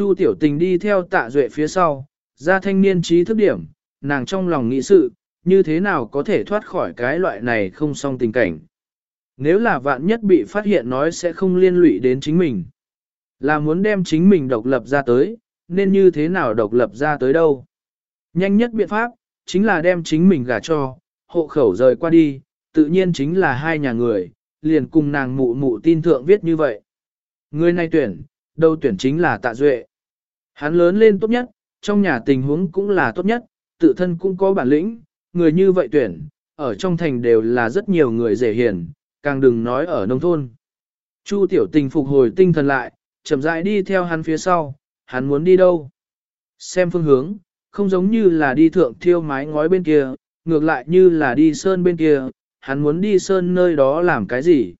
Chu tiểu tình đi theo tạ duệ phía sau, ra thanh niên trí thức điểm, nàng trong lòng nghĩ sự, như thế nào có thể thoát khỏi cái loại này không song tình cảnh. Nếu là vạn nhất bị phát hiện nói sẽ không liên lụy đến chính mình. Là muốn đem chính mình độc lập ra tới, nên như thế nào độc lập ra tới đâu. Nhanh nhất biện pháp, chính là đem chính mình gả cho, hộ khẩu rời qua đi, tự nhiên chính là hai nhà người, liền cùng nàng mụ mụ tin thượng viết như vậy. Người này tuyển, đâu tuyển chính là tạ duệ. Hắn lớn lên tốt nhất, trong nhà tình huống cũng là tốt nhất, tự thân cũng có bản lĩnh, người như vậy tuyển, ở trong thành đều là rất nhiều người dễ hiền, càng đừng nói ở nông thôn. Chu tiểu tình phục hồi tinh thần lại, chậm rãi đi theo hắn phía sau, hắn muốn đi đâu? Xem phương hướng, không giống như là đi thượng thiêu mái ngói bên kia, ngược lại như là đi sơn bên kia, hắn muốn đi sơn nơi đó làm cái gì?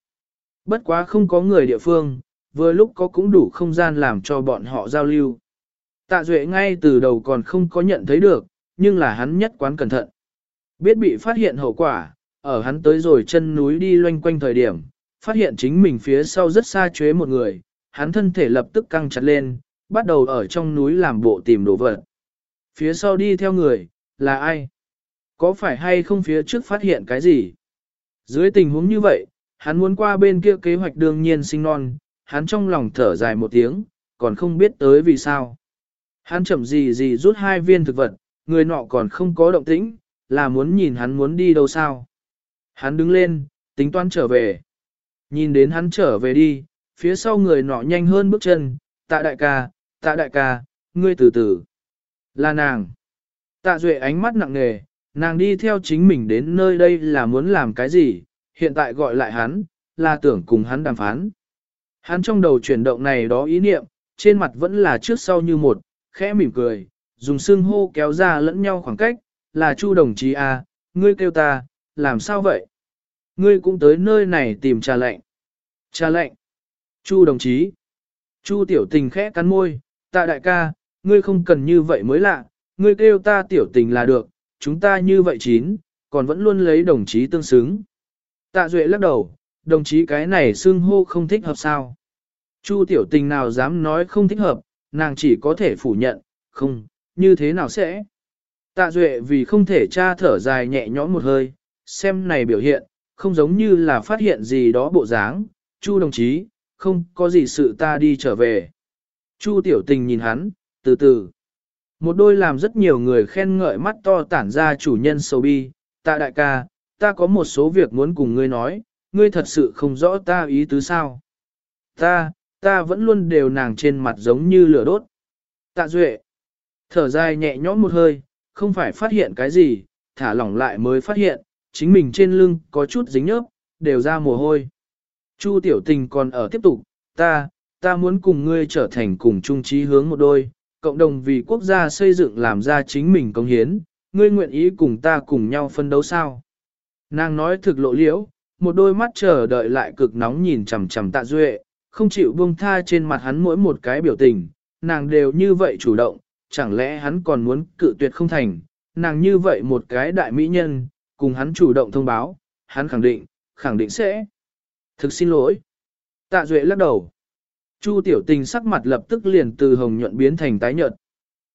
Bất quá không có người địa phương, vừa lúc có cũng đủ không gian làm cho bọn họ giao lưu. Tạ Duệ ngay từ đầu còn không có nhận thấy được, nhưng là hắn nhất quán cẩn thận. Biết bị phát hiện hậu quả, ở hắn tới rồi chân núi đi loanh quanh thời điểm, phát hiện chính mình phía sau rất xa chế một người, hắn thân thể lập tức căng chặt lên, bắt đầu ở trong núi làm bộ tìm đồ vật. Phía sau đi theo người, là ai? Có phải hay không phía trước phát hiện cái gì? Dưới tình huống như vậy, hắn muốn qua bên kia kế hoạch đương nhiên sinh non, hắn trong lòng thở dài một tiếng, còn không biết tới vì sao. Hắn chậm gì gì rút hai viên thực vật, người nọ còn không có động tĩnh, là muốn nhìn hắn muốn đi đâu sao. Hắn đứng lên, tính toán trở về. Nhìn đến hắn trở về đi, phía sau người nọ nhanh hơn bước chân, tạ đại ca, tạ đại ca, ngươi từ từ. Là nàng. Tạ duệ ánh mắt nặng nề, nàng đi theo chính mình đến nơi đây là muốn làm cái gì, hiện tại gọi lại hắn, là tưởng cùng hắn đàm phán. Hắn trong đầu chuyển động này đó ý niệm, trên mặt vẫn là trước sau như một, khẽ mỉm cười, dùng xương hô kéo ra lẫn nhau khoảng cách, là Chu đồng chí à, ngươi kêu ta, làm sao vậy? Ngươi cũng tới nơi này tìm trà lệnh. Trà lệnh. Chu đồng chí. Chu tiểu tình khẽ cắn môi, tạ đại ca, ngươi không cần như vậy mới lạ, ngươi kêu ta tiểu tình là được, chúng ta như vậy chín, còn vẫn luôn lấy đồng chí tương xứng. Tạ Duệ lắc đầu, đồng chí cái này xưng hô không thích hợp sao. Chu tiểu tình nào dám nói không thích hợp, nàng chỉ có thể phủ nhận, không, như thế nào sẽ. Tạ Duệ vì không thể tra thở dài nhẹ nhõm một hơi, xem này biểu hiện, không giống như là phát hiện gì đó bộ dáng, Chu đồng chí, không có gì sự ta đi trở về. Chu tiểu tình nhìn hắn, từ từ. Một đôi làm rất nhiều người khen ngợi mắt to tản ra chủ nhân sầu bi, tạ đại ca, ta có một số việc muốn cùng ngươi nói, ngươi thật sự không rõ ta ý tứ sao. Ta, ta vẫn luôn đều nàng trên mặt giống như lửa đốt. Tạ duệ, thở dài nhẹ nhõm một hơi, không phải phát hiện cái gì, thả lỏng lại mới phát hiện, chính mình trên lưng có chút dính nhớp, đều ra mồ hôi. Chu tiểu tình còn ở tiếp tục, ta, ta muốn cùng ngươi trở thành cùng chung trí hướng một đôi, cộng đồng vì quốc gia xây dựng làm ra chính mình công hiến, ngươi nguyện ý cùng ta cùng nhau phân đấu sao. Nàng nói thực lộ liễu, một đôi mắt chờ đợi lại cực nóng nhìn chằm chằm tạ duệ, không chịu buông tha trên mặt hắn mỗi một cái biểu tình, nàng đều như vậy chủ động, chẳng lẽ hắn còn muốn cự tuyệt không thành, nàng như vậy một cái đại mỹ nhân, cùng hắn chủ động thông báo, hắn khẳng định, khẳng định sẽ. Thực xin lỗi. Tạ Duệ lắc đầu. Chu tiểu tình sắc mặt lập tức liền từ hồng nhuận biến thành tái nhợt.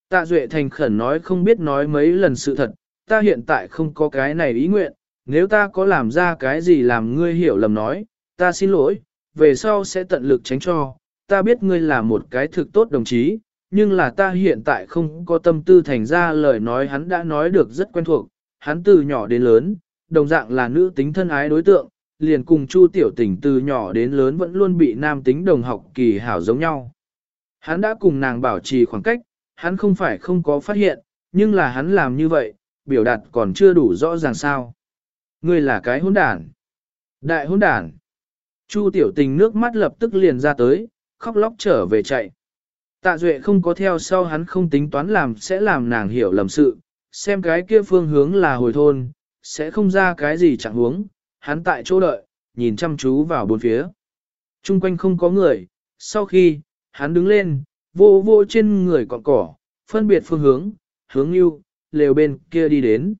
Tạ Duệ thành khẩn nói không biết nói mấy lần sự thật, ta hiện tại không có cái này ý nguyện, nếu ta có làm ra cái gì làm ngươi hiểu lầm nói, ta xin lỗi, về sau sẽ tận lực tránh cho, ta biết ngươi là một cái thực tốt đồng chí, nhưng là ta hiện tại không có tâm tư thành ra lời nói hắn đã nói được rất quen thuộc, hắn từ nhỏ đến lớn, đồng dạng là nữ tính thân ái đối tượng, liền cùng Chu Tiểu Tình từ nhỏ đến lớn vẫn luôn bị nam tính đồng học kỳ hảo giống nhau. Hắn đã cùng nàng bảo trì khoảng cách, hắn không phải không có phát hiện, nhưng là hắn làm như vậy, biểu đạt còn chưa đủ rõ ràng sao. Ngươi là cái hỗn đản. Đại hỗn đản. Chu Tiểu Tình nước mắt lập tức liền ra tới, khóc lóc trở về chạy. Tạ Duệ không có theo sau hắn không tính toán làm sẽ làm nàng hiểu lầm sự, xem cái kia phương hướng là hồi thôn, sẽ không ra cái gì chẳng hướng, hắn tại chỗ đợi, nhìn chăm chú vào bốn phía. Trung quanh không có người, sau khi, hắn đứng lên, vô vô trên người cọn cỏ, phân biệt phương hướng, hướng yêu, lều bên kia đi đến.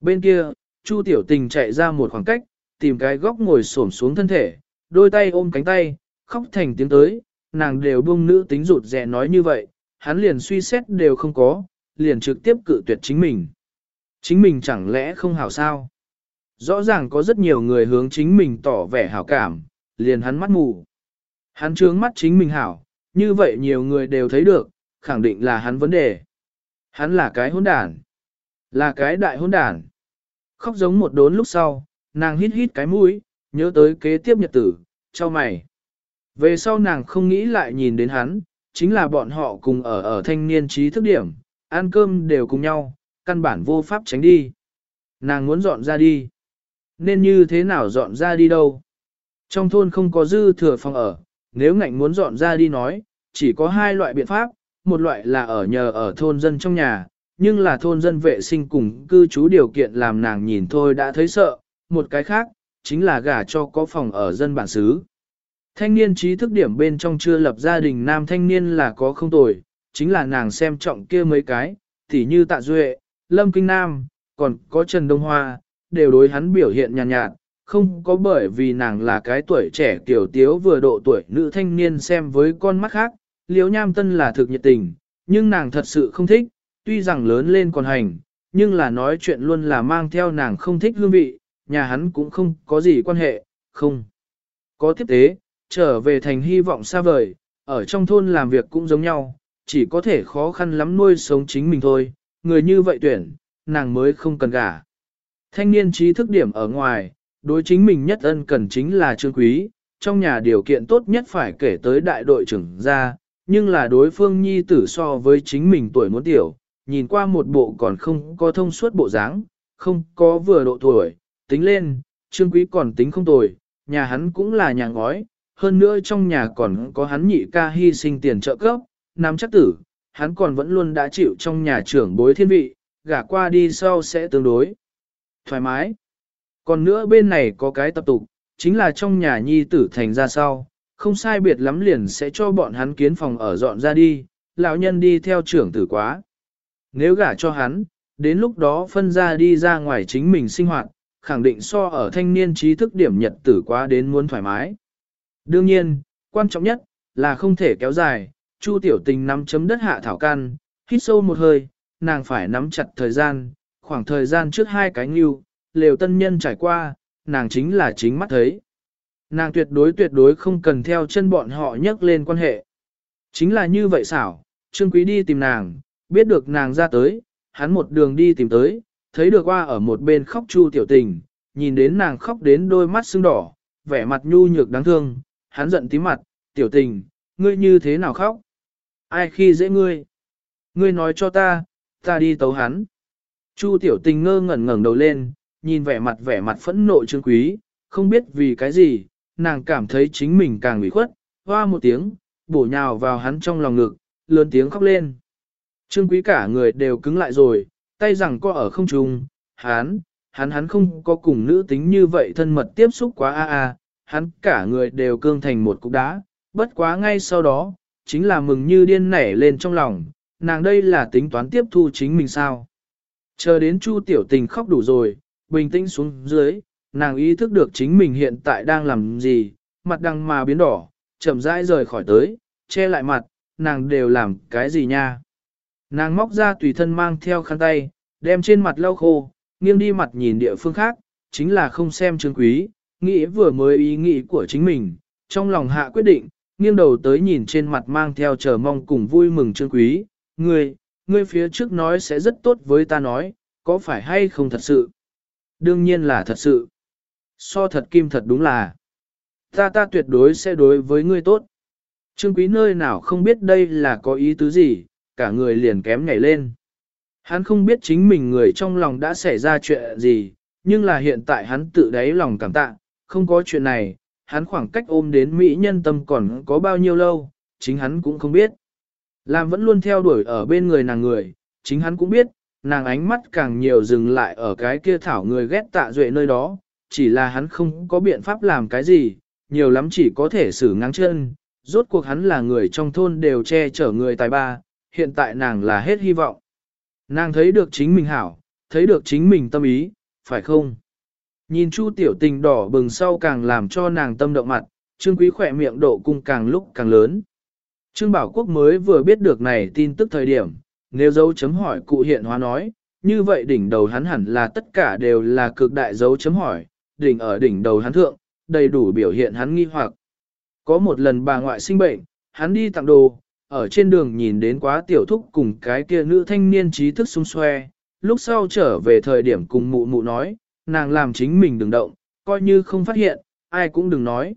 Bên kia, Chu Tiểu Tình chạy ra một khoảng cách, tìm cái góc ngồi xổm xuống thân thể, đôi tay ôm cánh tay, khóc thành tiếng tới, nàng đều buông nữ tính rụt rè nói như vậy, hắn liền suy xét đều không có, liền trực tiếp cự tuyệt chính mình. Chính mình chẳng lẽ không hảo sao? Rõ ràng có rất nhiều người hướng chính mình tỏ vẻ hảo cảm, liền hắn mắt mù. Hắn trướng mắt chính mình hảo, như vậy nhiều người đều thấy được, khẳng định là hắn vấn đề. Hắn là cái hỗn đản, là cái đại hỗn đản. Khóc giống một đốn lúc sau, nàng hít hít cái mũi, nhớ tới kế tiếp nhật tử, cho mày. Về sau nàng không nghĩ lại nhìn đến hắn, chính là bọn họ cùng ở ở thanh niên trí thức điểm, ăn cơm đều cùng nhau, căn bản vô pháp tránh đi. Nàng muốn dọn ra đi. Nên như thế nào dọn ra đi đâu? Trong thôn không có dư thừa phòng ở, nếu ngạnh muốn dọn ra đi nói, chỉ có hai loại biện pháp, một loại là ở nhờ ở thôn dân trong nhà, nhưng là thôn dân vệ sinh cùng cư trú điều kiện làm nàng nhìn thôi đã thấy sợ, một cái khác, chính là gả cho có phòng ở dân bản xứ. Thanh niên trí thức điểm bên trong chưa lập gia đình nam thanh niên là có không tồi, chính là nàng xem trọng kia mấy cái, tỉ như Tạ Duệ, Lâm Kinh Nam, còn có Trần Đông Hoa, đều đối hắn biểu hiện nhàn nhạt, nhạt, không có bởi vì nàng là cái tuổi trẻ tiểu tiếu vừa độ tuổi nữ thanh niên xem với con mắt khác, Liễu nham tân là thực nhiệt tình, nhưng nàng thật sự không thích, tuy rằng lớn lên còn hành, nhưng là nói chuyện luôn là mang theo nàng không thích hương vị, nhà hắn cũng không có gì quan hệ, không. Có tiếp tế, trở về thành hy vọng xa vời, ở trong thôn làm việc cũng giống nhau, chỉ có thể khó khăn lắm nuôi sống chính mình thôi, người như vậy tuyển, nàng mới không cần gả. Thanh niên trí thức điểm ở ngoài, đối chính mình nhất ân cần chính là trương quý, trong nhà điều kiện tốt nhất phải kể tới đại đội trưởng ra, nhưng là đối phương nhi tử so với chính mình tuổi muốn tiểu, nhìn qua một bộ còn không có thông suốt bộ dáng, không có vừa độ tuổi, tính lên, trương quý còn tính không tồi, nhà hắn cũng là nhà ngói, hơn nữa trong nhà còn có hắn nhị ca hy sinh tiền trợ cấp, nắm chắc tử, hắn còn vẫn luôn đã chịu trong nhà trưởng bối thiên vị, gả qua đi sau sẽ tương đối thoải mái. Còn nữa bên này có cái tập tục, chính là trong nhà nhi tử thành ra sau, không sai biệt lắm liền sẽ cho bọn hắn kiến phòng ở dọn ra đi, lão nhân đi theo trưởng tử quá. Nếu gả cho hắn, đến lúc đó phân ra đi ra ngoài chính mình sinh hoạt, khẳng định so ở thanh niên trí thức điểm nhật tử quá đến muốn thoải mái. Đương nhiên, quan trọng nhất là không thể kéo dài, Chu tiểu tình nắm chấm đất hạ thảo can, hít sâu một hơi, nàng phải nắm chặt thời gian, khoảng thời gian trước hai cái nghiêu, lều tân nhân trải qua, nàng chính là chính mắt thấy. Nàng tuyệt đối tuyệt đối không cần theo chân bọn họ nhắc lên quan hệ. Chính là như vậy xảo, Trương Quý đi tìm nàng, biết được nàng ra tới, hắn một đường đi tìm tới, thấy được qua ở một bên khóc chu tiểu tình, nhìn đến nàng khóc đến đôi mắt sưng đỏ, vẻ mặt nhu nhược đáng thương, hắn giận tí mặt, tiểu tình, ngươi như thế nào khóc? Ai khi dễ ngươi? Ngươi nói cho ta, ta đi tấu hắn. Chu tiểu tình ngơ ngẩn ngẩng đầu lên, nhìn vẻ mặt vẻ mặt phẫn nộ trương quý, không biết vì cái gì, nàng cảm thấy chính mình càng bị khuất, hoa một tiếng, bổ nhào vào hắn trong lòng ngực, lớn tiếng khóc lên. Trương quý cả người đều cứng lại rồi, tay rằng có ở không trung, hắn, hắn hắn không có cùng nữ tính như vậy thân mật tiếp xúc quá a a, hắn cả người đều cương thành một cục đá, bất quá ngay sau đó, chính là mừng như điên nảy lên trong lòng, nàng đây là tính toán tiếp thu chính mình sao. Chờ đến Chu Tiểu Tình khóc đủ rồi, bình tĩnh xuống dưới, nàng ý thức được chính mình hiện tại đang làm gì, mặt đằng mà biến đỏ, chậm rãi rời khỏi tới, che lại mặt, nàng đều làm cái gì nha. Nàng móc ra tùy thân mang theo khăn tay, đem trên mặt lau khô, nghiêng đi mặt nhìn địa phương khác, chính là không xem trương quý, nghĩ vừa mới ý nghĩ của chính mình, trong lòng hạ quyết định, nghiêng đầu tới nhìn trên mặt mang theo chờ mong cùng vui mừng trương quý, ngươi, ngươi phía trước nói sẽ rất tốt với ta nói, có phải hay không thật sự? Đương nhiên là thật sự. So thật kim thật đúng là. Ta ta tuyệt đối sẽ đối với ngươi tốt. Trương quý nơi nào không biết đây là có ý tứ gì, cả người liền kém nhảy lên. Hắn không biết chính mình người trong lòng đã xảy ra chuyện gì, nhưng là hiện tại hắn tự đáy lòng cảm tạ, không có chuyện này, hắn khoảng cách ôm đến Mỹ nhân tâm còn có bao nhiêu lâu, chính hắn cũng không biết. Làm vẫn luôn theo đuổi ở bên người nàng người, chính hắn cũng biết, nàng ánh mắt càng nhiều dừng lại ở cái kia thảo người ghét tạ duệ nơi đó, chỉ là hắn không có biện pháp làm cái gì, nhiều lắm chỉ có thể xử ngang chân, rốt cuộc hắn là người trong thôn đều che chở người tài ba, hiện tại nàng là hết hy vọng. Nàng thấy được chính mình hảo, thấy được chính mình tâm ý, phải không? Nhìn Chu tiểu tình đỏ bừng sau càng làm cho nàng tâm động mặt, Trương Quý khỏe miệng độ cung càng lúc càng lớn. Trương Bảo Quốc mới vừa biết được này tin tức thời điểm, nếu dấu chấm hỏi cụ hiện hóa nói, như vậy đỉnh đầu hắn hẳn là tất cả đều là cực đại dấu chấm hỏi, đỉnh ở đỉnh đầu hắn thượng, đầy đủ biểu hiện hắn nghi hoặc. Có một lần bà ngoại sinh bệnh, hắn đi tặng đồ, ở trên đường nhìn đến quá tiểu thúc cùng cái kia nữ thanh niên trí thức xung xoe, lúc sau trở về thời điểm cùng mụ mụ nói, nàng làm chính mình đừng động, coi như không phát hiện, ai cũng đừng nói.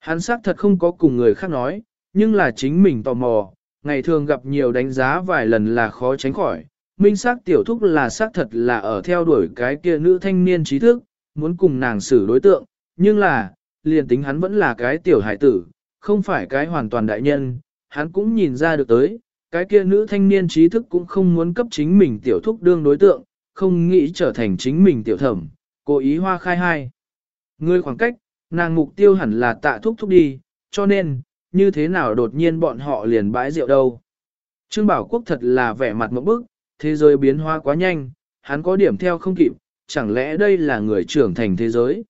Hắn xác thật không có cùng người khác nói, nhưng là chính mình tò mò, ngày thường gặp nhiều đánh giá vài lần là khó tránh khỏi. Minh xác tiểu thúc là xác thật là ở theo đuổi cái kia nữ thanh niên trí thức, muốn cùng nàng xử đối tượng, nhưng là, liền tính hắn vẫn là cái tiểu hải tử, không phải cái hoàn toàn đại nhân, hắn cũng nhìn ra được tới, cái kia nữ thanh niên trí thức cũng không muốn cấp chính mình tiểu thúc đương đối tượng, không nghĩ trở thành chính mình tiểu thẩm, cố ý hoa khai hai. Người khoảng cách, nàng mục tiêu hẳn là tạ thúc thúc đi, cho nên, như thế nào đột nhiên bọn họ liền bãi rượu đâu. Trương Bảo Quốc thật là vẻ mặt mẫu bức, thế giới biến hóa quá nhanh, hắn có điểm theo không kịp, chẳng lẽ đây là người trưởng thành thế giới.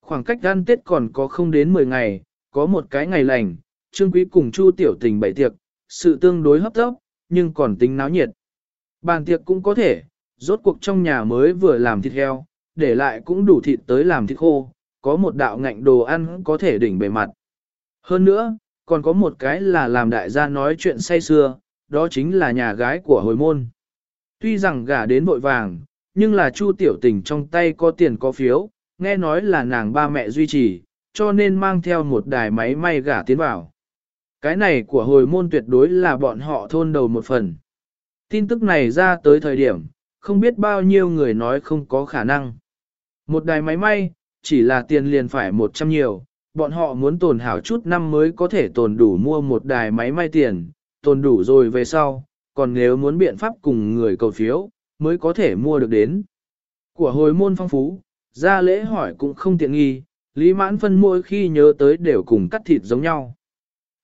Khoảng cách ăn Tết còn có không đến 10 ngày, có một cái ngày lành, Trương Quý cùng Chu Tiểu Tình bày tiệc, sự tương đối hấp tốc, nhưng còn tính náo nhiệt. Bàn tiệc cũng có thể, rốt cuộc trong nhà mới vừa làm thịt heo, để lại cũng đủ thịt tới làm thịt khô, có một đạo ngạnh đồ ăn có thể đỉnh bề mặt. Hơn nữa, còn có một cái là làm đại gia nói chuyện say xưa, đó chính là nhà gái của hồi môn. Tuy rằng gả đến vội vàng, nhưng là Chu Tiểu Tình trong tay có tiền có phiếu, nghe nói là nàng ba mẹ duy trì, cho nên mang theo một đài máy may gả tiến vào. Cái này của hồi môn tuyệt đối là bọn họ thôn đầu một phần. Tin tức này ra tới thời điểm, không biết bao nhiêu người nói không có khả năng. Một đài máy may, chỉ là tiền liền phải một trăm nhiều, bọn họ muốn tồn hảo chút năm mới có thể tồn đủ mua một đài máy may tiền, tồn đủ rồi về sau, còn nếu muốn biện pháp cùng người cầu phiếu, mới có thể mua được đến. Của hồi môn phong phú, ra lễ hỏi cũng không tiện nghi, Lý Mãn Phân mỗi khi nhớ tới đều cùng cắt thịt giống nhau.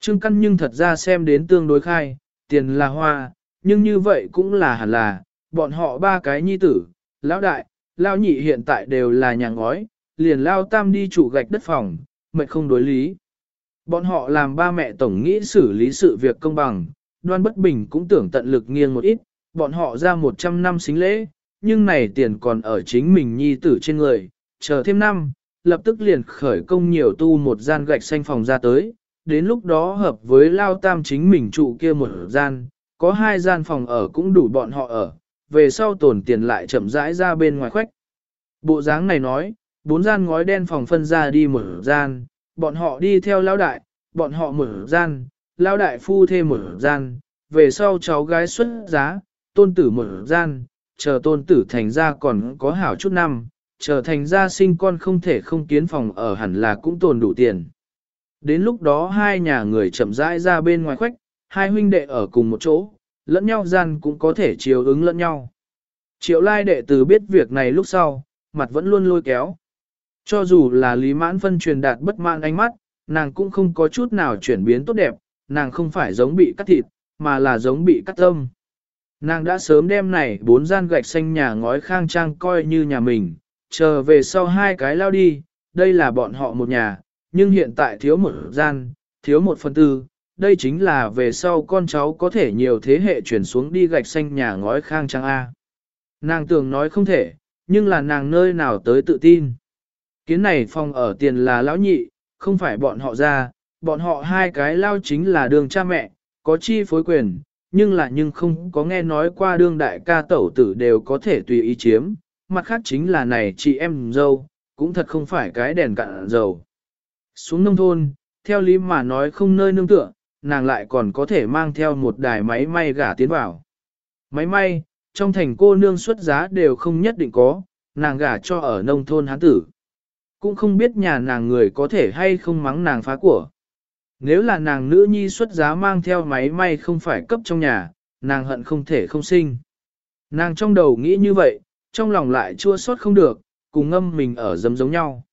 Trương Căn nhưng thật ra xem đến tương đối khai, tiền là hoa, nhưng như vậy cũng là hẳn là, bọn họ ba cái nhi tử, lão đại, lão nhị hiện tại đều là nhà ngói, liền lao tam đi chủ gạch đất phòng, mệt không đối lý. Bọn họ làm ba mẹ tổng nghĩ xử lý sự việc công bằng, đoan bất bình cũng tưởng tận lực nghiêng một ít, bọn họ ra 100 năm xính lễ, nhưng này tiền còn ở chính mình nhi tử trên người, chờ thêm năm, lập tức liền khởi công nhiều tu một gian gạch xanh phòng ra tới, đến lúc đó hợp với lao tam chính mình trụ kia một gian, có hai gian phòng ở cũng đủ bọn họ ở, về sau tổn tiền lại chậm rãi ra bên ngoài khoách. Bộ dáng này nói, bốn gian ngói đen phòng phân ra đi một gian, bọn họ đi theo lao đại, bọn họ mở gian, lao đại phu thêm mở gian, về sau cháu gái xuất giá, tôn tử mở gian, chờ tôn tử thành ra còn có hảo chút năm, chờ thành ra sinh con không thể không kiến phòng ở hẳn là cũng tồn đủ tiền. Đến lúc đó hai nhà người chậm rãi ra bên ngoài khoách, hai huynh đệ ở cùng một chỗ, lẫn nhau gian cũng có thể chiều ứng lẫn nhau. Triệu lai đệ tử biết việc này lúc sau, mặt vẫn luôn lôi kéo. Cho dù là Lý Mãn Phân truyền đạt bất mãn ánh mắt, nàng cũng không có chút nào chuyển biến tốt đẹp, nàng không phải giống bị cắt thịt, mà là giống bị cắt tâm. Nàng đã sớm đem này bốn gian gạch xanh nhà ngói khang trang coi như nhà mình, chờ về sau hai cái lao đi, đây là bọn họ một nhà, nhưng hiện tại thiếu một gian, thiếu một phần tư, đây chính là về sau con cháu có thể nhiều thế hệ chuyển xuống đi gạch xanh nhà ngói khang trang A. Nàng tưởng nói không thể, nhưng là nàng nơi nào tới tự tin. Kiến này phòng ở tiền là lão nhị, không phải bọn họ ra, bọn họ hai cái lao chính là đường cha mẹ, có chi phối quyền, nhưng là nhưng không có nghe nói qua đương đại ca tẩu tử đều có thể tùy ý chiếm, mặt khác chính là này chị em dâu, cũng thật không phải cái đèn cạn dầu. Xuống nông thôn, theo lý mà nói không nơi nương tựa, nàng lại còn có thể mang theo một đài máy may gả tiến vào. Máy may, trong thành cô nương xuất giá đều không nhất định có, nàng gả cho ở nông thôn hán tử. Cũng không biết nhà nàng người có thể hay không mắng nàng phá của. Nếu là nàng nữ nhi xuất giá mang theo máy may không phải cấp trong nhà, nàng hận không thể không sinh. Nàng trong đầu nghĩ như vậy, trong lòng lại chua xót không được, cùng ngâm mình ở dấm giống nhau.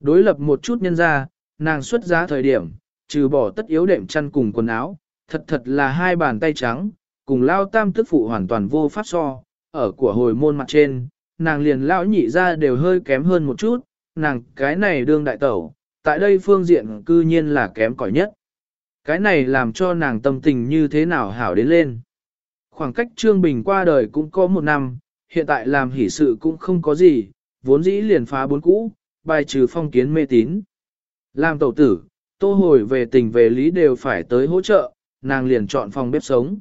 Đối lập một chút nhân ra, nàng xuất giá thời điểm, trừ bỏ tất yếu đệm chăn cùng quần áo, thật thật là hai bàn tay trắng, cùng lao tam tức phụ hoàn toàn vô pháp so, ở của hồi môn mặt trên, nàng liền lão nhị ra đều hơi kém hơn một chút, nàng cái này đương đại tẩu, tại đây phương diện cư nhiên là kém cỏi nhất. Cái này làm cho nàng tâm tình như thế nào hảo đến lên. Khoảng cách Trương Bình qua đời cũng có một năm, hiện tại làm hỷ sự cũng không có gì, vốn dĩ liền phá bốn cũ, bài trừ phong kiến mê tín. Làm tẩu tử, tô hồi về tình về lý đều phải tới hỗ trợ, nàng liền chọn phòng bếp sống.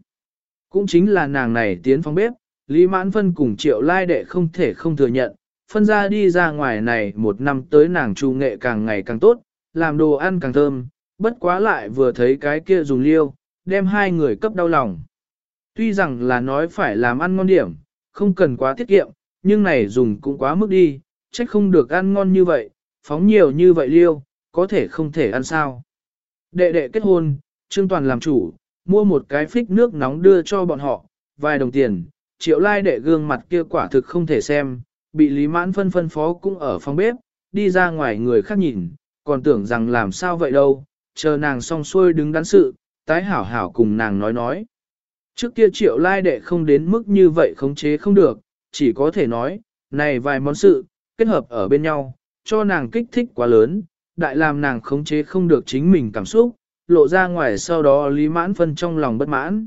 Cũng chính là nàng này tiến phòng bếp, Lý Mãn Phân cùng triệu lai đệ không thể không thừa nhận, phân ra đi ra ngoài này một năm tới nàng trù nghệ càng ngày càng tốt, làm đồ ăn càng thơm, bất quá lại vừa thấy cái kia dùng liêu, đem hai người cấp đau lòng. Tuy rằng là nói phải làm ăn ngon điểm, không cần quá tiết kiệm, nhưng này dùng cũng quá mức đi, trách không được ăn ngon như vậy, phóng nhiều như vậy liêu, có thể không thể ăn sao. Đệ đệ kết hôn, Trương Toàn làm chủ, mua một cái phích nước nóng đưa cho bọn họ, vài đồng tiền, triệu lai đệ gương mặt kia quả thực không thể xem, bị Lý Mãn phân phân phó cũng ở phòng bếp, đi ra ngoài người khác nhìn, còn tưởng rằng làm sao vậy đâu, chờ nàng xong xuôi đứng đắn sự, tái hảo hảo cùng nàng nói nói. Trước kia triệu lai đệ không đến mức như vậy khống chế không được, chỉ có thể nói, này vài món sự, kết hợp ở bên nhau, cho nàng kích thích quá lớn, đại làm nàng khống chế không được chính mình cảm xúc, lộ ra ngoài sau đó lý mãn phân trong lòng bất mãn.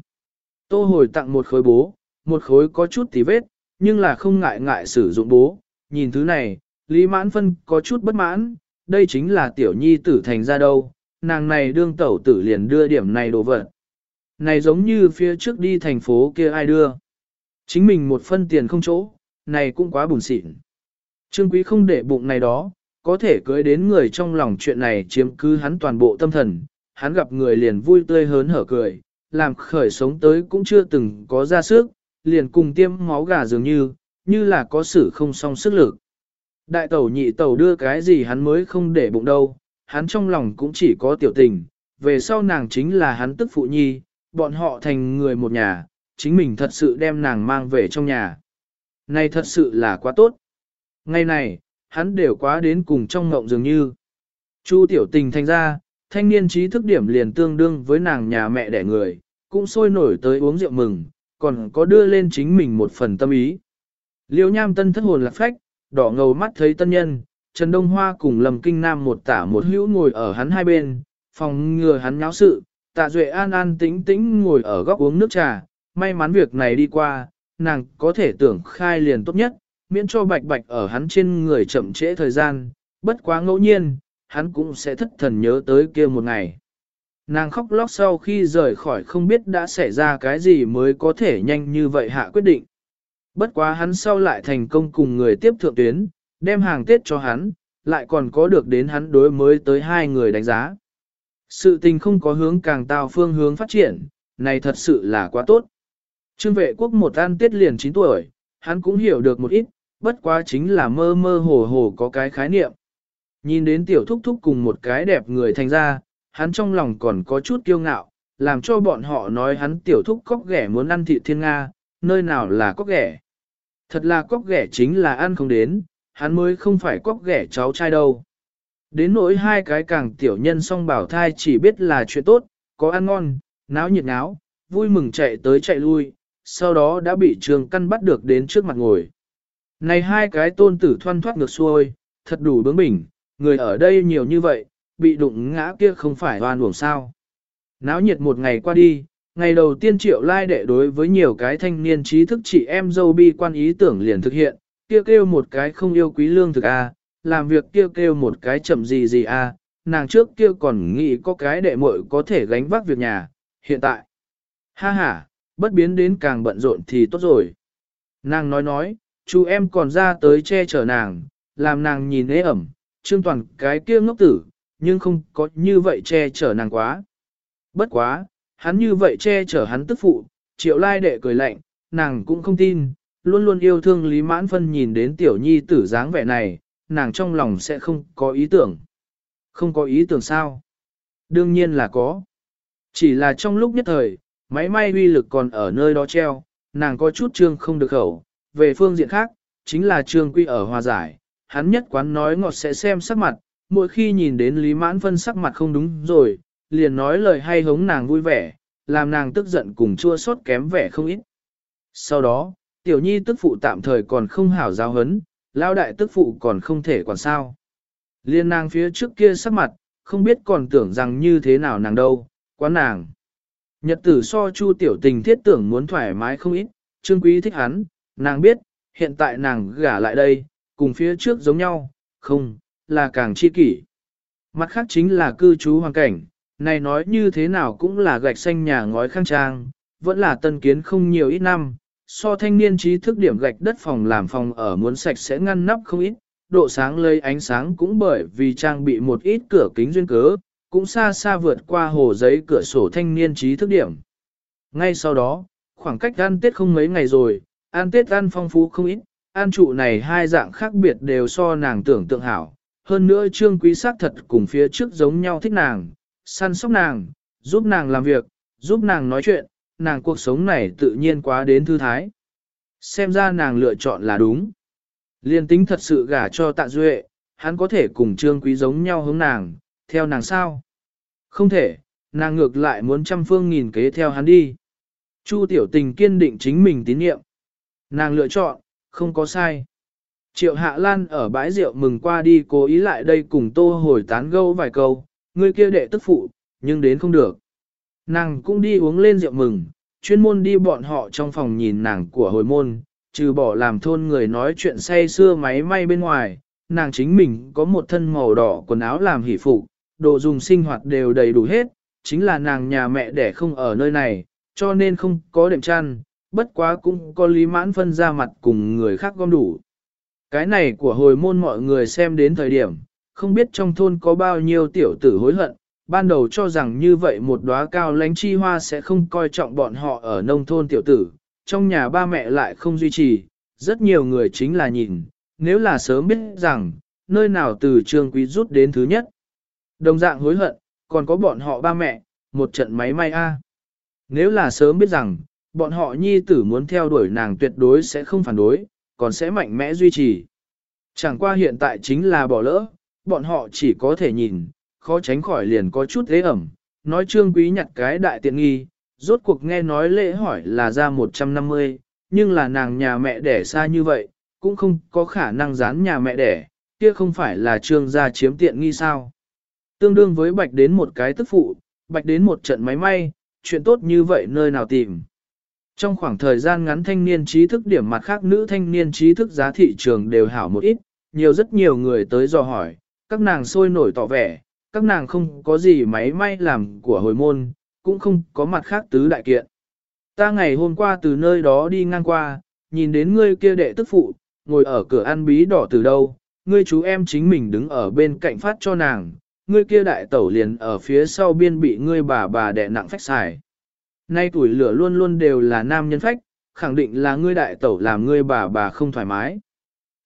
Tô hồi tặng một khối bố, một khối có chút tí vết, nhưng là không ngại ngại sử dụng bố, nhìn thứ này, lý mãn phân có chút bất mãn, đây chính là tiểu nhi tử thành ra đâu, nàng này đương tẩu tử liền đưa điểm này đồ vật. Này giống như phía trước đi thành phố kia ai đưa. Chính mình một phân tiền không chỗ, này cũng quá buồn xịn. Trương quý không để bụng này đó, có thể cưới đến người trong lòng chuyện này chiếm cứ hắn toàn bộ tâm thần, hắn gặp người liền vui tươi hớn hở cười, làm khởi sống tới cũng chưa từng có ra sức, liền cùng tiêm máu gà dường như, như là có sự không song sức lực. Đại tẩu nhị tẩu đưa cái gì hắn mới không để bụng đâu, hắn trong lòng cũng chỉ có tiểu tình, về sau nàng chính là hắn tức phụ nhi, bọn họ thành người một nhà, chính mình thật sự đem nàng mang về trong nhà. Này thật sự là quá tốt. Ngày này, hắn đều quá đến cùng trong ngộng dường như. Chu tiểu tình thành ra, thanh niên trí thức điểm liền tương đương với nàng nhà mẹ đẻ người, cũng sôi nổi tới uống rượu mừng, còn có đưa lên chính mình một phần tâm ý. Liêu nham tân thất hồn lạc phách, đỏ ngầu mắt thấy tân nhân, Trần Đông Hoa cùng lầm Kinh Nam một tả một hữu ngồi ở hắn hai bên, phòng ngừa hắn nháo sự, tạ duệ an an tĩnh tĩnh ngồi ở góc uống nước trà, may mắn việc này đi qua, nàng có thể tưởng khai liền tốt nhất, miễn cho bạch bạch ở hắn trên người chậm trễ thời gian, bất quá ngẫu nhiên, hắn cũng sẽ thất thần nhớ tới kia một ngày. Nàng khóc lóc sau khi rời khỏi không biết đã xảy ra cái gì mới có thể nhanh như vậy hạ quyết định. Bất quá hắn sau lại thành công cùng người tiếp thượng tuyến, đem hàng Tết cho hắn, lại còn có được đến hắn đối mới tới hai người đánh giá. Sự tình không có hướng càng tạo phương hướng phát triển, này thật sự là quá tốt. Trương vệ quốc một an Tết liền 9 tuổi, hắn cũng hiểu được một ít, bất quá chính là mơ mơ hồ hồ có cái khái niệm. Nhìn đến tiểu thúc thúc cùng một cái đẹp người thành ra, hắn trong lòng còn có chút kiêu ngạo, làm cho bọn họ nói hắn tiểu thúc cóc ghẻ muốn ăn thịt thiên Nga, nơi nào là cóc ghẻ. Thật là cóc ghẻ chính là ăn không đến, hắn mới không phải cóc ghẻ cháu trai đâu. Đến nỗi hai cái càng tiểu nhân song bảo thai chỉ biết là chuyện tốt, có ăn ngon, náo nhiệt náo, vui mừng chạy tới chạy lui, sau đó đã bị trường căn bắt được đến trước mặt ngồi. Này hai cái tôn tử thoăn thoát ngược xuôi, thật đủ bướng bỉnh, người ở đây nhiều như vậy, bị đụng ngã kia không phải oan uổng sao. Náo nhiệt một ngày qua đi, ngày đầu tiên triệu lai đệ đối với nhiều cái thanh niên trí thức chị em dâu bi quan ý tưởng liền thực hiện, kia kêu, kêu một cái không yêu quý lương thực a, làm việc kia kêu, kêu một cái chậm gì gì a, nàng trước kia còn nghĩ có cái đệ muội có thể gánh vác việc nhà, hiện tại. Ha ha, bất biến đến càng bận rộn thì tốt rồi. Nàng nói nói, chú em còn ra tới che chở nàng, làm nàng nhìn ế ẩm, trương toàn cái kia ngốc tử, nhưng không có như vậy che chở nàng quá. Bất quá, hắn như vậy che chở hắn tức phụ, triệu lai đệ cười lạnh, nàng cũng không tin, luôn luôn yêu thương Lý Mãn Phân nhìn đến tiểu nhi tử dáng vẻ này, nàng trong lòng sẽ không có ý tưởng. Không có ý tưởng sao? Đương nhiên là có. Chỉ là trong lúc nhất thời, máy may uy lực còn ở nơi đó treo, nàng có chút trương không được khẩu. Về phương diện khác, chính là trương quy ở hòa giải, hắn nhất quán nói ngọt sẽ xem sắc mặt, mỗi khi nhìn đến Lý Mãn Phân sắc mặt không đúng rồi, liền nói lời hay hống nàng vui vẻ, làm nàng tức giận cùng chua xót kém vẻ không ít. Sau đó, tiểu nhi tức phụ tạm thời còn không hảo giáo hấn, lao đại tức phụ còn không thể còn sao. Liên nàng phía trước kia sắc mặt, không biết còn tưởng rằng như thế nào nàng đâu, Quán nàng. Nhật tử so chu tiểu tình thiết tưởng muốn thoải mái không ít, trương quý thích hắn, nàng biết, hiện tại nàng gả lại đây, cùng phía trước giống nhau, không, là càng chi kỷ. Mặt khác chính là cư trú hoàn cảnh, này nói như thế nào cũng là gạch xanh nhà ngói khang trang, vẫn là tân kiến không nhiều ít năm, so thanh niên trí thức điểm gạch đất phòng làm phòng ở muốn sạch sẽ ngăn nắp không ít, độ sáng lấy ánh sáng cũng bởi vì trang bị một ít cửa kính duyên cớ, cũng xa xa vượt qua hồ giấy cửa sổ thanh niên trí thức điểm. Ngay sau đó, khoảng cách ăn Tết không mấy ngày rồi, ăn Tết ăn phong phú không ít, ăn trụ này hai dạng khác biệt đều so nàng tưởng tượng hảo. Hơn nữa trương quý sắc thật cùng phía trước giống nhau thích nàng, săn sóc nàng, giúp nàng làm việc, giúp nàng nói chuyện, nàng cuộc sống này tự nhiên quá đến thư thái. Xem ra nàng lựa chọn là đúng. Liên tính thật sự gả cho tạ duệ, hắn có thể cùng trương quý giống nhau hướng nàng, theo nàng sao? Không thể, nàng ngược lại muốn trăm phương nghìn kế theo hắn đi. Chu tiểu tình kiên định chính mình tín nhiệm. Nàng lựa chọn, không có sai. Triệu Hạ Lan ở bãi rượu mừng qua đi cố ý lại đây cùng tô hồi tán gẫu vài câu, người kia đệ tức phụ, nhưng đến không được. Nàng cũng đi uống lên rượu mừng, chuyên môn đi bọn họ trong phòng nhìn nàng của hồi môn, trừ bỏ làm thôn người nói chuyện say xưa máy may bên ngoài, nàng chính mình có một thân màu đỏ quần áo làm hỷ phụ, đồ dùng sinh hoạt đều đầy đủ hết, chính là nàng nhà mẹ đẻ không ở nơi này, cho nên không có đệm chăn, bất quá cũng có lý mãn phân ra mặt cùng người khác gom đủ. Cái này của hồi môn mọi người xem đến thời điểm, không biết trong thôn có bao nhiêu tiểu tử hối hận, ban đầu cho rằng như vậy một đóa cao lánh chi hoa sẽ không coi trọng bọn họ ở nông thôn tiểu tử, trong nhà ba mẹ lại không duy trì, rất nhiều người chính là nhìn, nếu là sớm biết rằng, nơi nào từ trường quý rút đến thứ nhất. Đồng dạng hối hận, còn có bọn họ ba mẹ, một trận máy may a. Nếu là sớm biết rằng, bọn họ nhi tử muốn theo đuổi nàng tuyệt đối sẽ không phản đối, còn sẽ mạnh mẽ duy trì. Chẳng qua hiện tại chính là bỏ lỡ, bọn họ chỉ có thể nhìn, khó tránh khỏi liền có chút thế ẩm, nói trương quý nhặt cái đại tiện nghi, rốt cuộc nghe nói lễ hỏi là ra 150, nhưng là nàng nhà mẹ đẻ xa như vậy, cũng không có khả năng dán nhà mẹ đẻ, kia không phải là trương gia chiếm tiện nghi sao. Tương đương với bạch đến một cái tức phụ, bạch đến một trận máy may, chuyện tốt như vậy nơi nào tìm. Trong khoảng thời gian ngắn thanh niên trí thức điểm mặt khác nữ thanh niên trí thức giá thị trường đều hảo một ít, nhiều rất nhiều người tới dò hỏi, các nàng sôi nổi tỏ vẻ, các nàng không có gì máy may làm của hồi môn, cũng không có mặt khác tứ đại kiện. Ta ngày hôm qua từ nơi đó đi ngang qua, nhìn đến ngươi kia đệ tức phụ, ngồi ở cửa ăn bí đỏ từ đâu, ngươi chú em chính mình đứng ở bên cạnh phát cho nàng, ngươi kia đại tẩu liền ở phía sau biên bị ngươi bà bà đẻ nặng phách xài. Nay tuổi lửa luôn luôn đều là nam nhân phách, khẳng định là ngươi đại tẩu làm ngươi bà bà không thoải mái.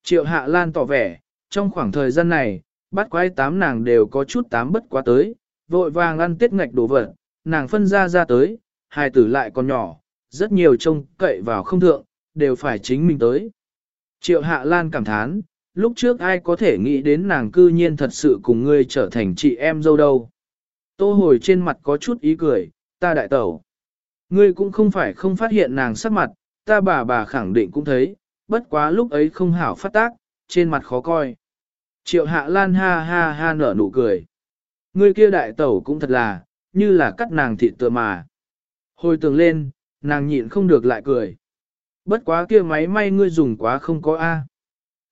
Triệu Hạ Lan tỏ vẻ, trong khoảng thời gian này, bắt quái tám nàng đều có chút tám bất quá tới, vội vàng ăn tiết ngạch đồ vật, nàng phân ra ra tới, hai tử lại còn nhỏ, rất nhiều trông cậy vào không thượng, đều phải chính mình tới. Triệu Hạ Lan cảm thán, lúc trước ai có thể nghĩ đến nàng cư nhiên thật sự cùng ngươi trở thành chị em dâu đâu. Tô hồi trên mặt có chút ý cười, ta đại tẩu. Ngươi cũng không phải không phát hiện nàng sắc mặt, ta bà bà khẳng định cũng thấy, bất quá lúc ấy không hảo phát tác, trên mặt khó coi. Triệu hạ lan ha ha ha nở nụ cười. Ngươi kia đại tẩu cũng thật là, như là cắt nàng thịt tựa mà. Hồi tưởng lên, nàng nhịn không được lại cười. Bất quá kia máy may ngươi dùng quá không có A.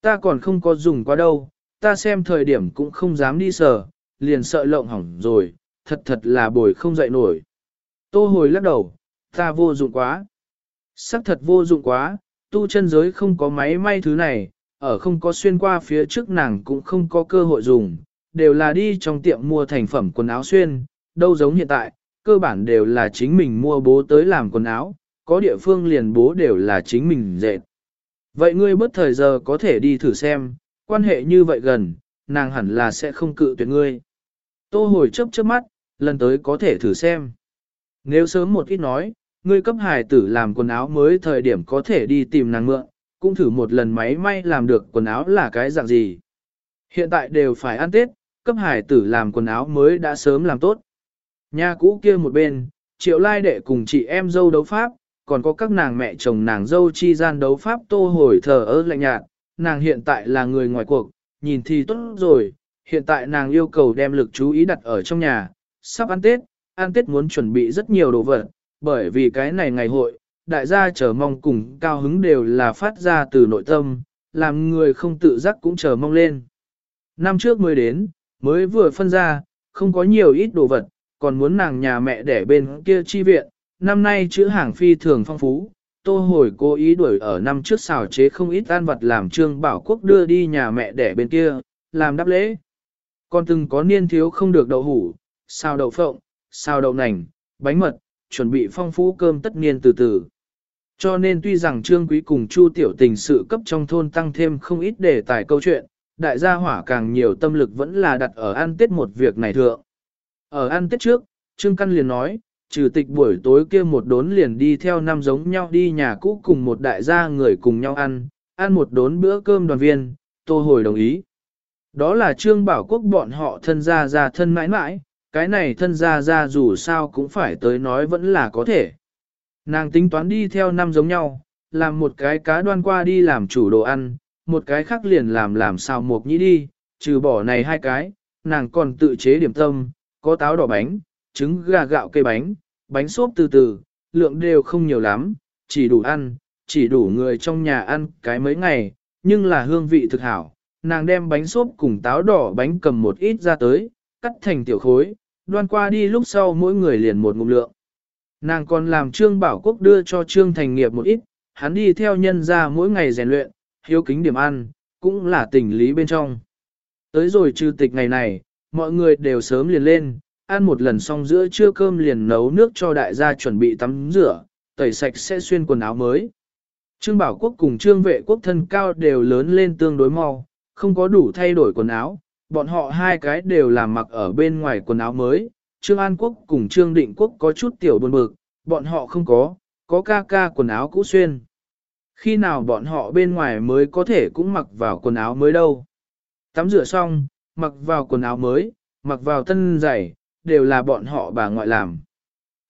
Ta còn không có dùng quá đâu, ta xem thời điểm cũng không dám đi sờ, liền sợ lộng hỏng rồi, thật thật là bồi không dậy nổi. Tô hồi lắc đầu, ta vô dụng quá. Sắc thật vô dụng quá, tu chân giới không có máy may thứ này, ở không có xuyên qua phía trước nàng cũng không có cơ hội dùng, đều là đi trong tiệm mua thành phẩm quần áo xuyên, đâu giống hiện tại, cơ bản đều là chính mình mua bố tới làm quần áo, có địa phương liền bố đều là chính mình dệt. Vậy ngươi bất thời giờ có thể đi thử xem, quan hệ như vậy gần, nàng hẳn là sẽ không cự tuyệt ngươi. Tô hồi chớp chớp mắt, lần tới có thể thử xem. Nếu sớm một ít nói, ngươi cấp hài tử làm quần áo mới thời điểm có thể đi tìm nàng mượn, cũng thử một lần máy may làm được quần áo là cái dạng gì. Hiện tại đều phải ăn Tết, cấp hài tử làm quần áo mới đã sớm làm tốt. Nhà cũ kia một bên, triệu lai đệ cùng chị em dâu đấu pháp, còn có các nàng mẹ chồng nàng dâu chi gian đấu pháp tô hồi thờ ơ lạnh nhạt, nàng hiện tại là người ngoài cuộc, nhìn thì tốt rồi, hiện tại nàng yêu cầu đem lực chú ý đặt ở trong nhà, sắp ăn Tết, ăn tết muốn chuẩn bị rất nhiều đồ vật, bởi vì cái này ngày hội, đại gia chờ mong cùng cao hứng đều là phát ra từ nội tâm, làm người không tự giác cũng chờ mong lên. Năm trước mới đến, mới vừa phân ra, không có nhiều ít đồ vật, còn muốn nàng nhà mẹ để bên kia chi viện, năm nay chữ hàng phi thường phong phú. Tô hồi cố ý đuổi ở năm trước xào chế không ít tan vật làm trương bảo quốc đưa đi nhà mẹ để bên kia, làm đáp lễ. Còn từng có niên thiếu không được đậu hủ, xào đậu phộng, xào đậu nành, bánh mật, chuẩn bị phong phú cơm tất niên từ từ. Cho nên tuy rằng Trương Quý cùng Chu Tiểu Tình sự cấp trong thôn tăng thêm không ít đề tài câu chuyện, đại gia hỏa càng nhiều tâm lực vẫn là đặt ở ăn tết một việc này thượng. Ở ăn tết trước, Trương Căn liền nói, trừ tịch buổi tối kia một đốn liền đi theo năm giống nhau đi nhà cũ cùng một đại gia người cùng nhau ăn, ăn một đốn bữa cơm đoàn viên, tô hồi đồng ý. Đó là Trương Bảo Quốc bọn họ thân gia gia thân mãi mãi, cái này thân ra ra dù sao cũng phải tới nói vẫn là có thể. Nàng tính toán đi theo năm giống nhau, làm một cái cá đoan qua đi làm chủ đồ ăn, một cái khác liền làm làm sao một nhĩ đi, trừ bỏ này hai cái, nàng còn tự chế điểm tâm, có táo đỏ bánh, trứng gà gạo cây bánh, bánh xốp từ từ, lượng đều không nhiều lắm, chỉ đủ ăn, chỉ đủ người trong nhà ăn cái mấy ngày, nhưng là hương vị thực hảo. Nàng đem bánh xốp cùng táo đỏ bánh cầm một ít ra tới, cắt thành tiểu khối, đoan qua đi lúc sau mỗi người liền một ngụm lượng. Nàng còn làm Trương Bảo Quốc đưa cho Trương Thành Nghiệp một ít, hắn đi theo nhân ra mỗi ngày rèn luyện, hiếu kính điểm ăn, cũng là tình lý bên trong. Tới rồi trừ tịch ngày này, mọi người đều sớm liền lên, ăn một lần xong giữa trưa cơm liền nấu nước cho đại gia chuẩn bị tắm rửa, tẩy sạch sẽ xuyên quần áo mới. Trương Bảo Quốc cùng Trương Vệ Quốc thân cao đều lớn lên tương đối mau, không có đủ thay đổi quần áo, bọn họ hai cái đều làm mặc ở bên ngoài quần áo mới. Trương An Quốc cùng Trương Định Quốc có chút tiểu buồn bực, bọn họ không có, có ca ca quần áo cũ xuyên. Khi nào bọn họ bên ngoài mới có thể cũng mặc vào quần áo mới đâu. Tắm rửa xong, mặc vào quần áo mới, mặc vào tân giày, đều là bọn họ bà ngoại làm.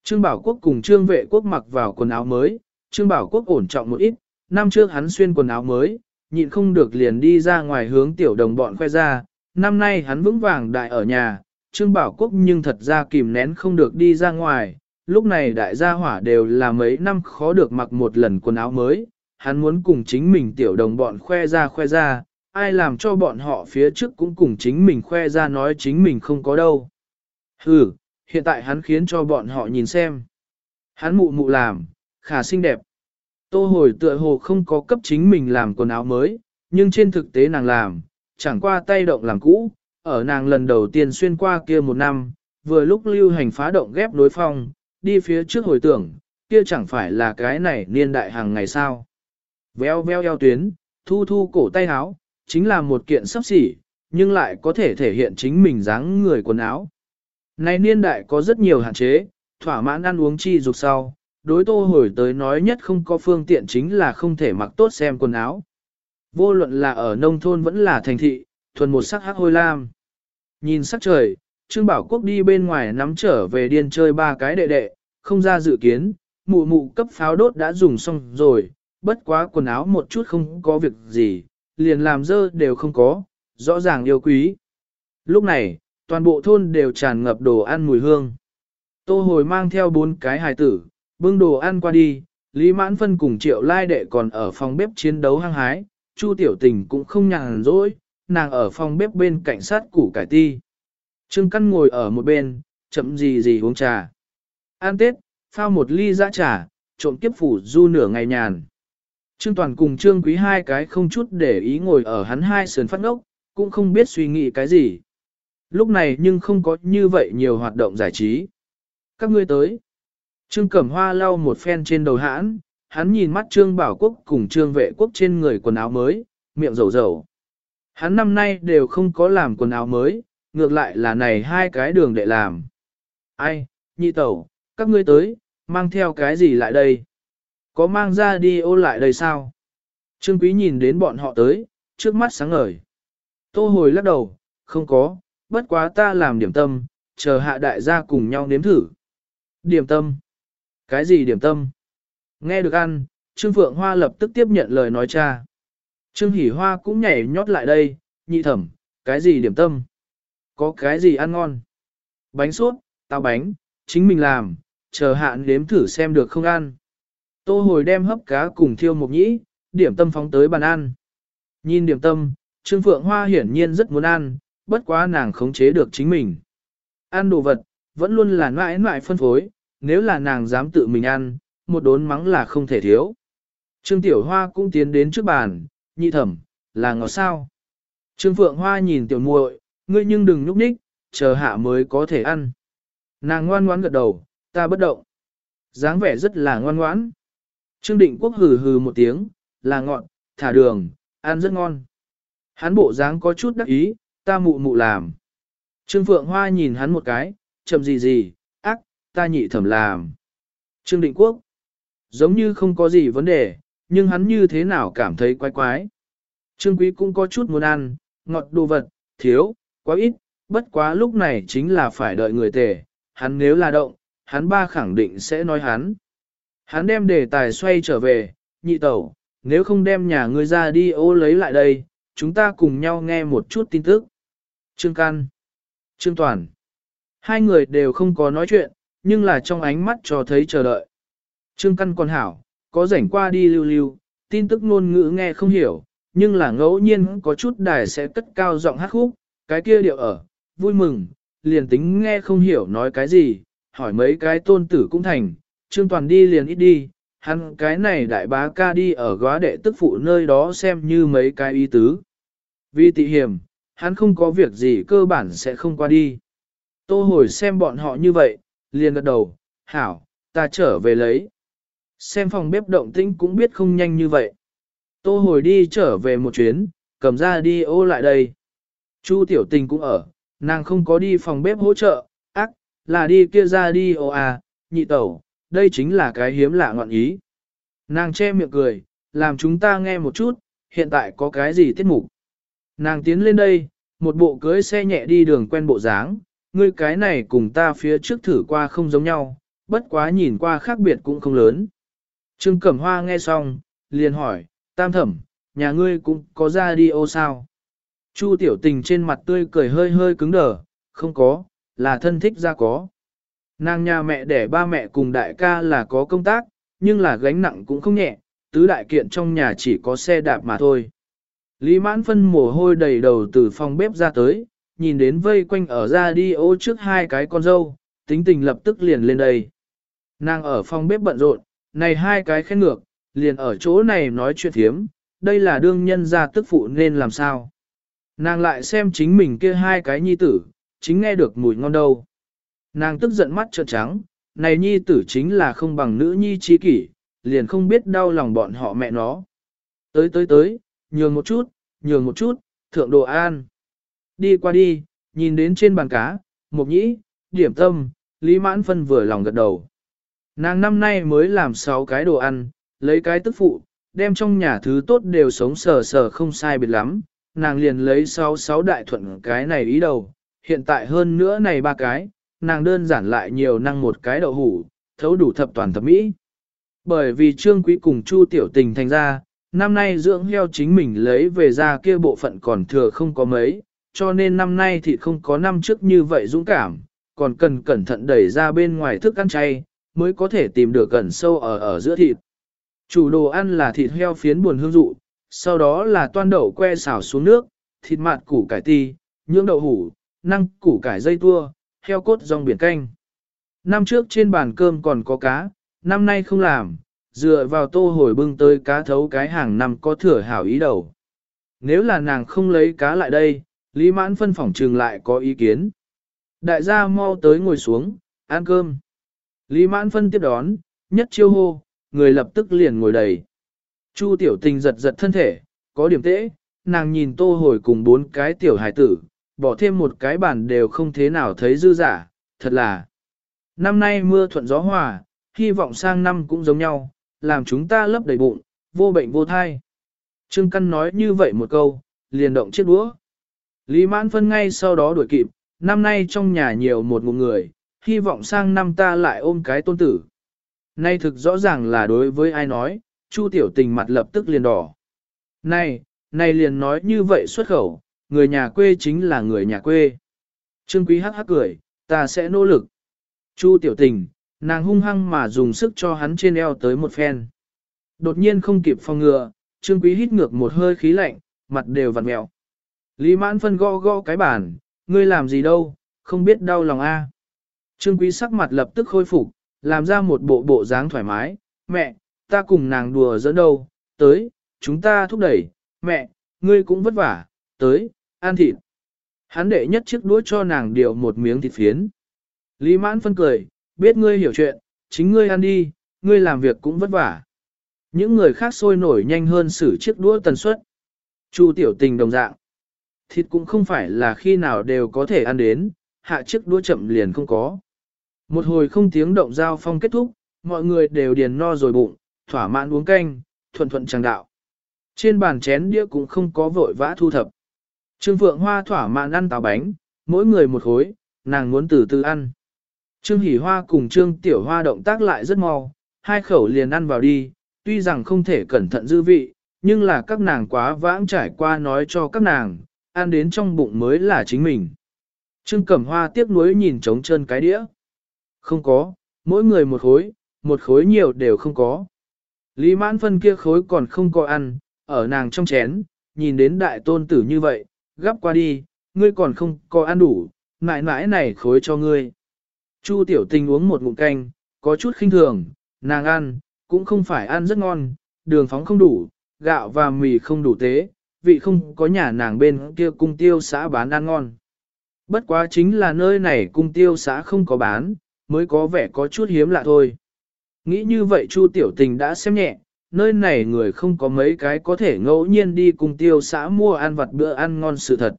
Trương Bảo Quốc cùng Trương Vệ Quốc mặc vào quần áo mới, Trương Bảo Quốc ổn trọng một ít, năm trước hắn xuyên quần áo mới, nhịn không được liền đi ra ngoài hướng tiểu đồng bọn khoe ra, năm nay hắn vững vàng đại ở nhà, Trương Bảo Quốc nhưng thật ra kìm nén không được đi ra ngoài, lúc này đại gia hỏa đều là mấy năm khó được mặc một lần quần áo mới, hắn muốn cùng chính mình tiểu đồng bọn khoe ra khoe ra, ai làm cho bọn họ phía trước cũng cùng chính mình khoe ra nói chính mình không có đâu. Hừ, hiện tại hắn khiến cho bọn họ nhìn xem. Hắn mụ mụ làm, khả xinh đẹp. Tô hồi tựa hồ không có cấp chính mình làm quần áo mới, nhưng trên thực tế nàng làm, chẳng qua tay động làm cũ, ở nàng lần đầu tiên xuyên qua kia một năm, vừa lúc lưu hành phá động ghép đối phong, đi phía trước hồi tưởng, kia chẳng phải là cái này niên đại hàng ngày sao. Veo veo eo tuyến, thu thu cổ tay áo, chính là một kiện sắp xỉ, nhưng lại có thể thể hiện chính mình dáng người quần áo. Này niên đại có rất nhiều hạn chế, thỏa mãn ăn uống chi dục sau, đối tô hồi tới nói nhất không có phương tiện chính là không thể mặc tốt xem quần áo. Vô luận là ở nông thôn vẫn là thành thị, thuần một sắc hắc hôi lam. Nhìn sắc trời, Trương Bảo Quốc đi bên ngoài nắm trở về điên chơi ba cái đệ đệ, không ra dự kiến, mụ mụ cấp pháo đốt đã dùng xong rồi, bất quá quần áo một chút không có việc gì, liền làm dơ đều không có, rõ ràng yêu quý. Lúc này, toàn bộ thôn đều tràn ngập đồ ăn mùi hương. Tô hồi mang theo bốn cái hài tử, bưng đồ ăn qua đi, Lý Mãn Phân cùng Triệu Lai Đệ còn ở phòng bếp chiến đấu hăng hái, Chu Tiểu Tình cũng không nhàn rỗi, nàng ở phòng bếp bên cạnh sát củ cải ti. Trương Căn ngồi ở một bên, chậm gì gì uống trà. An Tết, phao một ly dã trà, trộm kiếp phủ du nửa ngày nhàn. Trương Toàn cùng Trương Quý hai cái không chút để ý ngồi ở hắn hai sườn phát ngốc, cũng không biết suy nghĩ cái gì. Lúc này nhưng không có như vậy nhiều hoạt động giải trí. Các ngươi tới. Trương Cẩm Hoa lau một phen trên đầu hãn, hắn nhìn mắt Trương Bảo Quốc cùng Trương Vệ Quốc trên người quần áo mới, miệng rầu rầu. Hắn năm nay đều không có làm quần áo mới, ngược lại là này hai cái đường để làm. Ai, nhị tẩu, các ngươi tới, mang theo cái gì lại đây? Có mang ra đi ô lại đây sao? Trương Quý nhìn đến bọn họ tới, trước mắt sáng ngời. Tô hồi lắc đầu, không có, bất quá ta làm điểm tâm, chờ hạ đại gia cùng nhau nếm thử. Điểm tâm? Cái gì điểm tâm? Nghe được ăn, Trương Phượng Hoa lập tức tiếp nhận lời nói cha. Trương Hỷ Hoa cũng nhảy nhót lại đây, nhị thẩm, cái gì điểm tâm? Có cái gì ăn ngon? Bánh suốt, tao bánh, chính mình làm, chờ hạn đếm thử xem được không ăn. Tô hồi đem hấp cá cùng thiêu mộc nhĩ, điểm tâm phóng tới bàn ăn. Nhìn điểm tâm, Trương Phượng Hoa hiển nhiên rất muốn ăn, bất quá nàng khống chế được chính mình. Ăn đồ vật, vẫn luôn là mãi mãi phân phối, nếu là nàng dám tự mình ăn, một đốn mắng là không thể thiếu. Trương Tiểu Hoa cũng tiến đến trước bàn, nhị thẩm, là ngọt sao. Trương Phượng Hoa nhìn Tiểu muội, ngươi nhưng đừng nhúc nhích, chờ hạ mới có thể ăn. Nàng ngoan ngoãn gật đầu, ta bất động. dáng vẻ rất là ngoan ngoãn. Trương Định Quốc hừ hừ một tiếng, là ngọn, thả đường, ăn rất ngon. Hắn bộ dáng có chút đắc ý, ta mụ mụ làm. Trương Phượng Hoa nhìn hắn một cái, chậm gì gì, ác, ta nhị thẩm làm. Trương Định Quốc, giống như không có gì vấn đề, nhưng hắn như thế nào cảm thấy quái quái. Trương Quý cũng có chút muốn ăn, ngọt đồ vật, thiếu, quá ít, bất quá lúc này chính là phải đợi người tề, hắn nếu là động, hắn ba khẳng định sẽ nói hắn. Hắn đem đề tài xoay trở về, nhị tẩu, nếu không đem nhà ngươi ra đi ô lấy lại đây, chúng ta cùng nhau nghe một chút tin tức. Trương Can, Trương Toàn, hai người đều không có nói chuyện, nhưng là trong ánh mắt cho thấy chờ đợi. Trương Căn còn hảo, có rảnh qua đi lưu lưu, tin tức ngôn ngữ nghe không hiểu, nhưng là ngẫu nhiên có chút đài sẽ cất cao giọng hát khúc, cái kia điệu ở, vui mừng, liền tính nghe không hiểu nói cái gì, hỏi mấy cái tôn tử cũng thành, Trương Toàn đi liền ít đi, hắn cái này đại bá ca đi ở góa đệ tức phụ nơi đó xem như mấy cái ý tứ. Vì tị hiểm, hắn không có việc gì cơ bản sẽ không qua đi. Tô hồi xem bọn họ như vậy, liền gật đầu, hảo, ta trở về lấy. Xem phòng bếp động tĩnh cũng biết không nhanh như vậy. Tô hồi đi trở về một chuyến, cầm ra đi ô lại đây. Chu tiểu tình cũng ở, nàng không có đi phòng bếp hỗ trợ, ác, là đi kia ra đi ô à, nhị tẩu, đây chính là cái hiếm lạ ngọn ý. Nàng che miệng cười, làm chúng ta nghe một chút, hiện tại có cái gì tiết mục. Nàng tiến lên đây, một bộ cưới xe nhẹ đi đường quen bộ dáng, ngươi cái này cùng ta phía trước thử qua không giống nhau, bất quá nhìn qua khác biệt cũng không lớn. Trương Cẩm Hoa nghe xong, liền hỏi, tam thẩm, nhà ngươi cũng có ra đi ô sao? Chu tiểu tình trên mặt tươi cười hơi hơi cứng đờ, không có, là thân thích ra có. Nàng nhà mẹ đẻ ba mẹ cùng đại ca là có công tác, nhưng là gánh nặng cũng không nhẹ, tứ đại kiện trong nhà chỉ có xe đạp mà thôi. Lý mãn phân mồ hôi đầy đầu từ phòng bếp ra tới, nhìn đến vây quanh ở ra đi ô trước hai cái con dâu, tính tình lập tức liền lên đây. Nàng ở phòng bếp bận rộn, này hai cái khen ngược, liền ở chỗ này nói chuyện thiếm, đây là đương nhân gia tức phụ nên làm sao. Nàng lại xem chính mình kia hai cái nhi tử, chính nghe được mùi ngon đâu. Nàng tức giận mắt trợn trắng, này nhi tử chính là không bằng nữ nhi chi kỷ, liền không biết đau lòng bọn họ mẹ nó. Tới tới tới, nhường một chút, nhường một chút, thượng đồ an. Đi qua đi, nhìn đến trên bàn cá, mục nhĩ, điểm tâm, Lý Mãn Phân vừa lòng gật đầu. Nàng năm nay mới làm 6 cái đồ ăn, lấy cái tức phụ, đem trong nhà thứ tốt đều sống sờ sờ không sai biệt lắm, nàng liền lấy 6 sáu đại thuận cái này ý đầu, hiện tại hơn nữa này ba cái, nàng đơn giản lại nhiều năng một cái đậu hủ, thấu đủ thập toàn thập mỹ. Bởi vì trương quý cùng chu tiểu tình thành ra, năm nay dưỡng heo chính mình lấy về ra kia bộ phận còn thừa không có mấy, cho nên năm nay thì không có năm trước như vậy dũng cảm, còn cần cẩn thận đẩy ra bên ngoài thức ăn chay, mới có thể tìm được gần sâu ở ở giữa thịt. Chủ đồ ăn là thịt heo phiến buồn hương dụ, sau đó là toan đậu que xào xuống nước, thịt mạt củ cải ti, nhưỡng đậu hủ, năng củ cải dây tua, heo cốt rong biển canh. Năm trước trên bàn cơm còn có cá, năm nay không làm, dựa vào tô hồi bưng tới cá thấu cái hàng năm có thừa hảo ý đầu. Nếu là nàng không lấy cá lại đây, Lý Mãn phân phỏng trường lại có ý kiến. Đại gia mau tới ngồi xuống, ăn cơm. Lý Mãn phân tiếp đón, nhất chiêu hô, người lập tức liền ngồi đầy. Chu tiểu tình giật giật thân thể, có điểm tễ, nàng nhìn tô hồi cùng bốn cái tiểu hải tử, bỏ thêm một cái bàn đều không thế nào thấy dư giả, thật là. Năm nay mưa thuận gió hòa, hy vọng sang năm cũng giống nhau, làm chúng ta lấp đầy bụng, vô bệnh vô thai. Trương Căn nói như vậy một câu, liền động chiếc đũa. Lý Mãn Phân ngay sau đó đuổi kịp, năm nay trong nhà nhiều một ngụm người, hy vọng sang năm ta lại ôm cái tôn tử. Nay thực rõ ràng là đối với ai nói, Chu Tiểu Tình mặt lập tức liền đỏ. Này, này liền nói như vậy xuất khẩu, người nhà quê chính là người nhà quê. Trương Quý hắc hắc cười, ta sẽ nỗ lực. Chu tiểu tình, nàng hung hăng mà dùng sức cho hắn trên eo tới một phen. Đột nhiên không kịp phòng ngừa, Trương Quý hít ngược một hơi khí lạnh, mặt đều vặn mèo. Lý mãn phân gõ gõ cái bàn, ngươi làm gì đâu, không biết đau lòng a. Trương Quý sắc mặt lập tức khôi phục, làm ra một bộ bộ dáng thoải mái, mẹ, ta cùng nàng đùa dẫn đâu, tới, chúng ta thúc đẩy, mẹ, ngươi cũng vất vả, tới, ăn thịt. Hắn đệ nhất chiếc đũa cho nàng điều một miếng thịt phiến. Lý mãn phân cười, biết ngươi hiểu chuyện, chính ngươi ăn đi, ngươi làm việc cũng vất vả. Những người khác sôi nổi nhanh hơn xử chiếc đũa tần suất. Chu tiểu tình đồng dạng. Thịt cũng không phải là khi nào đều có thể ăn đến, hạ chiếc đũa chậm liền không có. Một hồi không tiếng động giao phong kết thúc, mọi người đều điền no rồi bụng, thỏa mãn uống canh, thuận thuận chẳng đạo. Trên bàn chén đĩa cũng không có vội vã thu thập. Trương Phượng Hoa thỏa mãn ăn táo bánh, mỗi người một khối, nàng muốn từ từ ăn. Trương Hỷ Hoa cùng Trương Tiểu Hoa động tác lại rất mau, hai khẩu liền ăn vào đi, tuy rằng không thể cẩn thận dư vị, nhưng là các nàng quá vãng trải qua nói cho các nàng, ăn đến trong bụng mới là chính mình. Trương Cẩm Hoa tiếc nuối nhìn trống chân cái đĩa. Không có, mỗi người một khối, một khối nhiều đều không có. Lý mãn phân kia khối còn không có ăn, ở nàng trong chén, nhìn đến đại tôn tử như vậy, gắp qua đi, ngươi còn không có ăn đủ, mãi mãi này khối cho ngươi. Chu tiểu tình uống một ngụm canh, có chút khinh thường, nàng ăn, cũng không phải ăn rất ngon, đường phóng không đủ, gạo và mì không đủ tế, vị không có nhà nàng bên kia cung tiêu xã bán ăn ngon. Bất quá chính là nơi này cung tiêu xã không có bán, mới có vẻ có chút hiếm lạ thôi. Nghĩ như vậy Chu Tiểu Tình đã xem nhẹ, nơi này người không có mấy cái có thể ngẫu nhiên đi cùng tiêu xã mua ăn vặt bữa ăn ngon sự thật.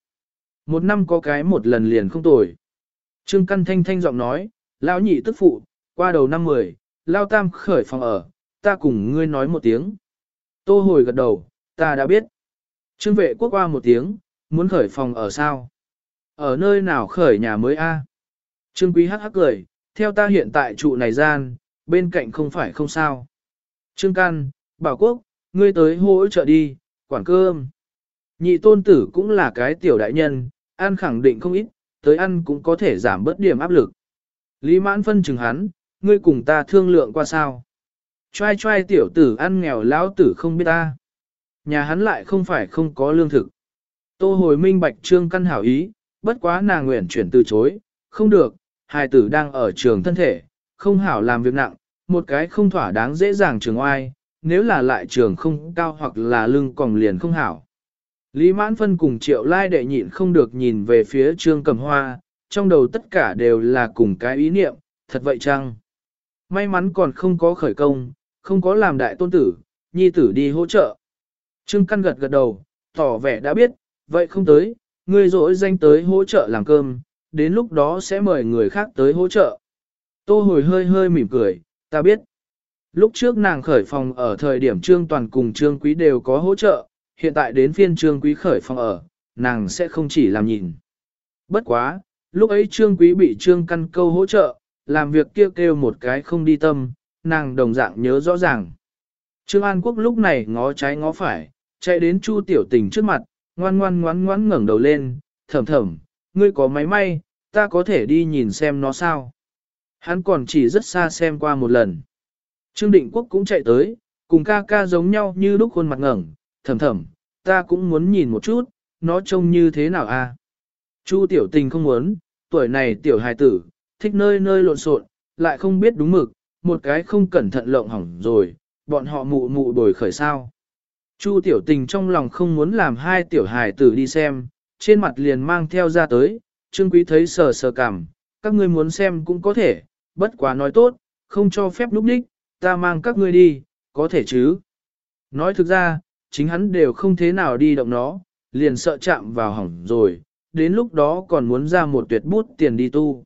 Một năm có cái một lần liền không tồi. Trương Căn Thanh Thanh giọng nói, lão nhị tức phụ, qua đầu năm mười, lao tam khởi phòng ở, ta cùng ngươi nói một tiếng. Tô hồi gật đầu, ta đã biết. Trương vệ quốc qua một tiếng, muốn khởi phòng ở sao? Ở nơi nào khởi nhà mới a? Trương quý hắc hắc cười, theo ta hiện tại trụ này gian, bên cạnh không phải không sao. Trương Căn, Bảo Quốc, ngươi tới hỗ trợ đi, quản cơm. Nhị tôn tử cũng là cái tiểu đại nhân, ăn khẳng định không ít, tới ăn cũng có thể giảm bớt điểm áp lực. Lý mãn phân chừng hắn, ngươi cùng ta thương lượng qua sao. Choai choai tiểu tử ăn nghèo lão tử không biết ta. Nhà hắn lại không phải không có lương thực. Tô hồi minh bạch trương căn hảo ý, bất quá nàng nguyện chuyển từ chối, không được, hài tử đang ở trường thân thể, không hảo làm việc nặng, một cái không thỏa đáng dễ dàng trường oai, nếu là lại trường không cao hoặc là lưng còng liền không hảo. Lý mãn phân cùng triệu lai đệ nhịn không được nhìn về phía trương cầm hoa, trong đầu tất cả đều là cùng cái ý niệm, thật vậy chăng? May mắn còn không có khởi công, không có làm đại tôn tử, nhi tử đi hỗ trợ. Trương căn gật gật đầu, tỏ vẻ đã biết, vậy không tới, ngươi dỗi danh tới hỗ trợ làm cơm, đến lúc đó sẽ mời người khác tới hỗ trợ. Tô hồi hơi hơi mỉm cười, ta biết. Lúc trước nàng khởi phòng ở thời điểm Trương Toàn cùng Trương Quý đều có hỗ trợ, hiện tại đến phiên Trương Quý khởi phòng ở, nàng sẽ không chỉ làm nhìn. Bất quá, lúc ấy Trương Quý bị Trương Căn Câu hỗ trợ, làm việc kêu kêu một cái không đi tâm, nàng đồng dạng nhớ rõ ràng. Trương An Quốc lúc này ngó trái ngó phải, chạy đến Chu Tiểu Tình trước mặt, ngoan ngoan ngoan ngoan ngẩng đầu lên, thầm thầm, ngươi có máy may, ta có thể đi nhìn xem nó sao. Hắn còn chỉ rất xa xem qua một lần. Trương Định Quốc cũng chạy tới, cùng ca ca giống nhau như lúc khuôn mặt ngẩng, thầm thầm, ta cũng muốn nhìn một chút, nó trông như thế nào a? Chu Tiểu Tình không muốn, tuổi này tiểu hài tử, thích nơi nơi lộn xộn, lại không biết đúng mực, một cái không cẩn thận lộng hỏng rồi, bọn họ mụ mụ đổi khởi sao. Chu tiểu tình trong lòng không muốn làm hai tiểu hài tử đi xem, trên mặt liền mang theo ra tới, Trương Quý thấy sờ sờ cảm, các ngươi muốn xem cũng có thể, bất quá nói tốt, không cho phép lúc đích, ta mang các ngươi đi, có thể chứ. Nói thực ra, chính hắn đều không thế nào đi động nó, liền sợ chạm vào hỏng rồi, đến lúc đó còn muốn ra một tuyệt bút tiền đi tu.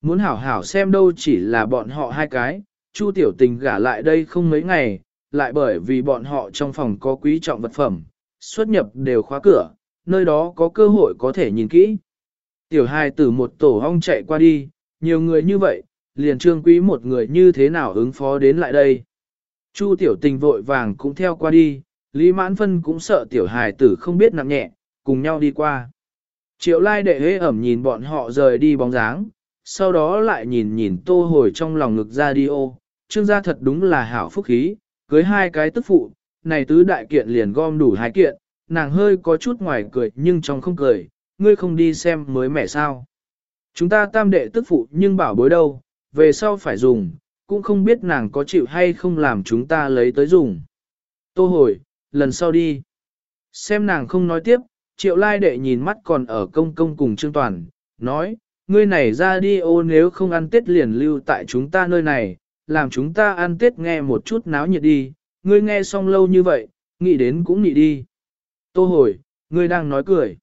Muốn hảo hảo xem đâu chỉ là bọn họ hai cái, Chu tiểu tình gả lại đây không mấy ngày, lại bởi vì bọn họ trong phòng có quý trọng vật phẩm, xuất nhập đều khóa cửa, nơi đó có cơ hội có thể nhìn kỹ. Tiểu hài tử một tổ hong chạy qua đi, nhiều người như vậy, liền trương quý một người như thế nào ứng phó đến lại đây. Chu tiểu tình vội vàng cũng theo qua đi, Lý Mãn Phân cũng sợ tiểu hài tử không biết nặng nhẹ, cùng nhau đi qua. Triệu lai đệ hế ẩm nhìn bọn họ rời đi bóng dáng, sau đó lại nhìn nhìn tô hồi trong lòng ngực ra đi ô, trương gia thật đúng là hảo phúc khí, cưới hai cái tức phụ, này tứ đại kiện liền gom đủ hai kiện, nàng hơi có chút ngoài cười nhưng trong không cười, ngươi không đi xem mới mẻ sao. Chúng ta tam đệ tức phụ nhưng bảo bối đâu, về sau phải dùng, cũng không biết nàng có chịu hay không làm chúng ta lấy tới dùng. Tô hồi, lần sau đi. Xem nàng không nói tiếp, triệu lai đệ nhìn mắt còn ở công công cùng Trương Toàn, nói, ngươi này ra đi ô nếu không ăn tết liền lưu tại chúng ta nơi này, làm chúng ta ăn tết nghe một chút náo nhiệt đi, ngươi nghe xong lâu như vậy, nghĩ đến cũng nghĩ đi. Tô hồi, ngươi đang nói cười.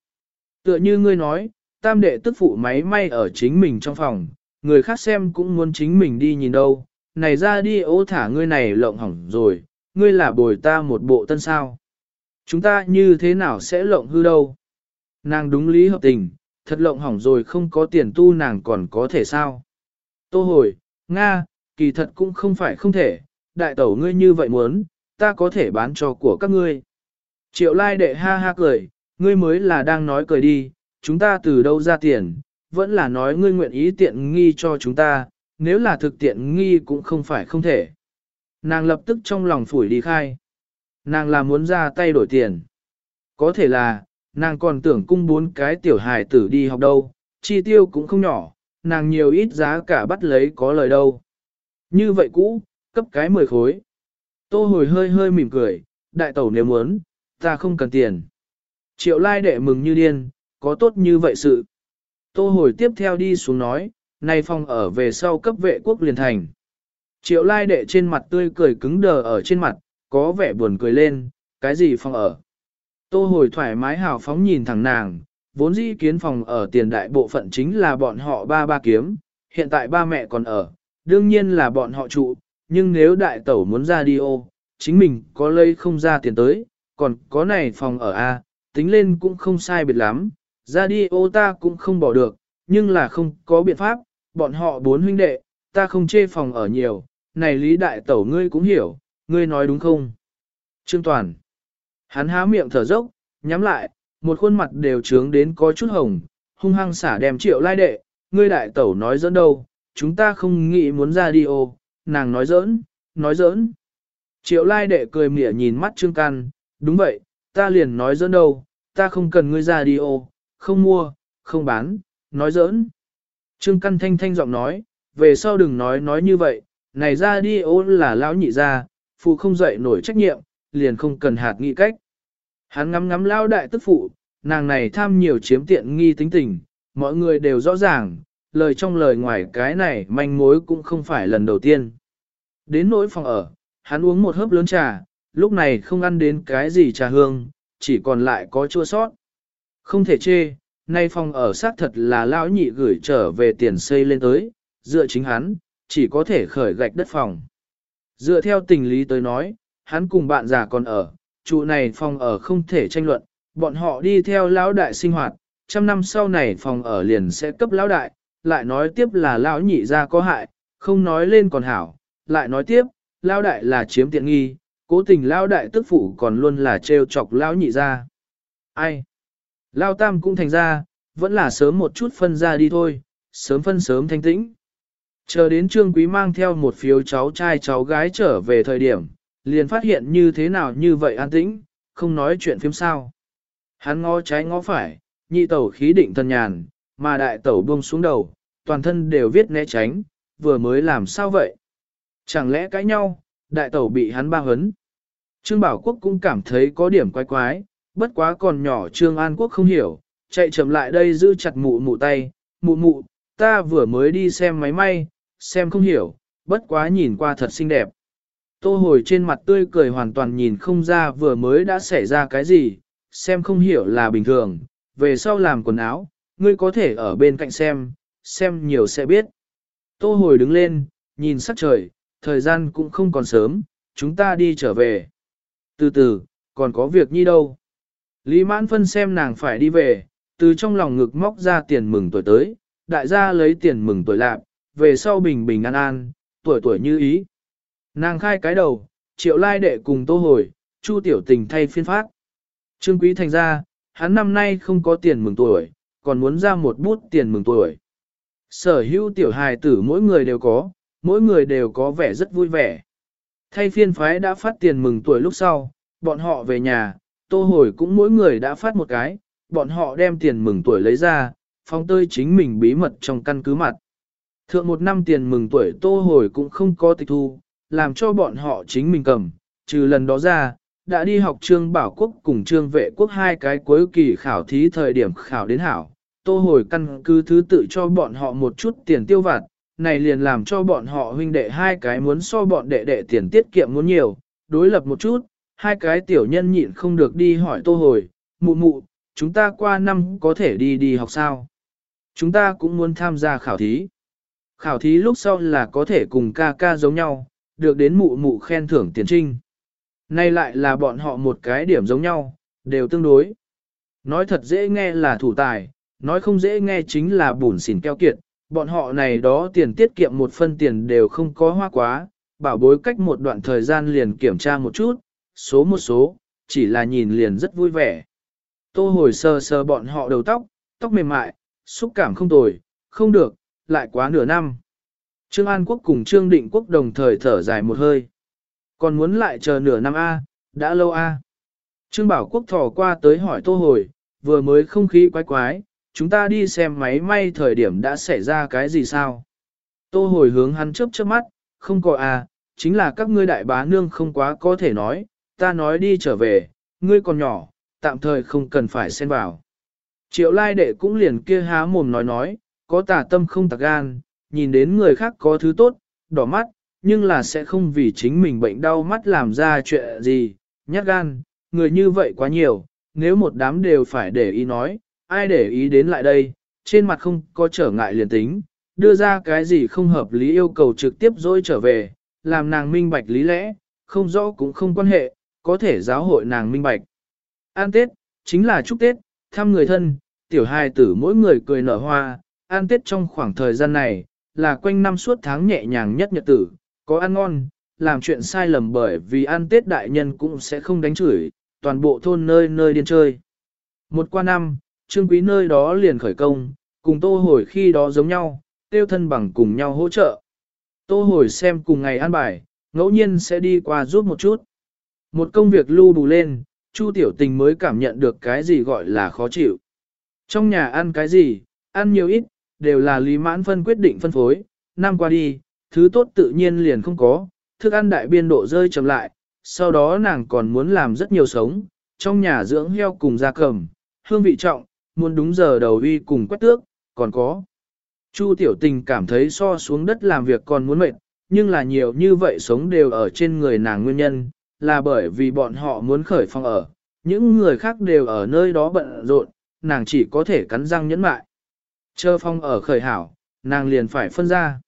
Tựa như ngươi nói, tam đệ tức phụ máy may ở chính mình trong phòng, người khác xem cũng muốn chính mình đi nhìn đâu, này ra đi ô thả ngươi này lộng hỏng rồi, ngươi là bồi ta một bộ tân sao. Chúng ta như thế nào sẽ lộng hư đâu? Nàng đúng lý hợp tình, thật lộng hỏng rồi không có tiền tu nàng còn có thể sao? Tô hồi, Nga, kỳ thật cũng không phải không thể, đại tẩu ngươi như vậy muốn, ta có thể bán cho của các ngươi. Triệu lai đệ ha ha cười, ngươi mới là đang nói cười đi, chúng ta từ đâu ra tiền, vẫn là nói ngươi nguyện ý tiện nghi cho chúng ta, nếu là thực tiện nghi cũng không phải không thể. Nàng lập tức trong lòng phủi đi khai. Nàng là muốn ra tay đổi tiền. Có thể là, nàng còn tưởng cung bốn cái tiểu hài tử đi học đâu, chi tiêu cũng không nhỏ, nàng nhiều ít giá cả bắt lấy có lời đâu. Như vậy cũ, cấp cái 10 khối. Tô hồi hơi hơi mỉm cười, đại tẩu nếu muốn, ta không cần tiền. Triệu lai đệ mừng như điên, có tốt như vậy sự. Tô hồi tiếp theo đi xuống nói, nay phòng ở về sau cấp vệ quốc liền thành. Triệu lai đệ trên mặt tươi cười cứng đờ ở trên mặt, có vẻ buồn cười lên, cái gì phòng ở. Tô hồi thoải mái hào phóng nhìn thẳng nàng, vốn dĩ kiến phòng ở tiền đại bộ phận chính là bọn họ ba ba kiếm, hiện tại ba mẹ còn ở, đương nhiên là bọn họ trụ, nhưng nếu đại tẩu muốn ra đi ô, chính mình có lấy không ra tiền tới, còn có này phòng ở A, tính lên cũng không sai biệt lắm, ra đi ô ta cũng không bỏ được, nhưng là không có biện pháp, bọn họ bốn huynh đệ, ta không chê phòng ở nhiều, này lý đại tẩu ngươi cũng hiểu, ngươi nói đúng không? Trương Toàn. Hắn há miệng thở dốc, nhắm lại, một khuôn mặt đều trướng đến có chút hồng, hung hăng xả đem triệu lai đệ, ngươi đại tẩu nói dẫn đâu, chúng ta không nghĩ muốn ra đi ô, nàng nói giỡn, nói giỡn. Triệu lai đệ cười mỉa nhìn mắt Trương Căn, đúng vậy, ta liền nói giỡn đâu, ta không cần ngươi ra đi ô, không mua, không bán, nói giỡn. Trương Căn thanh thanh giọng nói, về sau đừng nói nói như vậy, này ra đi ô là lão nhị ra, phụ không dậy nổi trách nhiệm, liền không cần hạt nghị cách. Hắn ngắm ngắm lao đại tức phụ, nàng này tham nhiều chiếm tiện nghi tính tình, mọi người đều rõ ràng, lời trong lời ngoài cái này manh mối cũng không phải lần đầu tiên. Đến nỗi phòng ở, hắn uống một hớp lớn trà, lúc này không ăn đến cái gì trà hương, chỉ còn lại có chua sót. Không thể chê, nay phòng ở xác thật là lão nhị gửi trở về tiền xây lên tới, dựa chính hắn, chỉ có thể khởi gạch đất phòng. Dựa theo tình lý tới nói, hắn cùng bạn già còn ở, trụ này phòng ở không thể tranh luận, bọn họ đi theo lão đại sinh hoạt, trăm năm sau này phòng ở liền sẽ cấp lão đại, lại nói tiếp là lão nhị ra có hại, không nói lên còn hảo, lại nói tiếp, lão đại là chiếm tiện nghi, cố tình lão đại tức phụ còn luôn là trêu chọc lão nhị ra. Ai? Lão tam cũng thành ra, vẫn là sớm một chút phân ra đi thôi, sớm phân sớm thanh tĩnh. Chờ đến Trương Quý mang theo một phiếu cháu trai cháu gái trở về thời điểm, liền phát hiện như thế nào như vậy an tĩnh, không nói chuyện phim sao. Hắn ngó trái ngó phải, nhị tẩu khí định thần nhàn, mà đại tẩu buông xuống đầu, toàn thân đều viết né tránh, vừa mới làm sao vậy? Chẳng lẽ cãi nhau, đại tẩu bị hắn ba hấn? Trương Bảo Quốc cũng cảm thấy có điểm quái quái, bất quá còn nhỏ Trương An Quốc không hiểu, chạy chậm lại đây giữ chặt mụ mụ tay, mụ mụ, ta vừa mới đi xem máy may, xem không hiểu, bất quá nhìn qua thật xinh đẹp. Tô hồi trên mặt tươi cười hoàn toàn nhìn không ra vừa mới đã xảy ra cái gì, xem không hiểu là bình thường, về sau làm quần áo, ngươi có thể ở bên cạnh xem, xem nhiều sẽ biết. Tô hồi đứng lên, nhìn sắc trời, thời gian cũng không còn sớm, chúng ta đi trở về. Từ từ, còn có việc nhi đâu. Lý mãn phân xem nàng phải đi về, từ trong lòng ngực móc ra tiền mừng tuổi tới, đại gia lấy tiền mừng tuổi lạp, về sau bình bình an an, tuổi tuổi như ý. Nàng khai cái đầu, triệu lai đệ cùng tô hồi, chu tiểu tình thay phiên phát. Trương quý thành ra, hắn năm nay không có tiền mừng tuổi, còn muốn ra một bút tiền mừng tuổi. Sở hữu tiểu hài tử mỗi người đều có, mỗi người đều có vẻ rất vui vẻ. Thay phiên phái đã phát tiền mừng tuổi lúc sau, bọn họ về nhà, tô hồi cũng mỗi người đã phát một cái, bọn họ đem tiền mừng tuổi lấy ra, phong tơi chính mình bí mật trong căn cứ mặt. Thượng một năm tiền mừng tuổi tô hồi cũng không có tịch thu, làm cho bọn họ chính mình cầm, trừ lần đó ra, đã đi học trương bảo quốc cùng trương vệ quốc hai cái cuối kỳ khảo thí thời điểm khảo đến hảo. Tô hồi căn cứ thứ tự cho bọn họ một chút tiền tiêu vặt, này liền làm cho bọn họ huynh đệ hai cái muốn so bọn đệ đệ tiền tiết kiệm muốn nhiều, đối lập một chút, hai cái tiểu nhân nhịn không được đi hỏi tô hồi, mụ mụ, chúng ta qua năm có thể đi đi học sao? Chúng ta cũng muốn tham gia khảo thí. Khảo thí lúc sau là có thể cùng ca ca giống nhau, được đến mụ mụ khen thưởng tiền trinh. Nay lại là bọn họ một cái điểm giống nhau, đều tương đối. Nói thật dễ nghe là thủ tài, nói không dễ nghe chính là bùn xỉn keo kiệt, bọn họ này đó tiền tiết kiệm một phân tiền đều không có hoa quá, bảo bối cách một đoạn thời gian liền kiểm tra một chút, số một số, chỉ là nhìn liền rất vui vẻ. Tô hồi sờ sờ bọn họ đầu tóc, tóc mềm mại, xúc cảm không tồi, không được, lại quá nửa năm. Trương An Quốc cùng Trương Định Quốc đồng thời thở dài một hơi. Còn muốn lại chờ nửa năm A, đã lâu A. Trương Bảo Quốc thò qua tới hỏi Tô Hồi, vừa mới không khí quái quái, chúng ta đi xem máy may thời điểm đã xảy ra cái gì sao? Tô Hồi hướng hắn chớp chớp mắt, không có A, chính là các ngươi đại bá nương không quá có thể nói, ta nói đi trở về, ngươi còn nhỏ, tạm thời không cần phải xen vào. Triệu lai đệ cũng liền kia há mồm nói nói, có tà tâm không tạc gan, nhìn đến người khác có thứ tốt, đỏ mắt, nhưng là sẽ không vì chính mình bệnh đau mắt làm ra chuyện gì, nhát gan, người như vậy quá nhiều, nếu một đám đều phải để ý nói, ai để ý đến lại đây, trên mặt không có trở ngại liền tính, đưa ra cái gì không hợp lý yêu cầu trực tiếp dối trở về, làm nàng minh bạch lý lẽ, không rõ cũng không quan hệ, có thể giáo hội nàng minh bạch. An Tết, chính là chúc Tết, thăm người thân, tiểu hài tử mỗi người cười nở hoa, an Tết trong khoảng thời gian này, là quanh năm suốt tháng nhẹ nhàng nhất nhật tử, có ăn ngon, làm chuyện sai lầm bởi vì ăn Tết đại nhân cũng sẽ không đánh chửi, toàn bộ thôn nơi nơi điên chơi. Một qua năm, trương quý nơi đó liền khởi công, cùng tô hồi khi đó giống nhau, tiêu thân bằng cùng nhau hỗ trợ. Tô hồi xem cùng ngày ăn bài, ngẫu nhiên sẽ đi qua giúp một chút. Một công việc lưu bù lên, Chu tiểu tình mới cảm nhận được cái gì gọi là khó chịu. Trong nhà ăn cái gì, ăn nhiều ít, đều là lý mãn phân quyết định phân phối, năm qua đi, thứ tốt tự nhiên liền không có, thức ăn đại biên độ rơi chậm lại, sau đó nàng còn muốn làm rất nhiều sống, trong nhà dưỡng heo cùng gia cầm, hương vị trọng, muốn đúng giờ đầu uy cùng quét tước, còn có. Chu tiểu tình cảm thấy so xuống đất làm việc còn muốn mệt, nhưng là nhiều như vậy sống đều ở trên người nàng nguyên nhân, là bởi vì bọn họ muốn khởi phong ở, những người khác đều ở nơi đó bận rộn, nàng chỉ có thể cắn răng nhẫn mại. Chờ phong ở khởi hảo, nàng liền phải phân ra.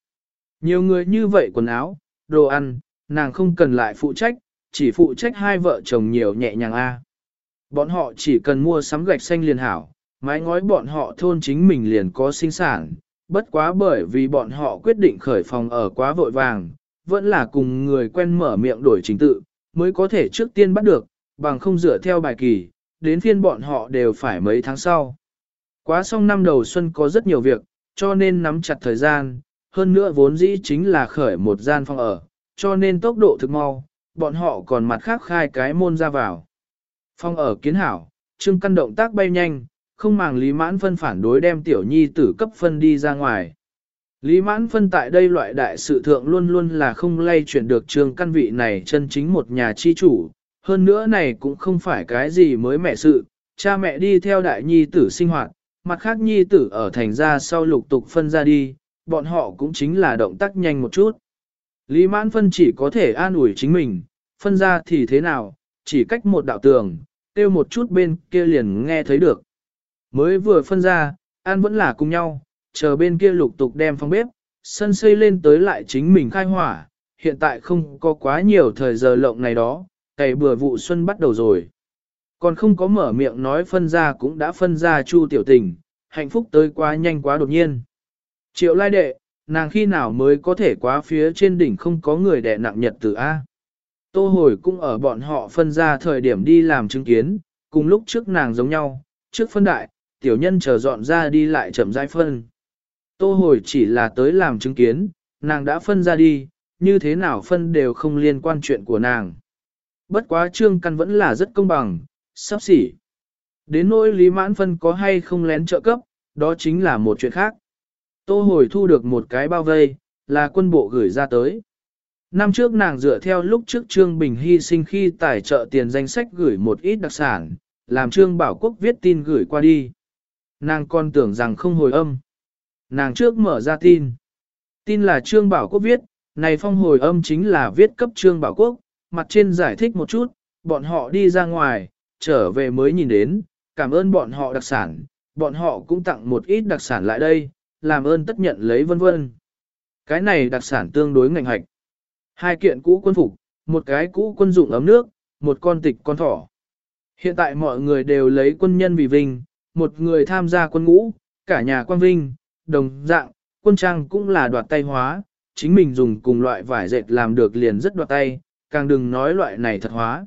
Nhiều người như vậy quần áo, đồ ăn, nàng không cần lại phụ trách, chỉ phụ trách hai vợ chồng nhiều nhẹ nhàng a. Bọn họ chỉ cần mua sắm gạch xanh liền hảo, mái ngói bọn họ thôn chính mình liền có sinh sản, bất quá bởi vì bọn họ quyết định khởi phòng ở quá vội vàng, vẫn là cùng người quen mở miệng đổi trình tự, mới có thể trước tiên bắt được, bằng không dựa theo bài kỳ, đến phiên bọn họ đều phải mấy tháng sau. Quá xong năm đầu xuân có rất nhiều việc, cho nên nắm chặt thời gian, hơn nữa vốn dĩ chính là khởi một gian phòng ở, cho nên tốc độ thực mau, bọn họ còn mặt khác khai cái môn ra vào. Phòng ở kiến hảo, trương căn động tác bay nhanh, không màng Lý Mãn Phân phản đối đem tiểu nhi tử cấp phân đi ra ngoài. Lý Mãn Phân tại đây loại đại sự thượng luôn luôn là không lay chuyển được trường căn vị này chân chính một nhà chi chủ, hơn nữa này cũng không phải cái gì mới mẹ sự, cha mẹ đi theo đại nhi tử sinh hoạt, mặt khác nhi tử ở thành ra sau lục tục phân ra đi, bọn họ cũng chính là động tác nhanh một chút. Lý mãn phân chỉ có thể an ủi chính mình, phân ra thì thế nào, chỉ cách một đạo tường, tiêu một chút bên kia liền nghe thấy được. Mới vừa phân ra, an vẫn là cùng nhau, chờ bên kia lục tục đem phòng bếp, sân xây lên tới lại chính mình khai hỏa, hiện tại không có quá nhiều thời giờ lộng này đó, cày bừa vụ xuân bắt đầu rồi. Còn không có mở miệng nói phân ra cũng đã phân ra chu tiểu tình, hạnh phúc tới quá nhanh quá đột nhiên. Triệu lai đệ, nàng khi nào mới có thể quá phía trên đỉnh không có người đệ nặng nhật tử A. Tô hồi cũng ở bọn họ phân ra thời điểm đi làm chứng kiến, cùng lúc trước nàng giống nhau, trước phân đại, tiểu nhân chờ dọn ra đi lại chậm rãi phân. Tô hồi chỉ là tới làm chứng kiến, nàng đã phân ra đi, như thế nào phân đều không liên quan chuyện của nàng. Bất quá trương căn vẫn là rất công bằng, sắp xỉ. Đến nỗi lý mãn phân có hay không lén trợ cấp, đó chính là một chuyện khác. Tô hồi thu được một cái bao vây, là quân bộ gửi ra tới. Năm trước nàng dựa theo lúc trước Trương Bình hy sinh khi tài trợ tiền danh sách gửi một ít đặc sản, làm Trương Bảo Quốc viết tin gửi qua đi. Nàng còn tưởng rằng không hồi âm. Nàng trước mở ra tin. Tin là Trương Bảo Quốc viết, này phong hồi âm chính là viết cấp Trương Bảo Quốc, mặt trên giải thích một chút, bọn họ đi ra ngoài, trở về mới nhìn đến, cảm ơn bọn họ đặc sản, bọn họ cũng tặng một ít đặc sản lại đây, làm ơn tất nhận lấy vân vân. Cái này đặc sản tương đối ngạnh hạch. Hai kiện cũ quân phục, một cái cũ quân dụng ấm nước, một con tịch con thỏ. Hiện tại mọi người đều lấy quân nhân vì vinh, một người tham gia quân ngũ, cả nhà quan vinh, đồng dạng, quân trang cũng là đoạt tay hóa, chính mình dùng cùng loại vải dệt làm được liền rất đoạt tay, càng đừng nói loại này thật hóa.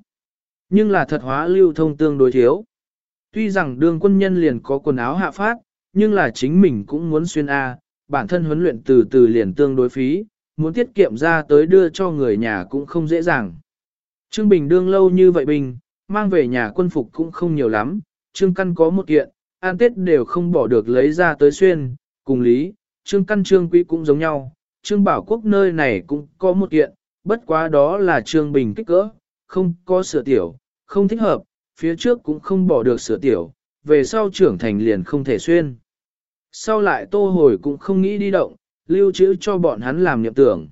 Nhưng là thật hóa lưu thông tương đối thiếu. Tuy rằng đường quân nhân liền có quần áo hạ phát, nhưng là chính mình cũng muốn xuyên A, bản thân huấn luyện từ từ liền tương đối phí, muốn tiết kiệm ra tới đưa cho người nhà cũng không dễ dàng. Trương Bình đương lâu như vậy Bình, mang về nhà quân phục cũng không nhiều lắm, Trương Căn có một kiện, an tết đều không bỏ được lấy ra tới xuyên, cùng lý, Trương Căn Trương Quý cũng giống nhau, Trương Bảo Quốc nơi này cũng có một kiện, bất quá đó là Trương Bình kích cỡ, không có sửa tiểu, không thích hợp, phía trước cũng không bỏ được sửa tiểu, về sau trưởng thành liền không thể xuyên. Sau lại tô hồi cũng không nghĩ đi động, lưu trữ cho bọn hắn làm niệm tưởng.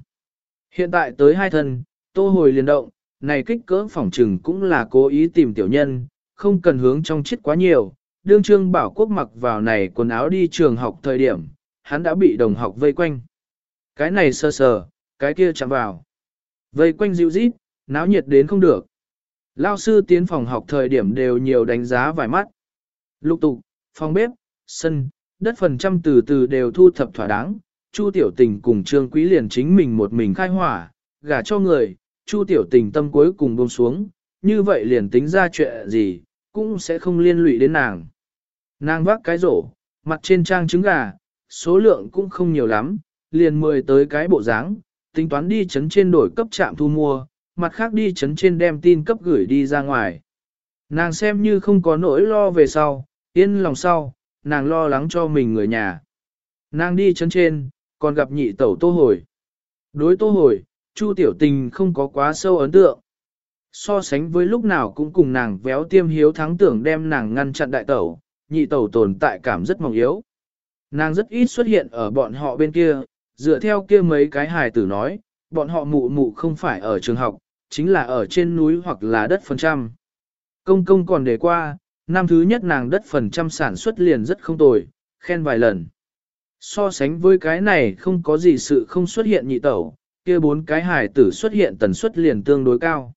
Hiện tại tới hai thân, tô hồi liền động, này kích cỡ phỏng trừng cũng là cố ý tìm tiểu nhân, không cần hướng trong chết quá nhiều. Đương trương bảo quốc mặc vào này quần áo đi trường học thời điểm, hắn đã bị đồng học vây quanh. Cái này sơ sờ, cái kia chạm vào. Vây quanh dịu rít, náo nhiệt đến không được. Lao sư tiến phòng học thời điểm đều nhiều đánh giá vài mắt. Lục tục, phòng bếp, sân, đất phần trăm từ từ đều thu thập thỏa đáng. Chu tiểu tình cùng trương quý liền chính mình một mình khai hỏa, gả cho người, chu tiểu tình tâm cuối cùng buông xuống, như vậy liền tính ra chuyện gì, cũng sẽ không liên lụy đến nàng. Nàng vác cái rổ, mặt trên trang trứng gà, số lượng cũng không nhiều lắm, liền mười tới cái bộ dáng, tính toán đi chấn trên đổi cấp trạm thu mua, mặt khác đi chấn trên đem tin cấp gửi đi ra ngoài. Nàng xem như không có nỗi lo về sau, yên lòng sau, nàng lo lắng cho mình người nhà. Nàng đi chấn trên, còn gặp nhị tẩu tô hồi. Đối tô hồi, Chu tiểu tình không có quá sâu ấn tượng. So sánh với lúc nào cũng cùng nàng véo tiêm hiếu thắng tưởng đem nàng ngăn chặn đại tẩu, nhị tẩu tồn tại cảm rất mỏng yếu. Nàng rất ít xuất hiện ở bọn họ bên kia, dựa theo kia mấy cái hài tử nói, bọn họ mụ mụ không phải ở trường học, chính là ở trên núi hoặc là đất phần trăm. Công công còn đề qua, năm thứ nhất nàng đất phần trăm sản xuất liền rất không tồi, khen vài lần. So sánh với cái này không có gì sự không xuất hiện nhị tẩu, kia bốn cái hài tử xuất hiện tần suất liền tương đối cao.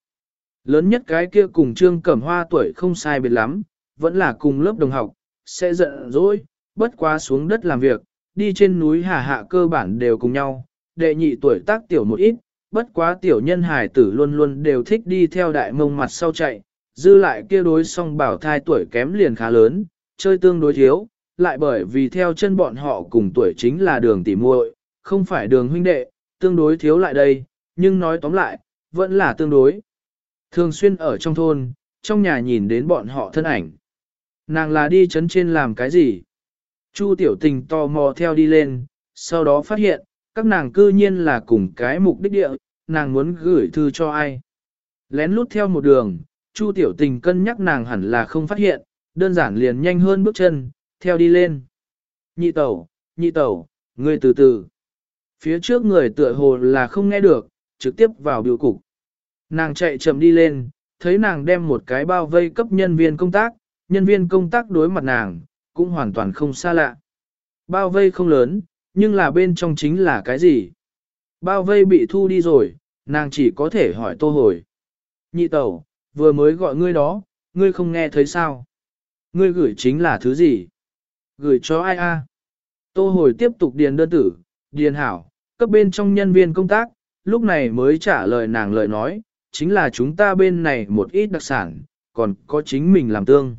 Lớn nhất cái kia cùng Trương Cẩm Hoa tuổi không sai biệt lắm, vẫn là cùng lớp đồng học, sẽ giận dỗi, bất quá xuống đất làm việc, đi trên núi hà hạ cơ bản đều cùng nhau, đệ nhị tuổi tác tiểu một ít, bất quá tiểu nhân hải tử luôn luôn đều thích đi theo đại mông mặt sau chạy, dư lại kia đối song bảo thai tuổi kém liền khá lớn, chơi tương đối thiếu, lại bởi vì theo chân bọn họ cùng tuổi chính là đường tỉ muội, không phải đường huynh đệ, tương đối thiếu lại đây, nhưng nói tóm lại, vẫn là tương đối. Thường xuyên ở trong thôn, trong nhà nhìn đến bọn họ thân ảnh. Nàng là đi chấn trên làm cái gì? Chu tiểu tình tò mò theo đi lên, sau đó phát hiện, các nàng cư nhiên là cùng cái mục đích địa, nàng muốn gửi thư cho ai. Lén lút theo một đường, Chu tiểu tình cân nhắc nàng hẳn là không phát hiện, đơn giản liền nhanh hơn bước chân, theo đi lên. Nhị tẩu, nhị tẩu, người từ từ. Phía trước người tựa hồ là không nghe được, trực tiếp vào biểu cục. Nàng chạy chậm đi lên, thấy nàng đem một cái bao vây cấp nhân viên công tác, nhân viên công tác đối mặt nàng, cũng hoàn toàn không xa lạ. Bao vây không lớn, nhưng là bên trong chính là cái gì? Bao vây bị thu đi rồi, nàng chỉ có thể hỏi tô hồi. Nhị tẩu, vừa mới gọi ngươi đó, ngươi không nghe thấy sao? Ngươi gửi chính là thứ gì? Gửi cho ai a? Tô hồi tiếp tục điền đơn tử, điền hảo, cấp bên trong nhân viên công tác, lúc này mới trả lời nàng lời nói, chính là chúng ta bên này một ít đặc sản, còn có chính mình làm tương.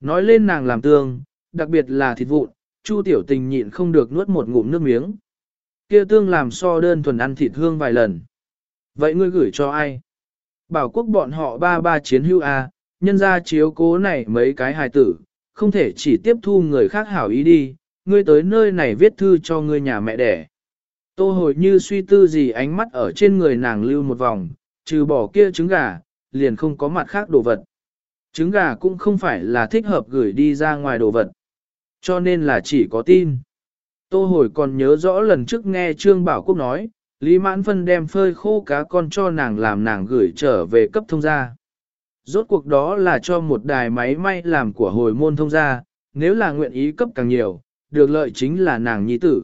Nói lên nàng làm tương, đặc biệt là thịt vụn, Chu tiểu tình nhịn không được nuốt một ngụm nước miếng. Kia tương làm so đơn thuần ăn thịt hương vài lần. Vậy ngươi gửi cho ai? Bảo quốc bọn họ ba ba chiến hưu A, nhân ra chiếu cố này mấy cái hài tử, không thể chỉ tiếp thu người khác hảo ý đi, ngươi tới nơi này viết thư cho ngươi nhà mẹ đẻ. Tô hồi như suy tư gì ánh mắt ở trên người nàng lưu một vòng, trừ bỏ kia trứng gà, liền không có mặt khác đồ vật. Trứng gà cũng không phải là thích hợp gửi đi ra ngoài đồ vật. Cho nên là chỉ có tin. Tô hồi còn nhớ rõ lần trước nghe Trương Bảo Quốc nói, Lý Mãn Phân đem phơi khô cá con cho nàng làm nàng gửi trở về cấp thông gia. Rốt cuộc đó là cho một đài máy may làm của hồi môn thông gia, nếu là nguyện ý cấp càng nhiều, được lợi chính là nàng nhi tử.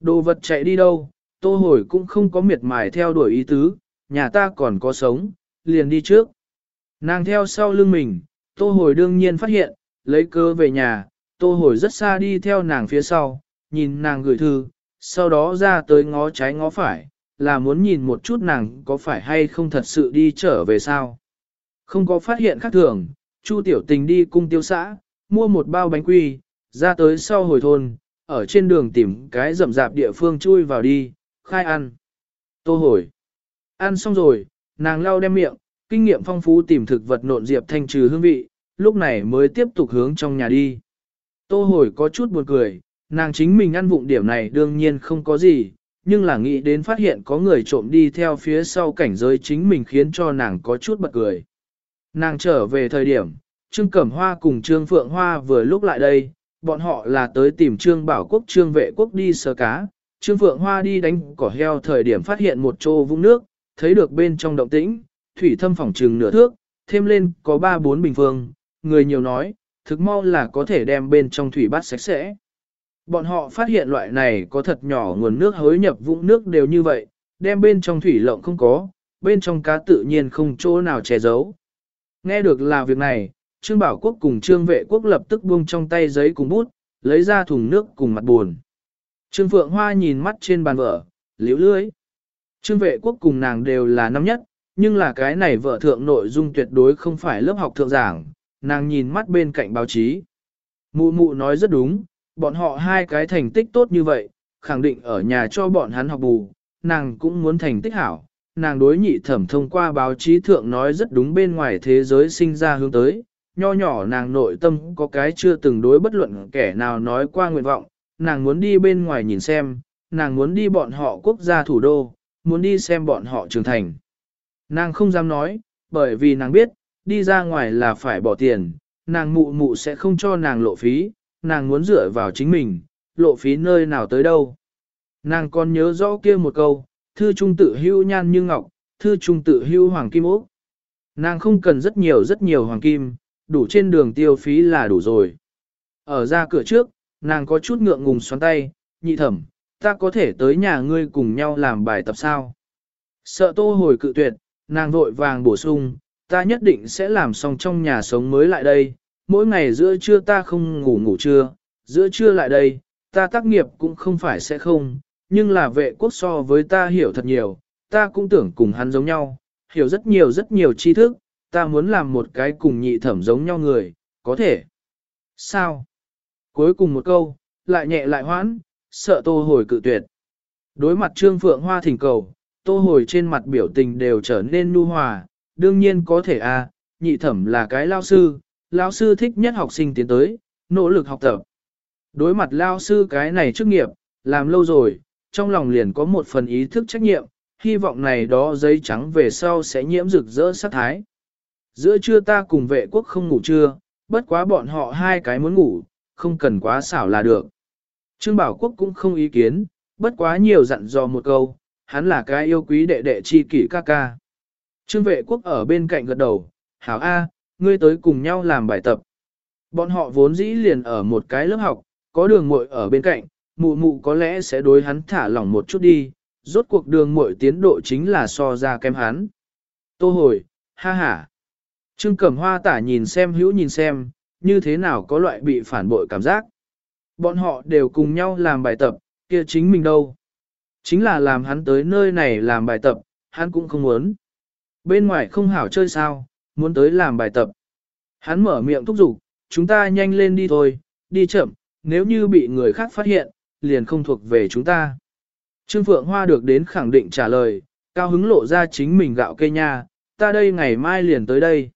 Đồ vật chạy đi đâu, tô hồi cũng không có miệt mài theo đuổi ý tứ, nhà ta còn có sống, liền đi trước. Nàng theo sau lưng mình, tô hồi đương nhiên phát hiện, lấy cơ về nhà, tô hồi rất xa đi theo nàng phía sau, nhìn nàng gửi thư, sau đó ra tới ngó trái ngó phải, là muốn nhìn một chút nàng có phải hay không thật sự đi trở về sao. Không có phát hiện khác thường, Chu Tiểu Tình đi cung tiêu xã, mua một bao bánh quy, ra tới sau hồi thôn, ở trên đường tìm cái rậm rạp địa phương chui vào đi, khai ăn. Tô hồi. Ăn xong rồi, nàng lau đem miệng, kinh nghiệm phong phú tìm thực vật nộn diệp thanh trừ hương vị, lúc này mới tiếp tục hướng trong nhà đi. Tô hồi có chút buồn cười, nàng chính mình ăn vụng điểm này đương nhiên không có gì, nhưng là nghĩ đến phát hiện có người trộm đi theo phía sau cảnh giới chính mình khiến cho nàng có chút bật cười. Nàng trở về thời điểm, Trương Cẩm Hoa cùng Trương Phượng Hoa vừa lúc lại đây, bọn họ là tới tìm Trương Bảo Quốc Trương Vệ Quốc đi sờ cá. Trương Phượng Hoa đi đánh cỏ heo thời điểm phát hiện một chỗ vũng nước, thấy được bên trong động tĩnh, thủy thâm phòng trừng nửa thước, thêm lên có ba bốn bình phương, người nhiều nói, thực mau là có thể đem bên trong thủy bát sạch sẽ. Bọn họ phát hiện loại này có thật nhỏ nguồn nước hối nhập vũng nước đều như vậy, đem bên trong thủy lộng không có, bên trong cá tự nhiên không chỗ nào che giấu. Nghe được là việc này, Trương Bảo Quốc cùng Trương Vệ Quốc lập tức buông trong tay giấy cùng bút, lấy ra thùng nước cùng mặt buồn. Trương Phượng Hoa nhìn mắt trên bàn vở, liễu lưới. Trương Vệ Quốc cùng nàng đều là năm nhất, nhưng là cái này vợ thượng nội dung tuyệt đối không phải lớp học thượng giảng, nàng nhìn mắt bên cạnh báo chí. Mụ mụ nói rất đúng, bọn họ hai cái thành tích tốt như vậy, khẳng định ở nhà cho bọn hắn học bù, nàng cũng muốn thành tích hảo. Nàng đối nhị thẩm thông qua báo chí thượng nói rất đúng bên ngoài thế giới sinh ra hướng tới, nho nhỏ nàng nội tâm có cái chưa từng đối bất luận kẻ nào nói qua nguyện vọng, nàng muốn đi bên ngoài nhìn xem, nàng muốn đi bọn họ quốc gia thủ đô, muốn đi xem bọn họ trưởng thành. Nàng không dám nói, bởi vì nàng biết, đi ra ngoài là phải bỏ tiền, nàng mụ mụ sẽ không cho nàng lộ phí, nàng muốn dựa vào chính mình, lộ phí nơi nào tới đâu. Nàng còn nhớ rõ kia một câu, thư trung tự hưu nhan như ngọc, thư trung tự hưu hoàng kim ốc. Nàng không cần rất nhiều rất nhiều hoàng kim, đủ trên đường tiêu phí là đủ rồi. Ở ra cửa trước, nàng có chút ngượng ngùng xoắn tay, nhị thẩm, ta có thể tới nhà ngươi cùng nhau làm bài tập sao. Sợ tô hồi cự tuyệt, nàng vội vàng bổ sung, ta nhất định sẽ làm xong trong nhà sống mới lại đây, mỗi ngày giữa trưa ta không ngủ ngủ trưa, giữa trưa lại đây, ta tác nghiệp cũng không phải sẽ không, nhưng là vệ quốc so với ta hiểu thật nhiều, ta cũng tưởng cùng hắn giống nhau, hiểu rất nhiều rất nhiều tri thức, ta muốn làm một cái cùng nhị thẩm giống nhau người, có thể. Sao? Cuối cùng một câu, lại nhẹ lại hoãn, sợ tô hồi cự tuyệt. Đối mặt trương phượng hoa thỉnh cầu, tô hồi trên mặt biểu tình đều trở nên nu hòa, đương nhiên có thể a à, nhị thẩm là cái lao sư, lao sư thích nhất học sinh tiến tới, nỗ lực học tập. Đối mặt lao sư cái này chức nghiệp, làm lâu rồi, trong lòng liền có một phần ý thức trách nhiệm, hy vọng này đó giấy trắng về sau sẽ nhiễm rực rỡ sát thái. Giữa trưa ta cùng vệ quốc không ngủ trưa, bất quá bọn họ hai cái muốn ngủ, không cần quá xảo là được. Trương Bảo Quốc cũng không ý kiến, bất quá nhiều dặn dò một câu, hắn là cái yêu quý đệ đệ chi kỷ ca ca. Trương vệ quốc ở bên cạnh gật đầu, hảo A, ngươi tới cùng nhau làm bài tập. Bọn họ vốn dĩ liền ở một cái lớp học, có đường muội ở bên cạnh, mụ mụ có lẽ sẽ đối hắn thả lỏng một chút đi, rốt cuộc đường muội tiến độ chính là so ra kém hắn. Tô hồi, ha ha. Trương Cẩm Hoa tả nhìn xem hữu nhìn xem, như thế nào có loại bị phản bội cảm giác. Bọn họ đều cùng nhau làm bài tập, kia chính mình đâu. Chính là làm hắn tới nơi này làm bài tập, hắn cũng không muốn. Bên ngoài không hảo chơi sao, muốn tới làm bài tập. Hắn mở miệng thúc giục, chúng ta nhanh lên đi thôi, đi chậm, nếu như bị người khác phát hiện, liền không thuộc về chúng ta. Trương Phượng Hoa được đến khẳng định trả lời, cao hứng lộ ra chính mình gạo cây nha, ta đây ngày mai liền tới đây.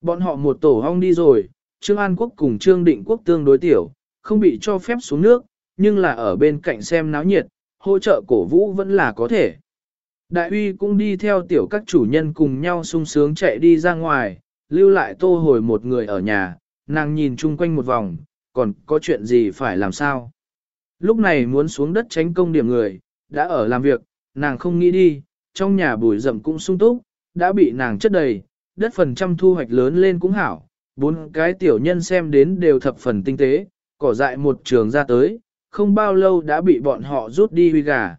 Bọn họ một tổ hong đi rồi, Trương An Quốc cùng Trương Định Quốc tương đối tiểu, không bị cho phép xuống nước, nhưng là ở bên cạnh xem náo nhiệt, hỗ trợ cổ vũ vẫn là có thể. Đại uy cũng đi theo tiểu các chủ nhân cùng nhau sung sướng chạy đi ra ngoài, lưu lại tô hồi một người ở nhà, nàng nhìn chung quanh một vòng, còn có chuyện gì phải làm sao. Lúc này muốn xuống đất tránh công điểm người, đã ở làm việc, nàng không nghĩ đi, trong nhà bùi rậm cũng sung túc, đã bị nàng chất đầy, đất phần trăm thu hoạch lớn lên cũng hảo, bốn cái tiểu nhân xem đến đều thập phần tinh tế, cỏ dại một trường ra tới, không bao lâu đã bị bọn họ rút đi huy gà.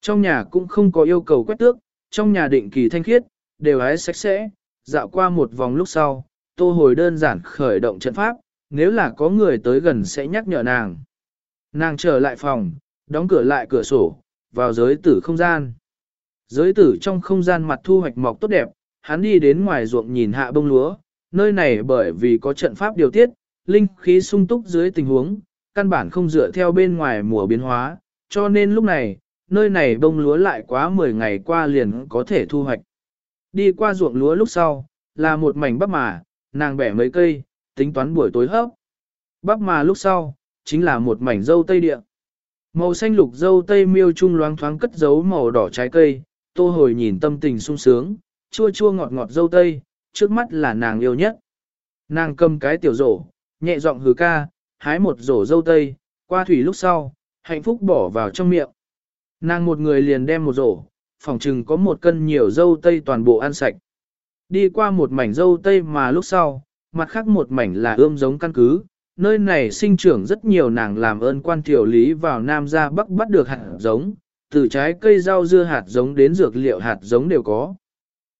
Trong nhà cũng không có yêu cầu quét tước, trong nhà định kỳ thanh khiết, đều hái sạch sẽ, dạo qua một vòng lúc sau, tô hồi đơn giản khởi động trận pháp, nếu là có người tới gần sẽ nhắc nhở nàng. Nàng trở lại phòng, đóng cửa lại cửa sổ, vào giới tử không gian. Giới tử trong không gian mặt thu hoạch mọc tốt đẹp, hắn đi đến ngoài ruộng nhìn hạ bông lúa, nơi này bởi vì có trận pháp điều tiết, linh khí sung túc dưới tình huống, căn bản không dựa theo bên ngoài mùa biến hóa, cho nên lúc này, nơi này bông lúa lại quá 10 ngày qua liền có thể thu hoạch. Đi qua ruộng lúa lúc sau, là một mảnh bắp mà, nàng bẻ mấy cây, tính toán buổi tối hấp. Bắp mà lúc sau, chính là một mảnh dâu tây địa. Màu xanh lục dâu tây miêu trung loáng thoáng cất giấu màu đỏ trái cây, tô hồi nhìn tâm tình sung sướng, chua chua ngọt ngọt dâu tây, trước mắt là nàng yêu nhất. Nàng cầm cái tiểu rổ, nhẹ giọng hừ ca, hái một rổ dâu tây, qua thủy lúc sau, hạnh phúc bỏ vào trong miệng. Nàng một người liền đem một rổ, phòng trừng có một cân nhiều dâu tây toàn bộ ăn sạch. Đi qua một mảnh dâu tây mà lúc sau, mặt khác một mảnh là ươm giống căn cứ, nơi này sinh trưởng rất nhiều nàng làm ơn quan tiểu lý vào Nam ra Bắc bắt được hạt giống, từ trái cây rau dưa hạt giống đến dược liệu hạt giống đều có.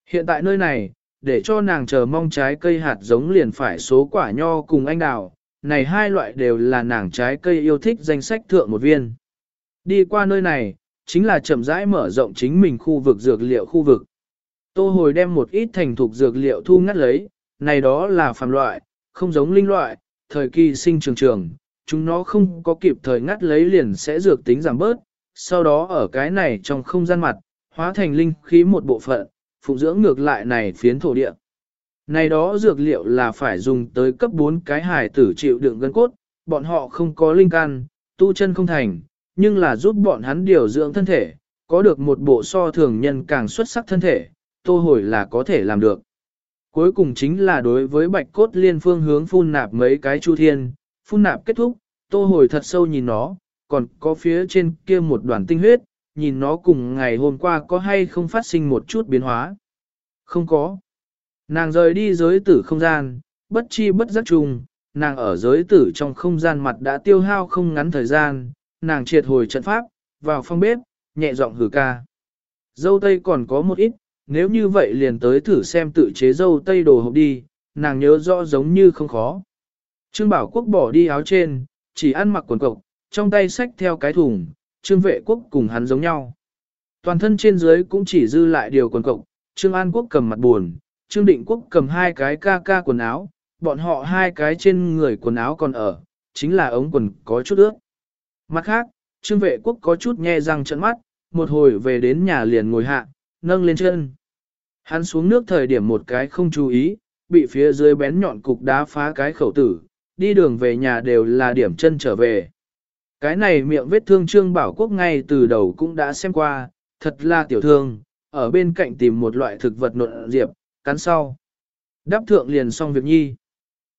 Hiện tại nơi này, để cho nàng chờ mong trái cây hạt giống liền phải số quả nho cùng anh đào, này hai loại đều là nàng trái cây yêu thích danh sách thượng một viên. Đi qua nơi này, chính là chậm rãi mở rộng chính mình khu vực dược liệu khu vực. Tô hồi đem một ít thành thục dược liệu thu ngắt lấy, này đó là phàm loại, không giống linh loại, thời kỳ sinh trường trường, chúng nó không có kịp thời ngắt lấy liền sẽ dược tính giảm bớt, sau đó ở cái này trong không gian mặt, hóa thành linh khí một bộ phận, phụng dưỡng ngược lại này phiến thổ địa. Này đó dược liệu là phải dùng tới cấp 4 cái hài tử chịu đựng gân cốt, bọn họ không có linh can, tu chân không thành, nhưng là giúp bọn hắn điều dưỡng thân thể, có được một bộ so thường nhân càng xuất sắc thân thể, tô hồi là có thể làm được. Cuối cùng chính là đối với bạch cốt liên phương hướng phun nạp mấy cái chu thiên, phun nạp kết thúc, tô hồi thật sâu nhìn nó, còn có phía trên kia một đoàn tinh huyết, nhìn nó cùng ngày hôm qua có hay không phát sinh một chút biến hóa. Không có. Nàng rời đi giới tử không gian, bất chi bất giác trùng, nàng ở giới tử trong không gian mặt đã tiêu hao không ngắn thời gian, nàng triệt hồi trận pháp, vào phòng bếp, nhẹ giọng hử ca. Dâu tây còn có một ít, nếu như vậy liền tới thử xem tự chế dâu tây đồ hộp đi, nàng nhớ rõ giống như không khó. Trương Bảo Quốc bỏ đi áo trên, chỉ ăn mặc quần cộc, trong tay xách theo cái thùng, Trương Vệ Quốc cùng hắn giống nhau. Toàn thân trên dưới cũng chỉ dư lại điều quần cộng. Trương An Quốc cầm mặt buồn, Trương Định Quốc cầm hai cái ca ca quần áo, bọn họ hai cái trên người quần áo còn ở, chính là ống quần có chút ướt. Mặt khác, Trương Vệ Quốc có chút nhe răng trận mắt, một hồi về đến nhà liền ngồi hạ, nâng lên chân. Hắn xuống nước thời điểm một cái không chú ý, bị phía dưới bén nhọn cục đá phá cái khẩu tử, đi đường về nhà đều là điểm chân trở về. Cái này miệng vết thương Trương Bảo Quốc ngay từ đầu cũng đã xem qua, thật là tiểu thương, ở bên cạnh tìm một loại thực vật nộn diệp, cắn sau. Đáp thượng liền xong việc nhi.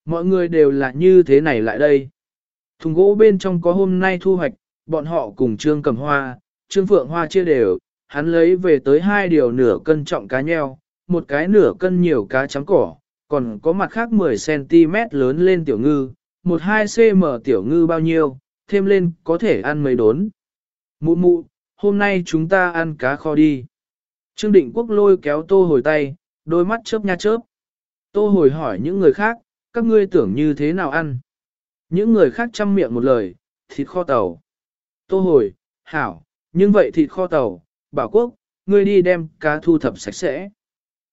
Mọi người đều là như thế này lại đây. Thùng gỗ bên trong có hôm nay thu hoạch, bọn họ cùng Trương Cầm Hoa, Trương Phượng Hoa chia đều, hắn lấy về tới hai điều nửa cân trọng cá nheo, một cái nửa cân nhiều cá trắng cỏ, còn có mặt khác 10cm lớn lên tiểu ngư, một hai cm tiểu ngư bao nhiêu, thêm lên có thể ăn mấy đốn. Mụ mụ, hôm nay chúng ta ăn cá kho đi. Trương Định Quốc lôi kéo tô hồi tay, đôi mắt chớp nha chớp. Tô hồi hỏi những người khác, các ngươi tưởng như thế nào ăn? Những người khác chăm miệng một lời, thịt kho tàu. Tô hồi, hảo, nhưng vậy thịt kho tàu, bảo quốc, ngươi đi đem cá thu thập sạch sẽ.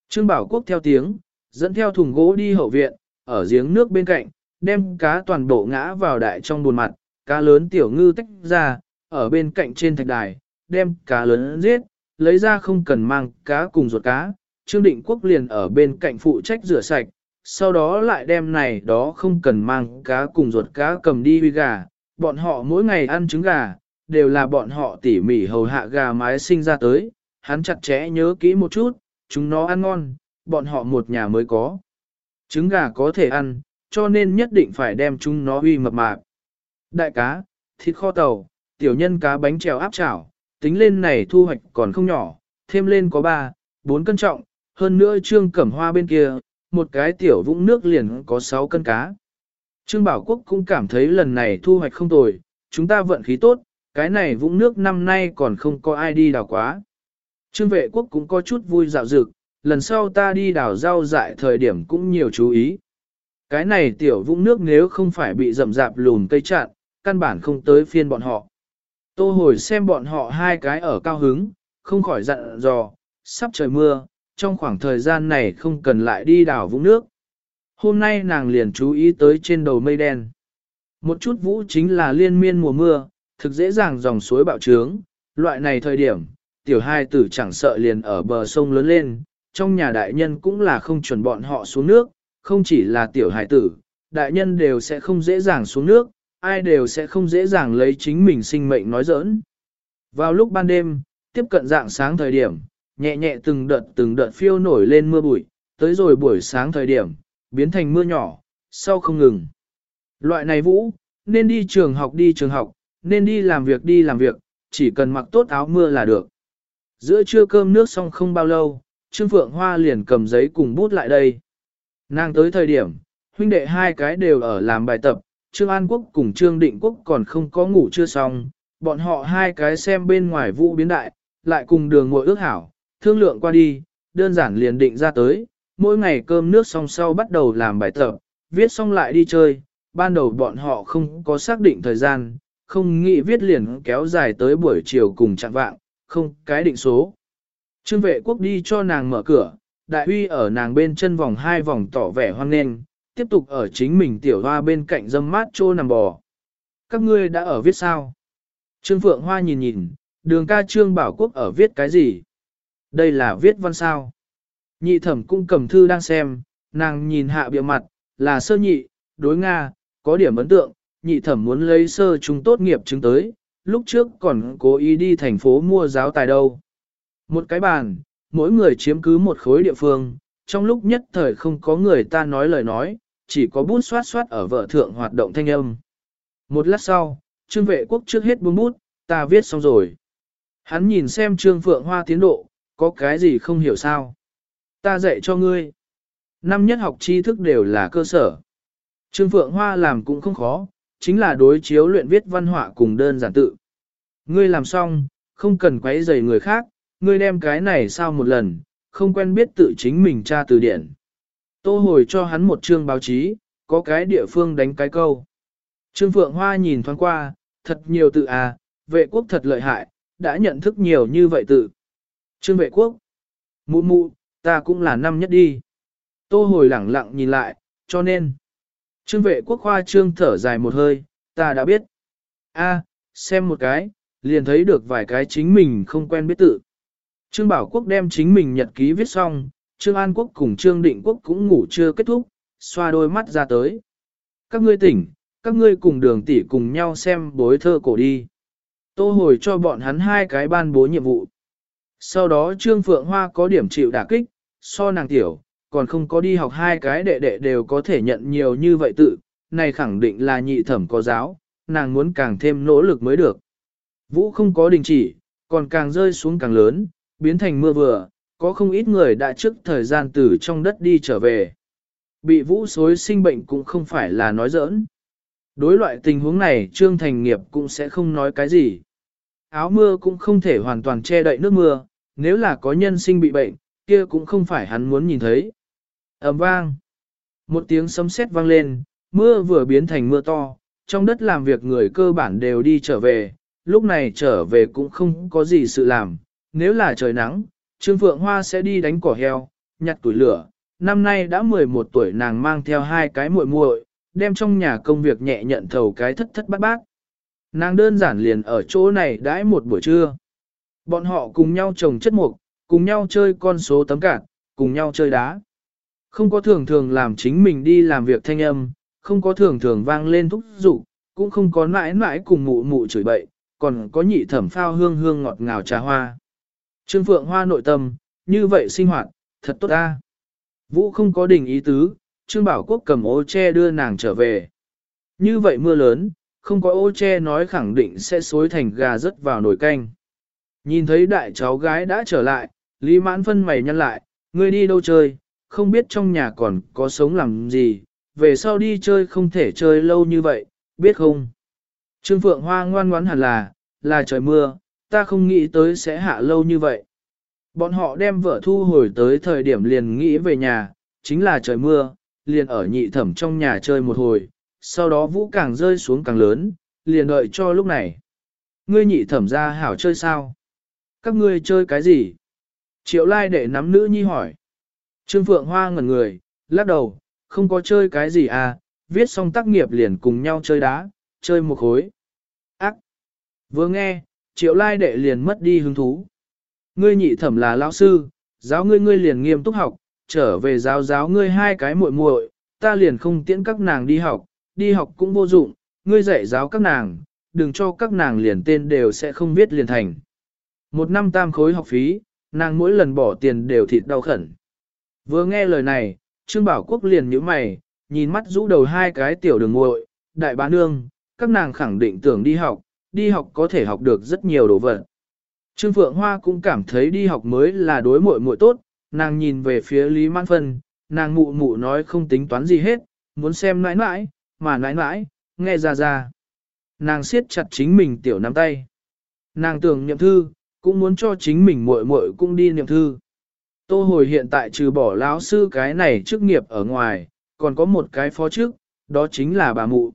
Trương bảo quốc theo tiếng, dẫn theo thùng gỗ đi hậu viện, ở giếng nước bên cạnh, đem cá toàn bộ ngã vào đại trong buồn mặt, cá lớn tiểu ngư tách ra, ở bên cạnh trên thạch đài, đem cá lớn giết, lấy ra không cần mang cá cùng ruột cá. Trương Định Quốc liền ở bên cạnh phụ trách rửa sạch, sau đó lại đem này đó không cần mang cá cùng ruột cá cầm đi huy gà. Bọn họ mỗi ngày ăn trứng gà, đều là bọn họ tỉ mỉ hầu hạ gà mái sinh ra tới, hắn chặt chẽ nhớ kỹ một chút, chúng nó ăn ngon, bọn họ một nhà mới có. Trứng gà có thể ăn, cho nên nhất định phải đem chúng nó uy mập mạp. Đại cá, thịt kho tàu, tiểu nhân cá bánh trèo áp chảo, tính lên này thu hoạch còn không nhỏ, thêm lên có 3, 4 cân trọng, hơn nữa trương cẩm hoa bên kia, một cái tiểu vũng nước liền có 6 cân cá. Trương Bảo Quốc cũng cảm thấy lần này thu hoạch không tồi, chúng ta vận khí tốt, cái này vũng nước năm nay còn không có ai đi đào quá. Trương vệ quốc cũng có chút vui dạo dực, lần sau ta đi đào rau dại thời điểm cũng nhiều chú ý. Cái này tiểu vũng nước nếu không phải bị rậm rạp lùn cây chặn, căn bản không tới phiên bọn họ. Tô hồi xem bọn họ hai cái ở cao hứng, không khỏi dặn dò, sắp trời mưa, trong khoảng thời gian này không cần lại đi đảo vũng nước. Hôm nay nàng liền chú ý tới trên đầu mây đen. Một chút vũ chính là liên miên mùa mưa, thực dễ dàng dòng suối bạo trướng, loại này thời điểm, tiểu hai tử chẳng sợ liền ở bờ sông lớn lên, trong nhà đại nhân cũng là không chuẩn bọn họ xuống nước, không chỉ là tiểu hải tử, đại nhân đều sẽ không dễ dàng xuống nước, ai đều sẽ không dễ dàng lấy chính mình sinh mệnh nói giỡn. Vào lúc ban đêm, tiếp cận dạng sáng thời điểm, nhẹ nhẹ từng đợt từng đợt phiêu nổi lên mưa bụi, tới rồi buổi sáng thời điểm, biến thành mưa nhỏ, sau không ngừng. Loại này vũ, nên đi trường học đi trường học, nên đi làm việc đi làm việc, chỉ cần mặc tốt áo mưa là được. Giữa trưa cơm nước xong không bao lâu, Trương Phượng Hoa liền cầm giấy cùng bút lại đây. Nàng tới thời điểm, huynh đệ hai cái đều ở làm bài tập, Trương An Quốc cùng Trương Định Quốc còn không có ngủ chưa xong, bọn họ hai cái xem bên ngoài vũ biến đại, lại cùng đường ngồi ước hảo, thương lượng qua đi, đơn giản liền định ra tới, mỗi ngày cơm nước xong sau bắt đầu làm bài tập, viết xong lại đi chơi, ban đầu bọn họ không có xác định thời gian, không nghĩ viết liền kéo dài tới buổi chiều cùng chặn vạng, không cái định số. Trương vệ quốc đi cho nàng mở cửa, đại huy ở nàng bên chân vòng hai vòng tỏ vẻ hoang nghênh, tiếp tục ở chính mình tiểu hoa bên cạnh dâm mát trô nằm bò. Các ngươi đã ở viết sao? Trương Phượng Hoa nhìn nhìn, đường ca Trương Bảo Quốc ở viết cái gì? Đây là viết văn sao? Nhị thẩm cũng cầm thư đang xem, nàng nhìn hạ bìa mặt, là sơ nhị, đối Nga, có điểm ấn tượng, nhị thẩm muốn lấy sơ chúng tốt nghiệp chứng tới, lúc trước còn cố ý đi thành phố mua giáo tài đâu. Một cái bàn, mỗi người chiếm cứ một khối địa phương, trong lúc nhất thời không có người ta nói lời nói, chỉ có bút xoát xoát ở vợ thượng hoạt động thanh âm. Một lát sau, trương vệ quốc trước hết buông bút, ta viết xong rồi. Hắn nhìn xem trương phượng hoa tiến độ, có cái gì không hiểu sao. Ta dạy cho ngươi. Năm nhất học tri thức đều là cơ sở. Trương phượng hoa làm cũng không khó, chính là đối chiếu luyện viết văn họa cùng đơn giản tự. Ngươi làm xong, không cần quấy rầy người khác, ngươi đem cái này sao một lần, không quen biết tự chính mình tra từ điển. Tô hồi cho hắn một chương báo chí, có cái địa phương đánh cái câu. Trương Phượng Hoa nhìn thoáng qua, thật nhiều tự à, vệ quốc thật lợi hại, đã nhận thức nhiều như vậy tự. Trương vệ quốc, mụ mụ, ta cũng là năm nhất đi. Tô hồi lẳng lặng nhìn lại, cho nên. Trương vệ quốc khoa trương thở dài một hơi, ta đã biết. a xem một cái, liền thấy được vài cái chính mình không quen biết tự. Trương Bảo Quốc đem chính mình nhật ký viết xong, Trương An Quốc cùng Trương Định Quốc cũng ngủ chưa kết thúc, xoa đôi mắt ra tới. Các ngươi tỉnh, các ngươi cùng đường tỷ cùng nhau xem bối thơ cổ đi. Tô hồi cho bọn hắn hai cái ban bố nhiệm vụ. Sau đó Trương Phượng Hoa có điểm chịu đả kích, so nàng tiểu, còn không có đi học hai cái đệ đệ đều có thể nhận nhiều như vậy tự, này khẳng định là nhị thẩm có giáo, nàng muốn càng thêm nỗ lực mới được. Vũ không có đình chỉ, còn càng rơi xuống càng lớn, biến thành mưa vừa, có không ít người đã trước thời gian từ trong đất đi trở về. Bị vũ xối sinh bệnh cũng không phải là nói giỡn. Đối loại tình huống này Trương Thành Nghiệp cũng sẽ không nói cái gì. Áo mưa cũng không thể hoàn toàn che đậy nước mưa, nếu là có nhân sinh bị bệnh, kia cũng không phải hắn muốn nhìn thấy. ầm vang. Một tiếng sấm sét vang lên, mưa vừa biến thành mưa to, trong đất làm việc người cơ bản đều đi trở về, lúc này trở về cũng không có gì sự làm, nếu là trời nắng, Trương Phượng Hoa sẽ đi đánh cỏ heo, nhặt tuổi lửa. Năm nay đã 11 tuổi nàng mang theo hai cái muội muội, đem trong nhà công việc nhẹ nhận thầu cái thất thất bát bát. Nàng đơn giản liền ở chỗ này đãi một buổi trưa. Bọn họ cùng nhau trồng chất mục, cùng nhau chơi con số tấm cạn, cùng nhau chơi đá. Không có thường thường làm chính mình đi làm việc thanh âm, không có thường thường vang lên thúc giục, cũng không có mãi mãi cùng mụ mụ chửi bậy, còn có nhị thẩm phao hương hương ngọt ngào trà hoa. Trương Phượng Hoa nội tâm, như vậy sinh hoạt, thật tốt ta. Vũ không có đình ý tứ, Trương Bảo Quốc cầm ô che đưa nàng trở về. Như vậy mưa lớn, không có ô che nói khẳng định sẽ xối thành gà rớt vào nồi canh. Nhìn thấy đại cháu gái đã trở lại, Lý Mãn Phân mày nhăn lại, ngươi đi đâu chơi, không biết trong nhà còn có sống làm gì, về sau đi chơi không thể chơi lâu như vậy, biết không? Trương Phượng Hoa ngoan ngoãn hẳn là, là trời mưa, ta không nghĩ tới sẽ hạ lâu như vậy. Bọn họ đem vợ thu hồi tới thời điểm liền nghĩ về nhà, chính là trời mưa, liền ở nhị thẩm trong nhà chơi một hồi, sau đó vũ càng rơi xuống càng lớn, liền đợi cho lúc này. Ngươi nhị thẩm ra hảo chơi sao? Các ngươi chơi cái gì? Triệu lai để nắm nữ nhi hỏi. Trương Phượng Hoa ngẩn người, lắc đầu, không có chơi cái gì à, viết xong tác nghiệp liền cùng nhau chơi đá, chơi một khối. Ác! Vừa nghe, triệu lai đệ liền mất đi hứng thú. Ngươi nhị thẩm là lão sư, giáo ngươi ngươi liền nghiêm túc học, trở về giáo giáo ngươi hai cái muội muội, ta liền không tiễn các nàng đi học, đi học cũng vô dụng, ngươi dạy giáo các nàng, đừng cho các nàng liền tên đều sẽ không biết liền thành. Một năm tam khối học phí, nàng mỗi lần bỏ tiền đều thịt đau khẩn. Vừa nghe lời này, Trương Bảo Quốc liền nhíu mày, nhìn mắt rũ đầu hai cái tiểu đường muội, đại bá nương, các nàng khẳng định tưởng đi học, đi học có thể học được rất nhiều đồ vật. Trương Phượng Hoa cũng cảm thấy đi học mới là đối muội muội tốt, nàng nhìn về phía Lý Mãn Phân, nàng mụ mụ nói không tính toán gì hết, muốn xem nãi nãi, mà nãi nãi, nghe ra ra. Nàng siết chặt chính mình tiểu nắm tay. Nàng tưởng niệm thư, cũng muốn cho chính mình muội muội cũng đi niệm thư. Tô hồi hiện tại trừ bỏ lão sư cái này chức nghiệp ở ngoài, còn có một cái phó chức, đó chính là bà mụ.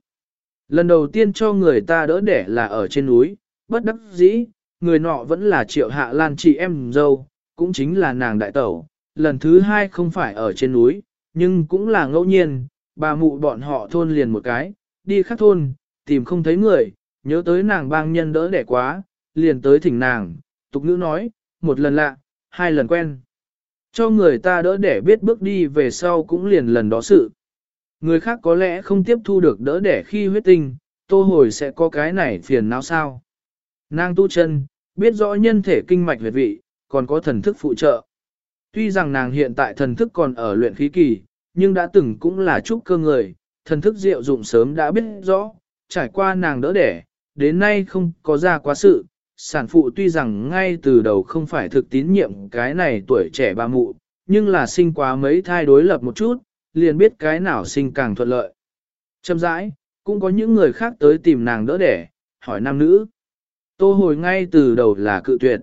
Lần đầu tiên cho người ta đỡ đẻ là ở trên núi, bất đắc dĩ, người nọ vẫn là triệu hạ lan chị em dâu, cũng chính là nàng đại tẩu. Lần thứ hai không phải ở trên núi, nhưng cũng là ngẫu nhiên, bà mụ bọn họ thôn liền một cái, đi khắc thôn, tìm không thấy người, nhớ tới nàng bang nhân đỡ đẻ quá, liền tới thỉnh nàng, tục ngữ nói, một lần lạ, hai lần quen. Cho người ta đỡ đẻ biết bước đi về sau cũng liền lần đó sự. Người khác có lẽ không tiếp thu được đỡ đẻ khi huyết tinh, tô hồi sẽ có cái này phiền não sao. Nàng tu chân, biết rõ nhân thể kinh mạch huyệt vị, còn có thần thức phụ trợ. Tuy rằng nàng hiện tại thần thức còn ở luyện khí kỳ, nhưng đã từng cũng là trúc cơ người, thần thức diệu dụng sớm đã biết rõ, trải qua nàng đỡ đẻ, đến nay không có ra quá sự, sản phụ tuy rằng ngay từ đầu không phải thực tín nhiệm cái này tuổi trẻ bà mụ, nhưng là sinh quá mấy thai đối lập một chút, liền biết cái nào sinh càng thuận lợi. Châm rãi, cũng có những người khác tới tìm nàng đỡ đẻ, hỏi nam nữ. Tô hồi ngay từ đầu là cự tuyệt.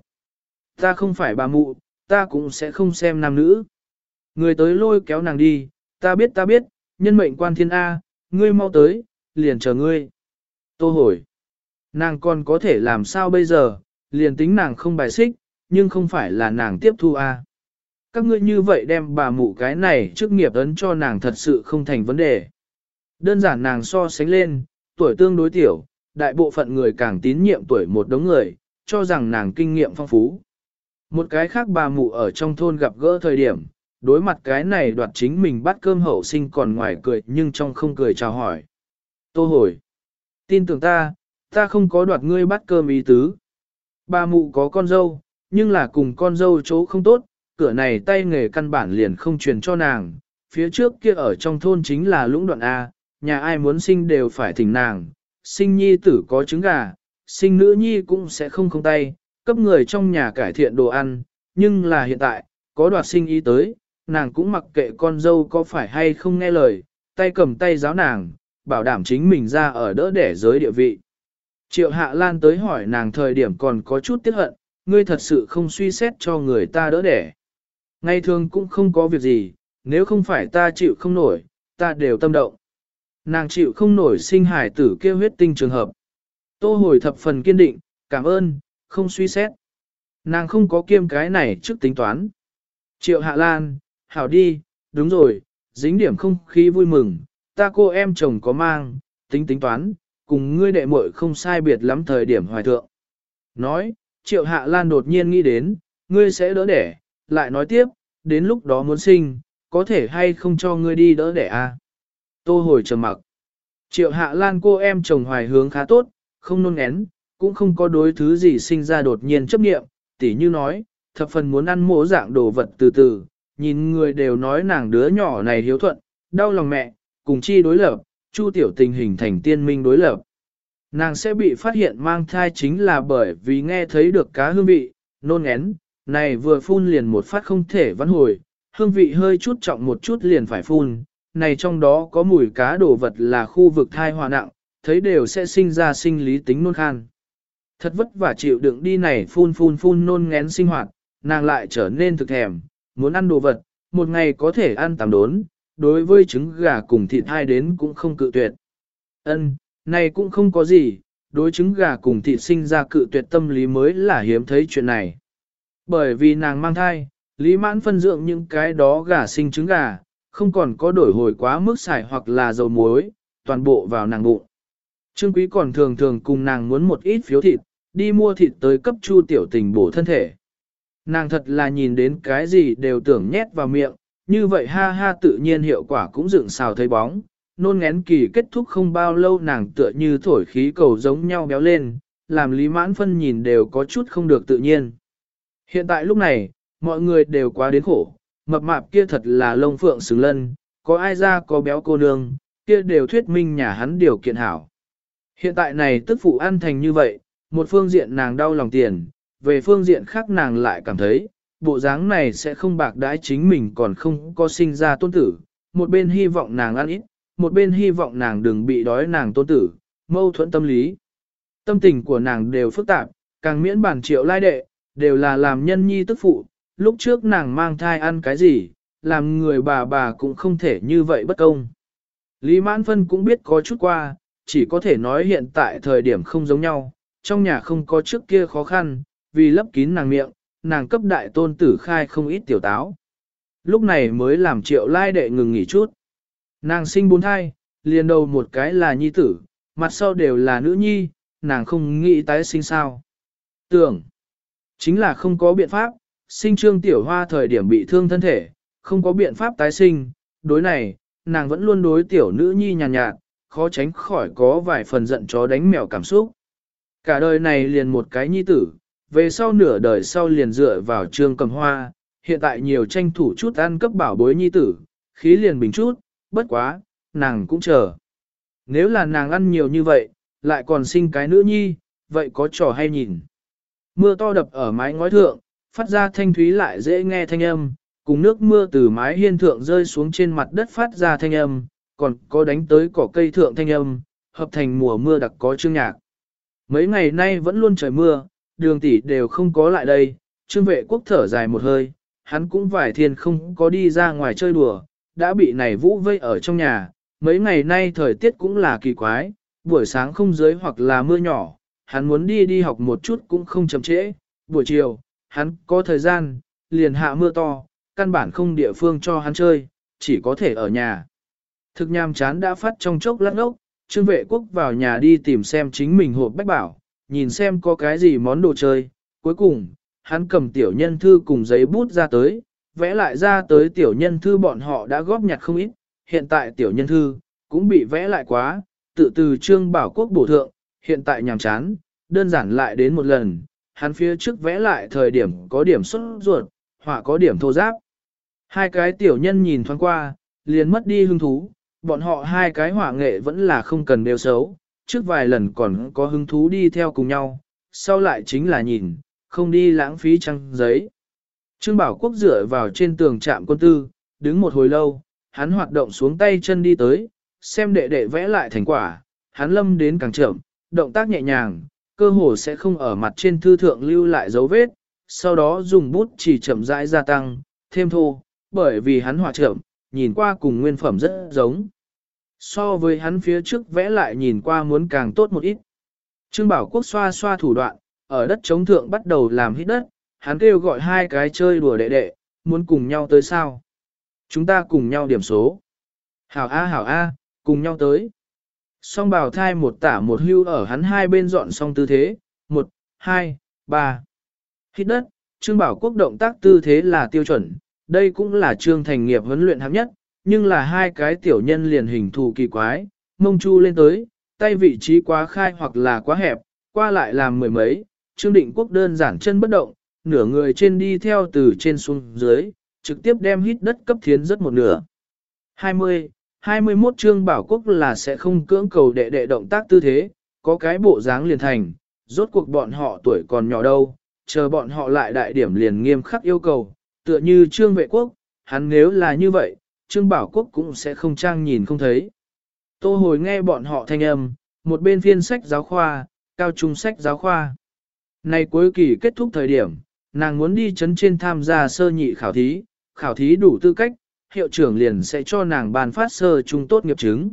Ta không phải bà mụ, ta cũng sẽ không xem nam nữ. Người tới lôi kéo nàng đi, ta biết ta biết, nhân mệnh quan thiên A, ngươi mau tới, liền chờ ngươi. Tô hồi. Nàng còn có thể làm sao bây giờ, liền tính nàng không bài xích, nhưng không phải là nàng tiếp thu a. Các ngươi như vậy đem bà mụ cái này trước nghiệp ấn cho nàng thật sự không thành vấn đề. Đơn giản nàng so sánh lên, tuổi tương đối tiểu, đại bộ phận người càng tín nhiệm tuổi một đống người, cho rằng nàng kinh nghiệm phong phú. Một cái khác bà mụ ở trong thôn gặp gỡ thời điểm, đối mặt cái này đoạt chính mình bắt cơm hậu sinh còn ngoài cười nhưng trong không cười chào hỏi. Tô hồi, tin tưởng ta, ta không có đoạt ngươi bắt cơm ý tứ. Bà mụ có con dâu, nhưng là cùng con dâu chỗ không tốt, cửa này tay nghề căn bản liền không truyền cho nàng, phía trước kia ở trong thôn chính là lũng đoạn A, nhà ai muốn sinh đều phải thỉnh nàng, sinh nhi tử có trứng gà, sinh nữ nhi cũng sẽ không không tay, cấp người trong nhà cải thiện đồ ăn, nhưng là hiện tại, có đoạt sinh ý tới, nàng cũng mặc kệ con dâu có phải hay không nghe lời, tay cầm tay giáo nàng, bảo đảm chính mình ra ở đỡ đẻ giới địa vị. Triệu Hạ Lan tới hỏi nàng thời điểm còn có chút tiếc hận, ngươi thật sự không suy xét cho người ta đỡ đẻ. Ngày thường cũng không có việc gì, nếu không phải ta chịu không nổi, ta đều tâm động. Nàng chịu không nổi sinh hải tử kêu huyết tinh trường hợp. Tô hồi thập phần kiên định, cảm ơn, không suy xét. Nàng không có kiêm cái này trước tính toán. Triệu Hạ Lan, hảo đi, đúng rồi, dính điểm không khí vui mừng, ta cô em chồng có mang, tính tính toán, cùng ngươi đệ muội không sai biệt lắm thời điểm hoài thượng. Nói, triệu hạ lan đột nhiên nghĩ đến, ngươi sẽ đỡ đẻ, lại nói tiếp, đến lúc đó muốn sinh, có thể hay không cho ngươi đi đỡ đẻ a? Tô hồi trầm mặc. Triệu hạ lan cô em chồng hoài hướng khá tốt, không nôn ngén, cũng không có đối thứ gì sinh ra đột nhiên chấp nghiệm, tỉ như nói, thập phần muốn ăn mỗ dạng đồ vật từ từ, nhìn người đều nói nàng đứa nhỏ này hiếu thuận, đau lòng mẹ, cùng chi đối lập, chu tiểu tình hình thành tiên minh đối lập. Nàng sẽ bị phát hiện mang thai chính là bởi vì nghe thấy được cá hương vị, nôn ngén, này vừa phun liền một phát không thể vãn hồi, hương vị hơi chút trọng một chút liền phải phun, này trong đó có mùi cá đồ vật là khu vực thai hòa nặng, thấy đều sẽ sinh ra sinh lý tính nôn khan. Thật vất vả chịu đựng đi này phun phun phun nôn ngén sinh hoạt, nàng lại trở nên thực thèm, muốn ăn đồ vật, một ngày có thể ăn tạm đốn, đối với trứng gà cùng thịt hai đến cũng không cự tuyệt. Ân, này cũng không có gì, đối trứng gà cùng thịt sinh ra cự tuyệt tâm lý mới là hiếm thấy chuyện này. Bởi vì nàng mang thai, lý mãn phân dưỡng những cái đó gà sinh trứng gà, không còn có đổi hồi quá mức xài hoặc là dầu muối, toàn bộ vào nàng bụng. Trương quý còn thường thường cùng nàng muốn một ít phiếu thịt, đi mua thịt tới cấp chu tiểu tình bổ thân thể. Nàng thật là nhìn đến cái gì đều tưởng nhét vào miệng, như vậy ha ha tự nhiên hiệu quả cũng dựng xào thấy bóng, nôn ngén kỳ kết thúc không bao lâu nàng tựa như thổi khí cầu giống nhau béo lên, làm lý mãn phân nhìn đều có chút không được tự nhiên. Hiện tại lúc này, mọi người đều quá đến khổ, mập mạp kia thật là lông phượng xứng lân, có ai ra có béo cô nương, kia đều thuyết minh nhà hắn điều kiện hảo. Hiện tại này tức phụ ăn thành như vậy, một phương diện nàng đau lòng tiền, về phương diện khác nàng lại cảm thấy, bộ dáng này sẽ không bạc đãi chính mình còn không có sinh ra tôn tử, một bên hy vọng nàng ăn ít, một bên hy vọng nàng đừng bị đói nàng tôn tử, mâu thuẫn tâm lý. Tâm tình của nàng đều phức tạp, càng miễn bản triệu lai đệ, đều là làm nhân nhi tức phụ, lúc trước nàng mang thai ăn cái gì, làm người bà bà cũng không thể như vậy bất công. Lý Mãn Phân cũng biết có chút qua, chỉ có thể nói hiện tại thời điểm không giống nhau, trong nhà không có trước kia khó khăn, vì lấp kín nàng miệng, nàng cấp đại tôn tử khai không ít tiểu táo. Lúc này mới làm triệu lai đệ ngừng nghỉ chút. Nàng sinh bốn thai, liền đầu một cái là nhi tử, mặt sau đều là nữ nhi, nàng không nghĩ tái sinh sao. Tưởng, chính là không có biện pháp, sinh trương tiểu hoa thời điểm bị thương thân thể, không có biện pháp tái sinh, đối này, nàng vẫn luôn đối tiểu nữ nhi nhàn nhạt, nhạt, khó tránh khỏi có vài phần giận chó đánh mèo cảm xúc. Cả đời này liền một cái nhi tử, về sau nửa đời sau liền dựa vào trương cầm hoa, hiện tại nhiều tranh thủ chút ăn cấp bảo bối nhi tử, khí liền bình chút, bất quá, nàng cũng chờ. Nếu là nàng ăn nhiều như vậy, lại còn sinh cái nữ nhi, vậy có trò hay nhìn. Mưa to đập ở mái ngói thượng, phát ra thanh thúy lại dễ nghe thanh âm, cùng nước mưa từ mái hiên thượng rơi xuống trên mặt đất phát ra thanh âm, còn có đánh tới cỏ cây thượng thanh âm, hợp thành mùa mưa đặc có chương nhạc. Mấy ngày nay vẫn luôn trời mưa, đường tỷ đều không có lại đây, trương vệ quốc thở dài một hơi, hắn cũng vải thiên không có đi ra ngoài chơi đùa, đã bị này vũ vây ở trong nhà, mấy ngày nay thời tiết cũng là kỳ quái, buổi sáng không dưới hoặc là mưa nhỏ, hắn muốn đi đi học một chút cũng không chậm trễ, buổi chiều, hắn có thời gian, liền hạ mưa to, căn bản không địa phương cho hắn chơi, chỉ có thể ở nhà. Thực nhàm chán đã phát trong chốc lát ốc, trương vệ quốc vào nhà đi tìm xem chính mình hộp bách bảo, nhìn xem có cái gì món đồ chơi, cuối cùng, hắn cầm tiểu nhân thư cùng giấy bút ra tới, vẽ lại ra tới tiểu nhân thư bọn họ đã góp nhặt không ít, hiện tại tiểu nhân thư, cũng bị vẽ lại quá, tự từ trương bảo quốc bổ thượng, hiện tại nhàm chán, đơn giản lại đến một lần, hắn phía trước vẽ lại thời điểm có điểm xuất ruột, họa có điểm thô giáp. Hai cái tiểu nhân nhìn thoáng qua, liền mất đi hứng thú, bọn họ hai cái họa nghệ vẫn là không cần đều xấu, trước vài lần còn có hứng thú đi theo cùng nhau, sau lại chính là nhìn, không đi lãng phí trăng giấy. Trương Bảo Quốc dựa vào trên tường trạm quân tư, đứng một hồi lâu, hắn hoạt động xuống tay chân đi tới, xem đệ đệ vẽ lại thành quả, hắn lâm đến càng chậm, động tác nhẹ nhàng, cơ hồ sẽ không ở mặt trên thư thượng lưu lại dấu vết, sau đó dùng bút chỉ chậm rãi gia tăng, thêm thô, bởi vì hắn hòa chậm, nhìn qua cùng nguyên phẩm rất giống. So với hắn phía trước vẽ lại nhìn qua muốn càng tốt một ít. Trương Bảo Quốc xoa xoa thủ đoạn, ở đất chống thượng bắt đầu làm hít đất, hắn kêu gọi hai cái chơi đùa đệ đệ, muốn cùng nhau tới sao. Chúng ta cùng nhau điểm số. Hảo A hảo A, cùng nhau tới. Song bào thai một tả một hưu ở hắn hai bên dọn xong tư thế, một, hai, ba. Hít đất, Trương Bảo Quốc động tác tư thế là tiêu chuẩn, đây cũng là Trương Thành nghiệp huấn luyện hạng nhất, nhưng là hai cái tiểu nhân liền hình thù kỳ quái, mông chu lên tới, tay vị trí quá khai hoặc là quá hẹp, qua lại làm mười mấy, Trương Định Quốc đơn giản chân bất động, nửa người trên đi theo từ trên xuống dưới, trực tiếp đem hít đất cấp thiến rất một nửa. 20, 21 chương Bảo Quốc là sẽ không cưỡng cầu đệ đệ động tác tư thế, có cái bộ dáng liền thành, rốt cuộc bọn họ tuổi còn nhỏ đâu, chờ bọn họ lại đại điểm liền nghiêm khắc yêu cầu, tựa như Trương Vệ Quốc, hắn nếu là như vậy, Trương Bảo Quốc cũng sẽ không trang nhìn không thấy. Tô hồi nghe bọn họ thanh âm, một bên phiên sách giáo khoa, cao trung sách giáo khoa. Này cuối kỳ kết thúc thời điểm, nàng muốn đi chấn trên tham gia sơ nhị khảo thí, khảo thí đủ tư cách, hiệu trưởng liền sẽ cho nàng bàn phát sơ trung tốt nghiệp chứng.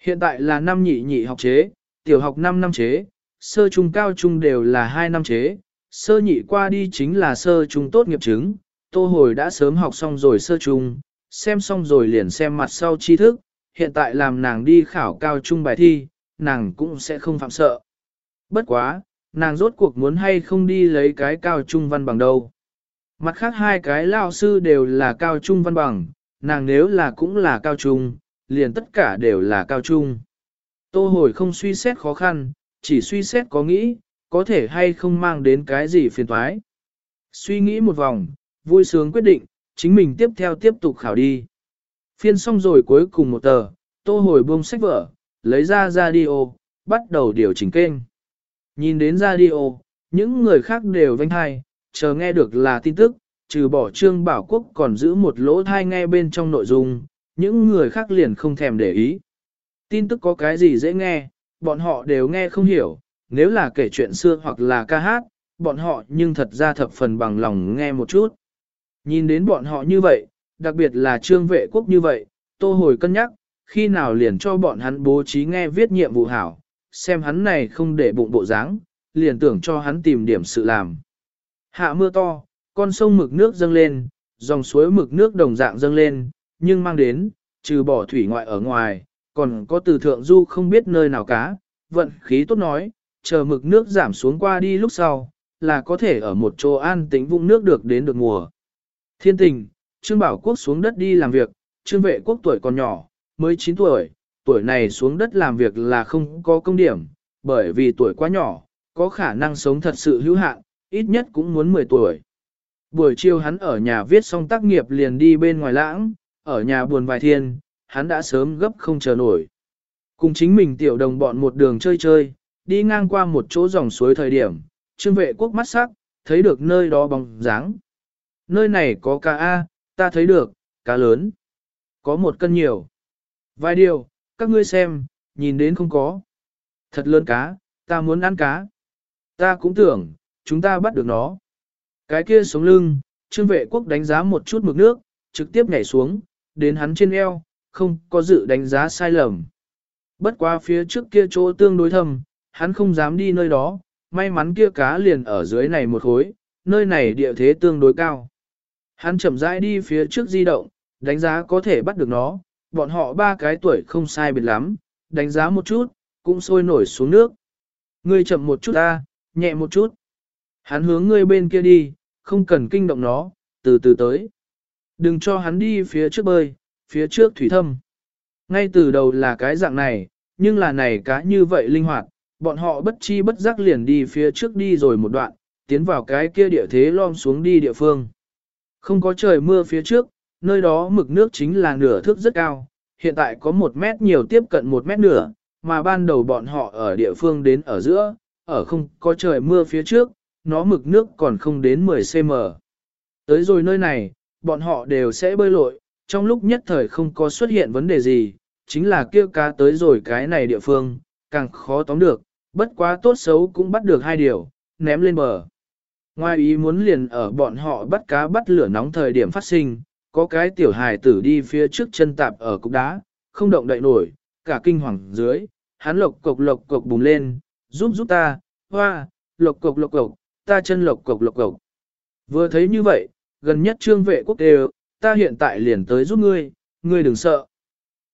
Hiện tại là năm nhị nhị học chế, tiểu học 5 năm chế, sơ trung cao trung đều là 2 năm chế, sơ nhị qua đi chính là sơ trung tốt nghiệp chứng, tô hồi đã sớm học xong rồi sơ trung, xem xong rồi liền xem mặt sau tri thức, hiện tại làm nàng đi khảo cao trung bài thi, nàng cũng sẽ không phạm sợ. Bất quá, nàng rốt cuộc muốn hay không đi lấy cái cao trung văn bằng đâu. Mặt khác hai cái lao sư đều là cao trung văn bằng, nàng nếu là cũng là cao trung, liền tất cả đều là cao trung. Tô hồi không suy xét khó khăn, chỉ suy xét có nghĩ, có thể hay không mang đến cái gì phiền toái. Suy nghĩ một vòng, vui sướng quyết định, chính mình tiếp theo tiếp tục khảo đi. Phiên xong rồi cuối cùng một tờ, tô hồi buông sách vở, lấy ra radio, bắt đầu điều chỉnh kênh. Nhìn đến radio, những người khác đều vanh hai, chờ nghe được là tin tức, trừ bỏ Trương Bảo Quốc còn giữ một lỗ thai nghe bên trong nội dung, những người khác liền không thèm để ý. Tin tức có cái gì dễ nghe, bọn họ đều nghe không hiểu, nếu là kể chuyện xưa hoặc là ca hát, bọn họ nhưng thật ra thập phần bằng lòng nghe một chút. Nhìn đến bọn họ như vậy, đặc biệt là trương vệ quốc như vậy, tô hồi cân nhắc, khi nào liền cho bọn hắn bố trí nghe viết nhiệm vụ hảo, xem hắn này không để bụng bộ dáng, liền tưởng cho hắn tìm điểm sự làm. Hạ mưa to, con sông mực nước dâng lên, dòng suối mực nước đồng dạng dâng lên, nhưng mang đến, trừ bỏ thủy ngoại ở ngoài, còn có từ thượng du không biết nơi nào cá, vận khí tốt nói, chờ mực nước giảm xuống qua đi lúc sau, là có thể ở một chỗ an tĩnh vũng nước được đến được mùa. Thiên tình, Trương Bảo Quốc xuống đất đi làm việc, Trương Vệ Quốc tuổi còn nhỏ, mới 9 tuổi, tuổi này xuống đất làm việc là không có công điểm, bởi vì tuổi quá nhỏ, có khả năng sống thật sự hữu hạn, ít nhất cũng muốn 10 tuổi. Buổi chiều hắn ở nhà viết xong tác nghiệp liền đi bên ngoài lãng, ở nhà buồn vài thiên, hắn đã sớm gấp không chờ nổi. Cùng chính mình tiểu đồng bọn một đường chơi chơi, đi ngang qua một chỗ dòng suối thời điểm, trương vệ quốc mắt sắc, thấy được nơi đó bóng dáng. Nơi này có cá A, ta thấy được, cá lớn. Có một cân nhiều. Vài điều, các ngươi xem, nhìn đến không có. Thật lớn cá, ta muốn ăn cá. Ta cũng tưởng, chúng ta bắt được nó. Cái kia sống lưng, trương vệ quốc đánh giá một chút mực nước, trực tiếp nhảy xuống, đến hắn trên eo, không có dự đánh giá sai lầm. Bất qua phía trước kia chỗ tương đối thâm, hắn không dám đi nơi đó, may mắn kia cá liền ở dưới này một khối, nơi này địa thế tương đối cao. Hắn chậm rãi đi phía trước di động, đánh giá có thể bắt được nó, bọn họ ba cái tuổi không sai biệt lắm, đánh giá một chút, cũng sôi nổi xuống nước. Ngươi chậm một chút ta, nhẹ một chút. Hắn hướng ngươi bên kia đi, không cần kinh động nó, từ từ tới. Đừng cho hắn đi phía trước bơi, phía trước thủy thâm. Ngay từ đầu là cái dạng này, nhưng là này cá như vậy linh hoạt, bọn họ bất chi bất giác liền đi phía trước đi rồi một đoạn, tiến vào cái kia địa thế lom xuống đi địa phương. Không có trời mưa phía trước, nơi đó mực nước chính là nửa thước rất cao, hiện tại có một mét nhiều tiếp cận một mét nửa, mà ban đầu bọn họ ở địa phương đến ở giữa, ở không có trời mưa phía trước, nó mực nước còn không đến 10cm. Tới rồi nơi này, bọn họ đều sẽ bơi lội, trong lúc nhất thời không có xuất hiện vấn đề gì, chính là kia cá tới rồi cái này địa phương, càng khó tóm được, bất quá tốt xấu cũng bắt được hai điều, ném lên bờ. Ngoài ý muốn liền ở bọn họ bắt cá bắt lửa nóng thời điểm phát sinh, có cái tiểu hài tử đi phía trước chân tạp ở cục đá, không động đậy nổi, cả kinh hoàng dưới, hắn lộc cộc lộc cộc bùng lên, giúp giúp ta, hoa, lộc cộc lộc cộc, ta chân lộc cộc lộc cộc. Vừa thấy như vậy, gần nhất trương vệ quốc đều, ta hiện tại liền tới giúp ngươi, ngươi đừng sợ.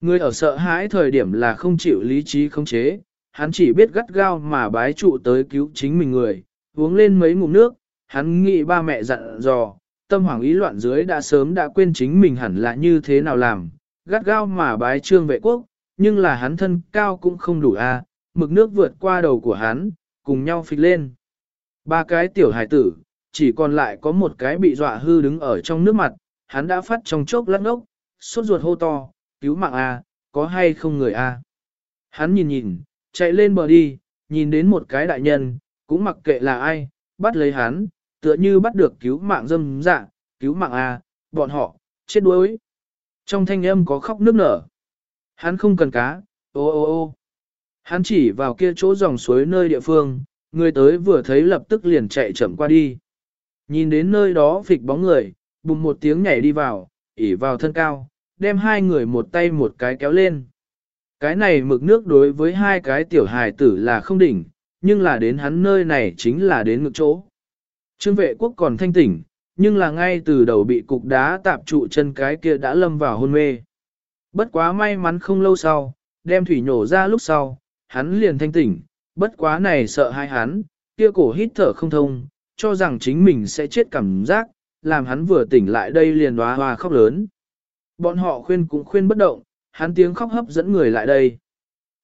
Ngươi ở sợ hãi thời điểm là không chịu lý trí khống chế, hắn chỉ biết gắt gao mà bái trụ tới cứu chính mình người, uống lên mấy ngụm nước, hắn nghĩ ba mẹ dặn dò, tâm hoàng ý loạn dưới đã sớm đã quên chính mình hẳn là như thế nào làm, gắt gao mà bái trương vệ quốc, nhưng là hắn thân cao cũng không đủ a, mực nước vượt qua đầu của hắn, cùng nhau phịch lên. Ba cái tiểu hải tử, chỉ còn lại có một cái bị dọa hư đứng ở trong nước mặt, hắn đã phát trong chốc lát ngốc, sốt ruột hô to, cứu mạng a, có hay không người a? Hắn nhìn nhìn, chạy lên bờ đi, nhìn đến một cái đại nhân, cũng mặc kệ là ai, bắt lấy hắn, tựa như bắt được cứu mạng dâm dạ, cứu mạng a, bọn họ, chết đuối. Trong thanh âm có khóc nước nở. Hắn không cần cá, ô ô ô. Hắn chỉ vào kia chỗ dòng suối nơi địa phương, người tới vừa thấy lập tức liền chạy chậm qua đi. Nhìn đến nơi đó phịch bóng người, bùng một tiếng nhảy đi vào, ỉ vào thân cao, đem hai người một tay một cái kéo lên. Cái này mực nước đối với hai cái tiểu hài tử là không đỉnh, nhưng là đến hắn nơi này chính là đến ngực chỗ. Trương vệ quốc còn thanh tỉnh, nhưng là ngay từ đầu bị cục đá tạp trụ chân cái kia đã lâm vào hôn mê. Bất quá may mắn không lâu sau, đem thủy nhổ ra lúc sau, hắn liền thanh tỉnh, bất quá này sợ hai hắn, kia cổ hít thở không thông, cho rằng chính mình sẽ chết cảm giác, làm hắn vừa tỉnh lại đây liền hoa hoa khóc lớn. Bọn họ khuyên cũng khuyên bất động, hắn tiếng khóc hấp dẫn người lại đây.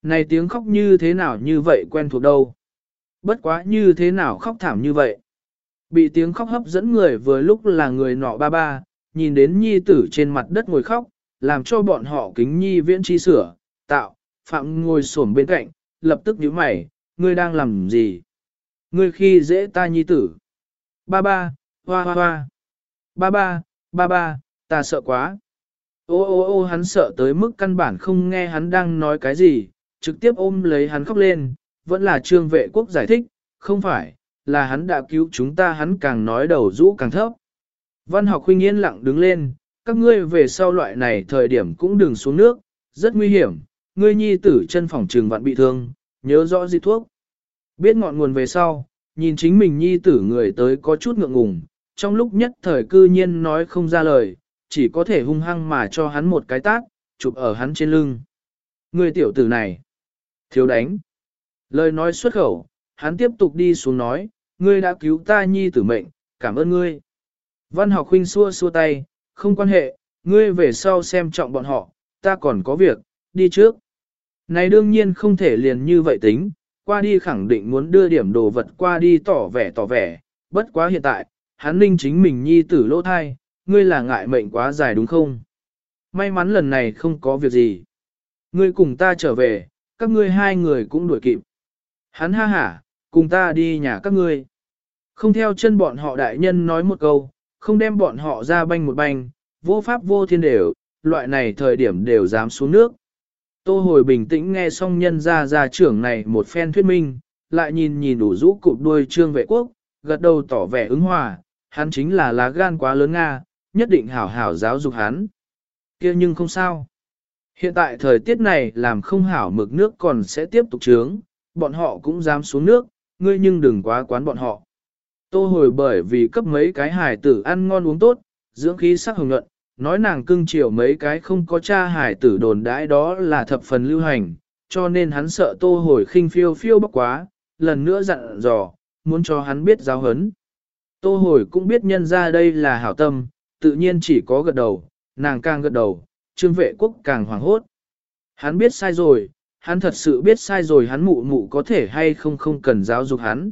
Này tiếng khóc như thế nào như vậy quen thuộc đâu. Bất quá như thế nào khóc thảm như vậy. Bị tiếng khóc hấp dẫn người vừa lúc là người nọ ba ba, nhìn đến nhi tử trên mặt đất ngồi khóc, làm cho bọn họ kính nhi viễn chi sửa, tạo, phạm ngồi xổm bên cạnh, lập tức nhíu mày, ngươi đang làm gì? Ngươi khi dễ ta nhi tử. Ba ba, hoa hoa hoa. Ba ba, ba ba, ta sợ quá. Ô ô ô hắn sợ tới mức căn bản không nghe hắn đang nói cái gì, trực tiếp ôm lấy hắn khóc lên, vẫn là trương vệ quốc giải thích, không phải, là hắn đã cứu chúng ta hắn càng nói đầu rũ càng thấp. Văn học huynh yên lặng đứng lên, các ngươi về sau loại này thời điểm cũng đừng xuống nước, rất nguy hiểm, ngươi nhi tử chân phòng trường vạn bị thương, nhớ rõ di thuốc. Biết ngọn nguồn về sau, nhìn chính mình nhi tử người tới có chút ngượng ngùng, trong lúc nhất thời cư nhiên nói không ra lời, chỉ có thể hung hăng mà cho hắn một cái tát, chụp ở hắn trên lưng. Người tiểu tử này, thiếu đánh. Lời nói xuất khẩu, hắn tiếp tục đi xuống nói, ngươi đã cứu ta nhi tử mệnh, cảm ơn ngươi. Văn học huynh xua xua tay, không quan hệ, ngươi về sau xem trọng bọn họ, ta còn có việc, đi trước. Này đương nhiên không thể liền như vậy tính, qua đi khẳng định muốn đưa điểm đồ vật qua đi tỏ vẻ tỏ vẻ, bất quá hiện tại, hắn ninh chính mình nhi tử lỗ thai, ngươi là ngại mệnh quá dài đúng không? May mắn lần này không có việc gì. Ngươi cùng ta trở về, các ngươi hai người cũng đuổi kịp. Hắn ha hả, cùng ta đi nhà các ngươi. Không theo chân bọn họ đại nhân nói một câu, không đem bọn họ ra banh một banh, vô pháp vô thiên đều, loại này thời điểm đều dám xuống nước. Tô hồi bình tĩnh nghe xong nhân ra ra trưởng này một phen thuyết minh, lại nhìn nhìn đủ rũ cụp đuôi trương vệ quốc, gật đầu tỏ vẻ ứng hòa, hắn chính là lá gan quá lớn Nga, nhất định hảo hảo giáo dục hắn. kia nhưng không sao. Hiện tại thời tiết này làm không hảo mực nước còn sẽ tiếp tục trướng, bọn họ cũng dám xuống nước, ngươi nhưng đừng quá quán bọn họ. Tô hồi bởi vì cấp mấy cái hải tử ăn ngon uống tốt, dưỡng khí sắc hồng nhuận, nói nàng cưng chiều mấy cái không có cha hải tử đồn đãi đó là thập phần lưu hành, cho nên hắn sợ tô hồi khinh phiêu phiêu bốc quá, lần nữa dặn dò, muốn cho hắn biết giáo hấn. Tô hồi cũng biết nhân ra đây là hảo tâm, tự nhiên chỉ có gật đầu, nàng càng gật đầu, trương vệ quốc càng hoảng hốt. Hắn biết sai rồi, hắn thật sự biết sai rồi hắn mụ mụ có thể hay không không cần giáo dục hắn.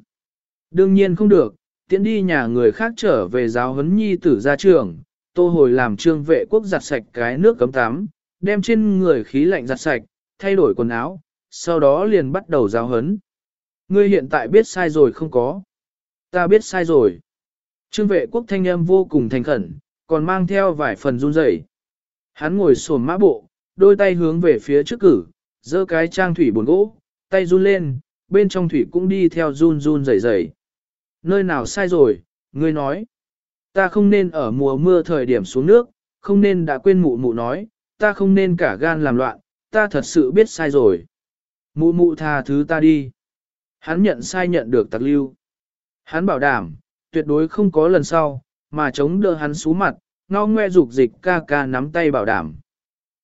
Đương nhiên không được, tiễn đi nhà người khác trở về giáo huấn nhi tử ra trường, tô hồi làm trương vệ quốc giặt sạch cái nước cấm tắm, đem trên người khí lạnh giặt sạch, thay đổi quần áo, sau đó liền bắt đầu giáo hấn. Ngươi hiện tại biết sai rồi không có. Ta biết sai rồi. Trương vệ quốc thanh âm vô cùng thành khẩn, còn mang theo vài phần run rẩy. Hắn ngồi xổm mã bộ, đôi tay hướng về phía trước cử, giơ cái trang thủy buồn gỗ, tay run lên, bên trong thủy cũng đi theo run run rẩy rẩy. Nơi nào sai rồi, ngươi nói. Ta không nên ở mùa mưa thời điểm xuống nước, không nên đã quên mụ mụ nói, ta không nên cả gan làm loạn, ta thật sự biết sai rồi. Mụ mụ tha thứ ta đi. Hắn nhận sai nhận được tặc lưu. Hắn bảo đảm, tuyệt đối không có lần sau, mà chống đỡ hắn xuống mặt, ngao ngoe dục dịch ca ca nắm tay bảo đảm.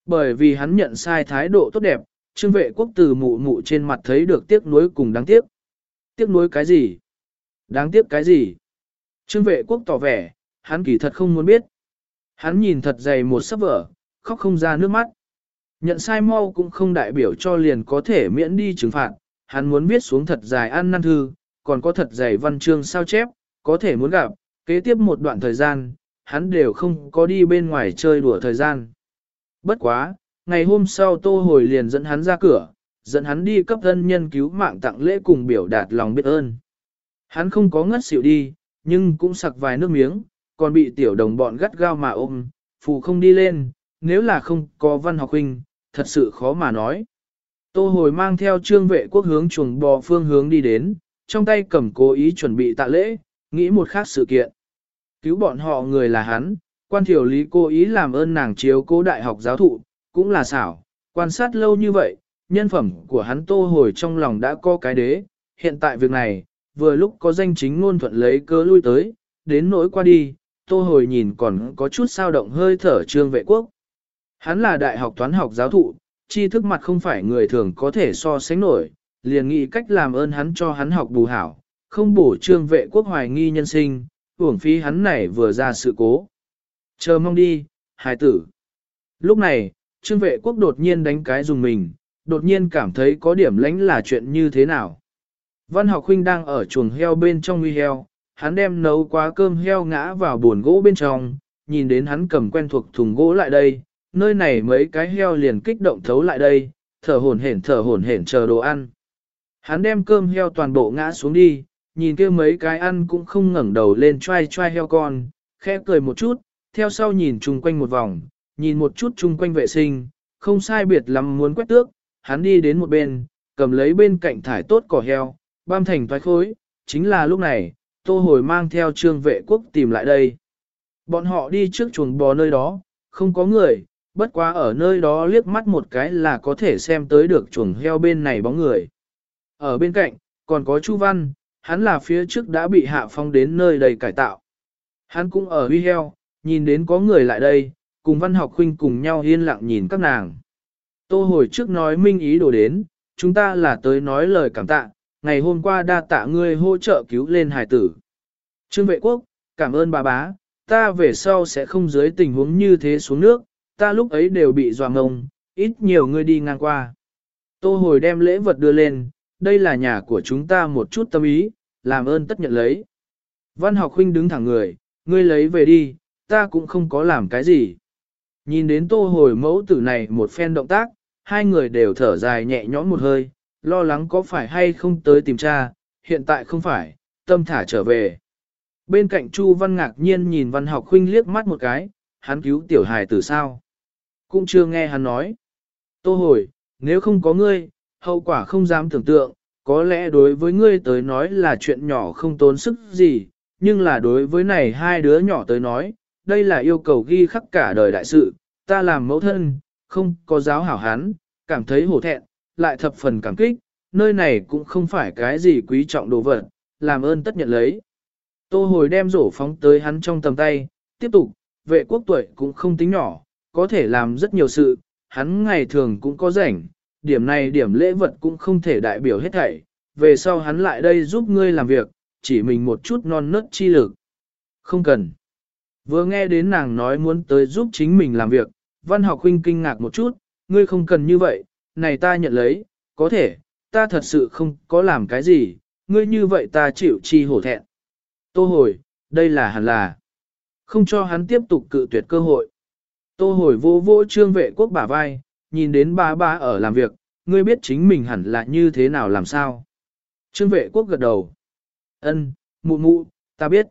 Bởi vì hắn nhận sai thái độ tốt đẹp, trương vệ quốc từ mụ mụ trên mặt thấy được tiếc nuối cùng đáng tiếc. Tiếc nuối cái gì? Đáng tiếc cái gì? Trương vệ quốc tỏ vẻ, hắn kỳ thật không muốn biết. Hắn nhìn thật dày một sắp vở, khóc không ra nước mắt. Nhận sai mau cũng không đại biểu cho liền có thể miễn đi trừng phạt, hắn muốn viết xuống thật dài ăn năn thư, còn có thật dày văn chương sao chép, có thể muốn gặp, kế tiếp một đoạn thời gian, hắn đều không có đi bên ngoài chơi đùa thời gian. Bất quá, ngày hôm sau tô hồi liền dẫn hắn ra cửa, dẫn hắn đi cấp thân nhân cứu mạng tặng lễ cùng biểu đạt lòng biết ơn. Hắn không có ngất xỉu đi, nhưng cũng sặc vài nước miếng, còn bị tiểu đồng bọn gắt gao mà ôm, phù không đi lên, nếu là không có văn học huynh, thật sự khó mà nói. Tô hồi mang theo trương vệ quốc hướng chuồng bò phương hướng đi đến, trong tay cầm cố ý chuẩn bị tạ lễ, nghĩ một khác sự kiện. Cứu bọn họ người là hắn, quan thiểu lý cố ý làm ơn nàng chiếu cố đại học giáo thụ, cũng là xảo, quan sát lâu như vậy, nhân phẩm của hắn tô hồi trong lòng đã có cái đế, hiện tại việc này, vừa lúc có danh chính ngôn thuận lấy cơ lui tới, đến nỗi qua đi, tô hồi nhìn còn có chút sao động hơi thở trương vệ quốc. Hắn là đại học toán học giáo thụ, tri thức mặt không phải người thường có thể so sánh nổi, liền nghĩ cách làm ơn hắn cho hắn học bù hảo, không bổ trương vệ quốc hoài nghi nhân sinh, uổng phí hắn này vừa ra sự cố. Chờ mong đi, hài tử. Lúc này, trương vệ quốc đột nhiên đánh cái dùng mình, đột nhiên cảm thấy có điểm lánh là chuyện như thế nào. Văn học huynh đang ở chuồng heo bên trong nguy heo, hắn đem nấu quá cơm heo ngã vào buồn gỗ bên trong, nhìn đến hắn cầm quen thuộc thùng gỗ lại đây, nơi này mấy cái heo liền kích động thấu lại đây, thở hổn hển thở hổn hển chờ đồ ăn. Hắn đem cơm heo toàn bộ ngã xuống đi, nhìn kia mấy cái ăn cũng không ngẩng đầu lên trai trai heo con, khẽ cười một chút, theo sau nhìn chung quanh một vòng, nhìn một chút chung quanh vệ sinh, không sai biệt lắm muốn quét tước, hắn đi đến một bên, cầm lấy bên cạnh thải tốt cỏ heo, băm thành thoái khối, chính là lúc này, tô hồi mang theo trương vệ quốc tìm lại đây. Bọn họ đi trước chuồng bò nơi đó, không có người, bất quá ở nơi đó liếc mắt một cái là có thể xem tới được chuồng heo bên này bóng người. Ở bên cạnh, còn có Chu Văn, hắn là phía trước đã bị hạ phong đến nơi đầy cải tạo. Hắn cũng ở huy heo, nhìn đến có người lại đây, cùng văn học huynh cùng nhau yên lặng nhìn các nàng. Tô hồi trước nói minh ý đồ đến, chúng ta là tới nói lời cảm tạ, ngày hôm qua đa tạ ngươi hỗ trợ cứu lên hải tử. Trương vệ quốc, cảm ơn bà bá, ta về sau sẽ không dưới tình huống như thế xuống nước, ta lúc ấy đều bị dọa ngông, ít nhiều ngươi đi ngang qua. Tô hồi đem lễ vật đưa lên, đây là nhà của chúng ta một chút tâm ý, làm ơn tất nhận lấy. Văn học huynh đứng thẳng người, ngươi lấy về đi, ta cũng không có làm cái gì. Nhìn đến tô hồi mẫu tử này một phen động tác, hai người đều thở dài nhẹ nhõm một hơi, lo lắng có phải hay không tới tìm cha, hiện tại không phải, tâm thả trở về. Bên cạnh Chu Văn ngạc nhiên nhìn văn học huynh liếc mắt một cái, hắn cứu tiểu hài từ sao. Cũng chưa nghe hắn nói. Tô hồi, nếu không có ngươi, hậu quả không dám tưởng tượng, có lẽ đối với ngươi tới nói là chuyện nhỏ không tốn sức gì, nhưng là đối với này hai đứa nhỏ tới nói, đây là yêu cầu ghi khắc cả đời đại sự, ta làm mẫu thân, không có giáo hảo hắn, cảm thấy hổ thẹn, lại thập phần cảm kích, nơi này cũng không phải cái gì quý trọng đồ vật, làm ơn tất nhận lấy. Tô hồi đem rổ phóng tới hắn trong tầm tay, tiếp tục, vệ quốc tuổi cũng không tính nhỏ, có thể làm rất nhiều sự, hắn ngày thường cũng có rảnh, điểm này điểm lễ vật cũng không thể đại biểu hết thảy, về sau hắn lại đây giúp ngươi làm việc, chỉ mình một chút non nớt chi lực. Không cần. Vừa nghe đến nàng nói muốn tới giúp chính mình làm việc, văn học huynh kinh ngạc một chút, ngươi không cần như vậy, này ta nhận lấy, có thể, ta thật sự không có làm cái gì, ngươi như vậy ta chịu chi hổ thẹn. Tô hồi, đây là hẳn là. Không cho hắn tiếp tục cự tuyệt cơ hội. Tô hồi vô vô trương vệ quốc bả vai, nhìn đến ba ba ở làm việc, ngươi biết chính mình hẳn là như thế nào làm sao. Trương vệ quốc gật đầu. Ân, mụ mụ, ta biết.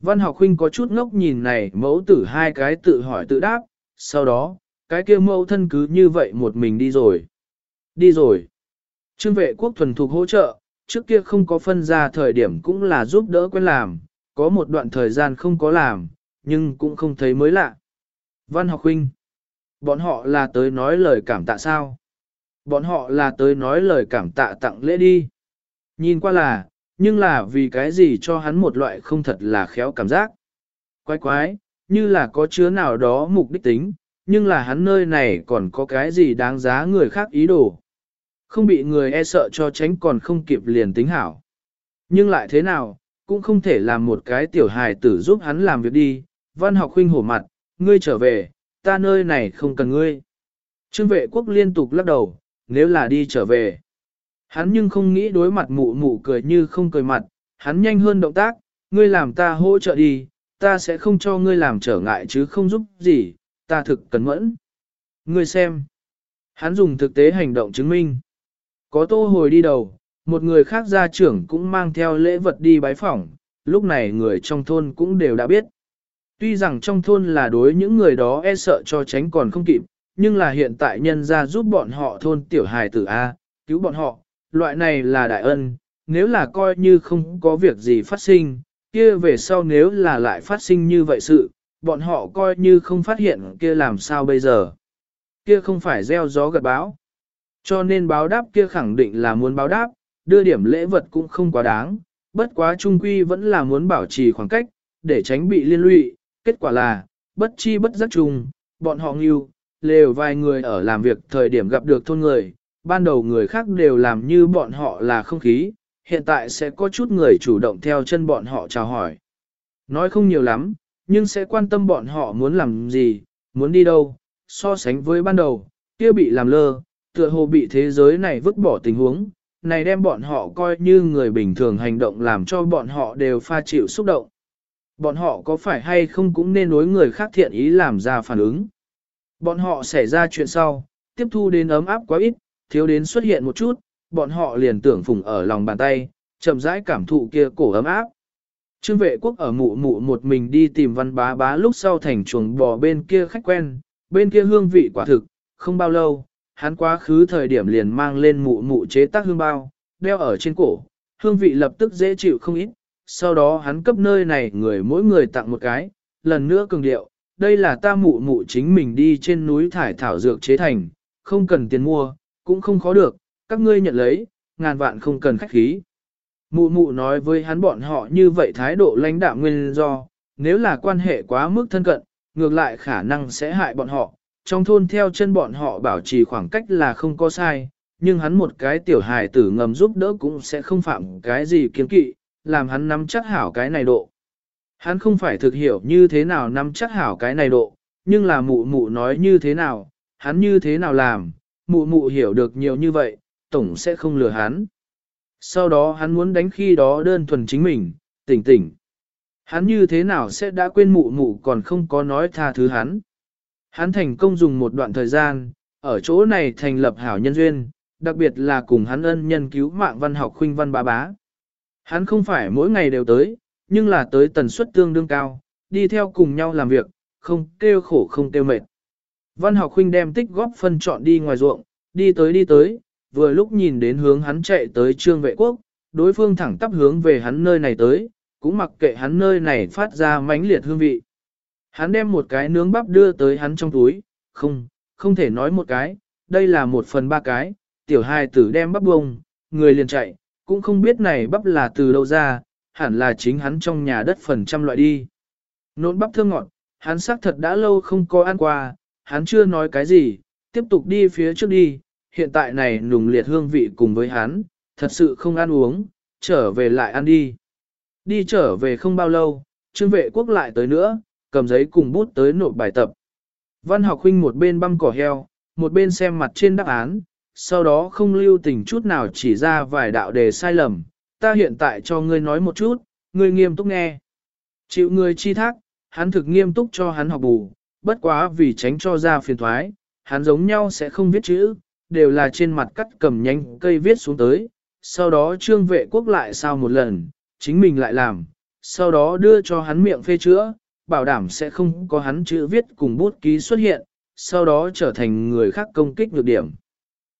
Văn học huynh có chút ngốc nhìn này mẫu tử hai cái tự hỏi tự đáp, sau đó, cái kia mẫu thân cứ như vậy một mình đi rồi. Đi rồi. Trương vệ quốc thuần thục hỗ trợ, trước kia không có phân ra thời điểm cũng là giúp đỡ quen làm, có một đoạn thời gian không có làm, nhưng cũng không thấy mới lạ. Văn học huynh. Bọn họ là tới nói lời cảm tạ sao? Bọn họ là tới nói lời cảm tạ tặng lễ đi. Nhìn qua là, nhưng là vì cái gì cho hắn một loại không thật là khéo cảm giác. Quái quái, như là có chứa nào đó mục đích tính, nhưng là hắn nơi này còn có cái gì đáng giá người khác ý đồ. Không bị người e sợ cho tránh còn không kịp liền tính hảo. Nhưng lại thế nào, cũng không thể làm một cái tiểu hài tử giúp hắn làm việc đi, văn học huynh hổ mặt, ngươi trở về, ta nơi này không cần ngươi. Trương vệ quốc liên tục lắc đầu, nếu là đi trở về. Hắn nhưng không nghĩ đối mặt mụ mụ cười như không cười mặt, hắn nhanh hơn động tác, ngươi làm ta hỗ trợ đi, ta sẽ không cho ngươi làm trở ngại chứ không giúp gì, ta thực cẩn mẫn. Ngươi xem. Hắn dùng thực tế hành động chứng minh. Có tô hồi đi đầu, một người khác gia trưởng cũng mang theo lễ vật đi bái phỏng, lúc này người trong thôn cũng đều đã biết. Tuy rằng trong thôn là đối những người đó e sợ cho tránh còn không kịp, nhưng là hiện tại nhân ra giúp bọn họ thôn tiểu hài tử A, cứu bọn họ, loại này là đại ân, nếu là coi như không có việc gì phát sinh, kia về sau nếu là lại phát sinh như vậy sự, bọn họ coi như không phát hiện kia làm sao bây giờ. Kia không phải gieo gió gật báo. Cho nên báo đáp kia khẳng định là muốn báo đáp, đưa điểm lễ vật cũng không quá đáng, bất quá trung quy vẫn là muốn bảo trì khoảng cách, để tránh bị liên lụy, kết quả là, bất chi bất giác trùng bọn họ nghiêu, lều vài người ở làm việc thời điểm gặp được thôn người, ban đầu người khác đều làm như bọn họ là không khí, hiện tại sẽ có chút người chủ động theo chân bọn họ chào hỏi. Nói không nhiều lắm, nhưng sẽ quan tâm bọn họ muốn làm gì, muốn đi đâu, so sánh với ban đầu, kia bị làm lơ, tựa hồ bị thế giới này vứt bỏ tình huống, này đem bọn họ coi như người bình thường hành động làm cho bọn họ đều pha chịu xúc động. Bọn họ có phải hay không cũng nên đối người khác thiện ý làm ra phản ứng. Bọn họ xảy ra chuyện sau, tiếp thu đến ấm áp quá ít, thiếu đến xuất hiện một chút, bọn họ liền tưởng phùng ở lòng bàn tay, chậm rãi cảm thụ kia cổ ấm áp. Trương vệ quốc ở mụ mụ một mình đi tìm văn bá bá lúc sau thành chuồng bò bên kia khách quen, bên kia hương vị quả thực, không bao lâu, hắn quá khứ thời điểm liền mang lên mụ mụ chế tác hương bao, đeo ở trên cổ, hương vị lập tức dễ chịu không ít, sau đó hắn cấp nơi này người mỗi người tặng một cái, lần nữa cường điệu, đây là ta mụ mụ chính mình đi trên núi thải thảo dược chế thành, không cần tiền mua, cũng không khó được, các ngươi nhận lấy, ngàn vạn không cần khách khí. Mụ mụ nói với hắn bọn họ như vậy thái độ lãnh đạm nguyên do, nếu là quan hệ quá mức thân cận, ngược lại khả năng sẽ hại bọn họ, trong thôn theo chân bọn họ bảo trì khoảng cách là không có sai, nhưng hắn một cái tiểu hài tử ngầm giúp đỡ cũng sẽ không phạm cái gì kiên kỵ, làm hắn nắm chắc hảo cái này độ. Hắn không phải thực hiểu như thế nào nắm chắc hảo cái này độ, nhưng là mụ mụ nói như thế nào, hắn như thế nào làm, mụ mụ hiểu được nhiều như vậy, tổng sẽ không lừa hắn. Sau đó hắn muốn đánh khi đó đơn thuần chính mình, tỉnh tỉnh. Hắn như thế nào sẽ đã quên mụ mụ còn không có nói tha thứ hắn. Hắn thành công dùng một đoạn thời gian, ở chỗ này thành lập hảo nhân duyên, đặc biệt là cùng hắn ân nhân cứu mạng văn học khuynh văn bá bá. Hắn không phải mỗi ngày đều tới, nhưng là tới tần suất tương đương cao, đi theo cùng nhau làm việc, không kêu khổ không kêu mệt. Văn học khuynh đem tích góp phân chọn đi ngoài ruộng, đi tới đi tới, vừa lúc nhìn đến hướng hắn chạy tới trương vệ quốc, đối phương thẳng tắp hướng về hắn nơi này tới, cũng mặc kệ hắn nơi này phát ra mãnh liệt hương vị. Hắn đem một cái nướng bắp đưa tới hắn trong túi, không, không thể nói một cái, đây là một phần ba cái, tiểu hài tử đem bắp bông, người liền chạy, cũng không biết này bắp là từ đâu ra, hẳn là chính hắn trong nhà đất phần trăm loại đi. Nôn bắp thơ ngọt, hắn xác thật đã lâu không có ăn qua, hắn chưa nói cái gì, tiếp tục đi phía trước đi, hiện tại này nùng liệt hương vị cùng với hắn, thật sự không ăn uống, trở về lại ăn đi. Đi trở về không bao lâu, trương vệ quốc lại tới nữa, cầm giấy cùng bút tới nộp bài tập. Văn học huynh một bên băm cỏ heo, một bên xem mặt trên đáp án, sau đó không lưu tình chút nào chỉ ra vài đạo đề sai lầm. Ta hiện tại cho ngươi nói một chút, ngươi nghiêm túc nghe. Chịu ngươi chi thác, hắn thực nghiêm túc cho hắn học bù, bất quá vì tránh cho ra phiền thoái, hắn giống nhau sẽ không viết chữ, đều là trên mặt cắt cầm nhánh cây viết xuống tới, sau đó trương vệ quốc lại sao một lần, chính mình lại làm, sau đó đưa cho hắn miệng phê chữa, bảo đảm sẽ không có hắn chữ viết cùng bút ký xuất hiện, sau đó trở thành người khác công kích nhược điểm.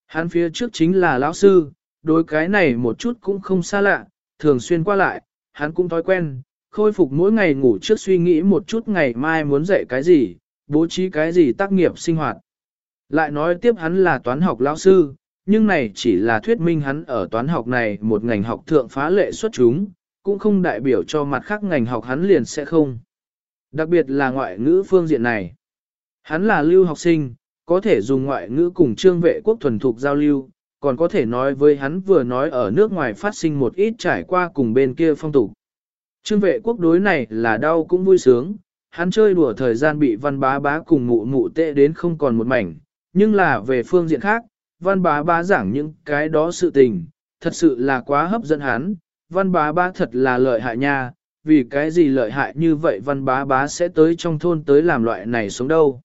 Hắn phía trước chính là lão sư, đối cái này một chút cũng không xa lạ, thường xuyên qua lại, hắn cũng thói quen, khôi phục mỗi ngày ngủ trước suy nghĩ một chút ngày mai muốn dạy cái gì, bố trí cái gì tác nghiệp sinh hoạt. Lại nói tiếp hắn là toán học lão sư, nhưng này chỉ là thuyết minh hắn ở toán học này một ngành học thượng phá lệ xuất chúng, cũng không đại biểu cho mặt khác ngành học hắn liền sẽ không. Đặc biệt là ngoại ngữ phương diện này. Hắn là lưu học sinh, có thể dùng ngoại ngữ cùng trương vệ quốc thuần thục giao lưu, còn có thể nói với hắn vừa nói ở nước ngoài phát sinh một ít trải qua cùng bên kia phong tục. Trương vệ quốc đối này là đau cũng vui sướng, hắn chơi đùa thời gian bị văn bá bá cùng mụ mụ tệ đến không còn một mảnh, nhưng là về phương diện khác, văn bá bá giảng những cái đó sự tình, thật sự là quá hấp dẫn hắn, văn bá bá thật là lợi hại nha, vì cái gì lợi hại như vậy văn bá bá sẽ tới trong thôn tới làm loại này sống đâu.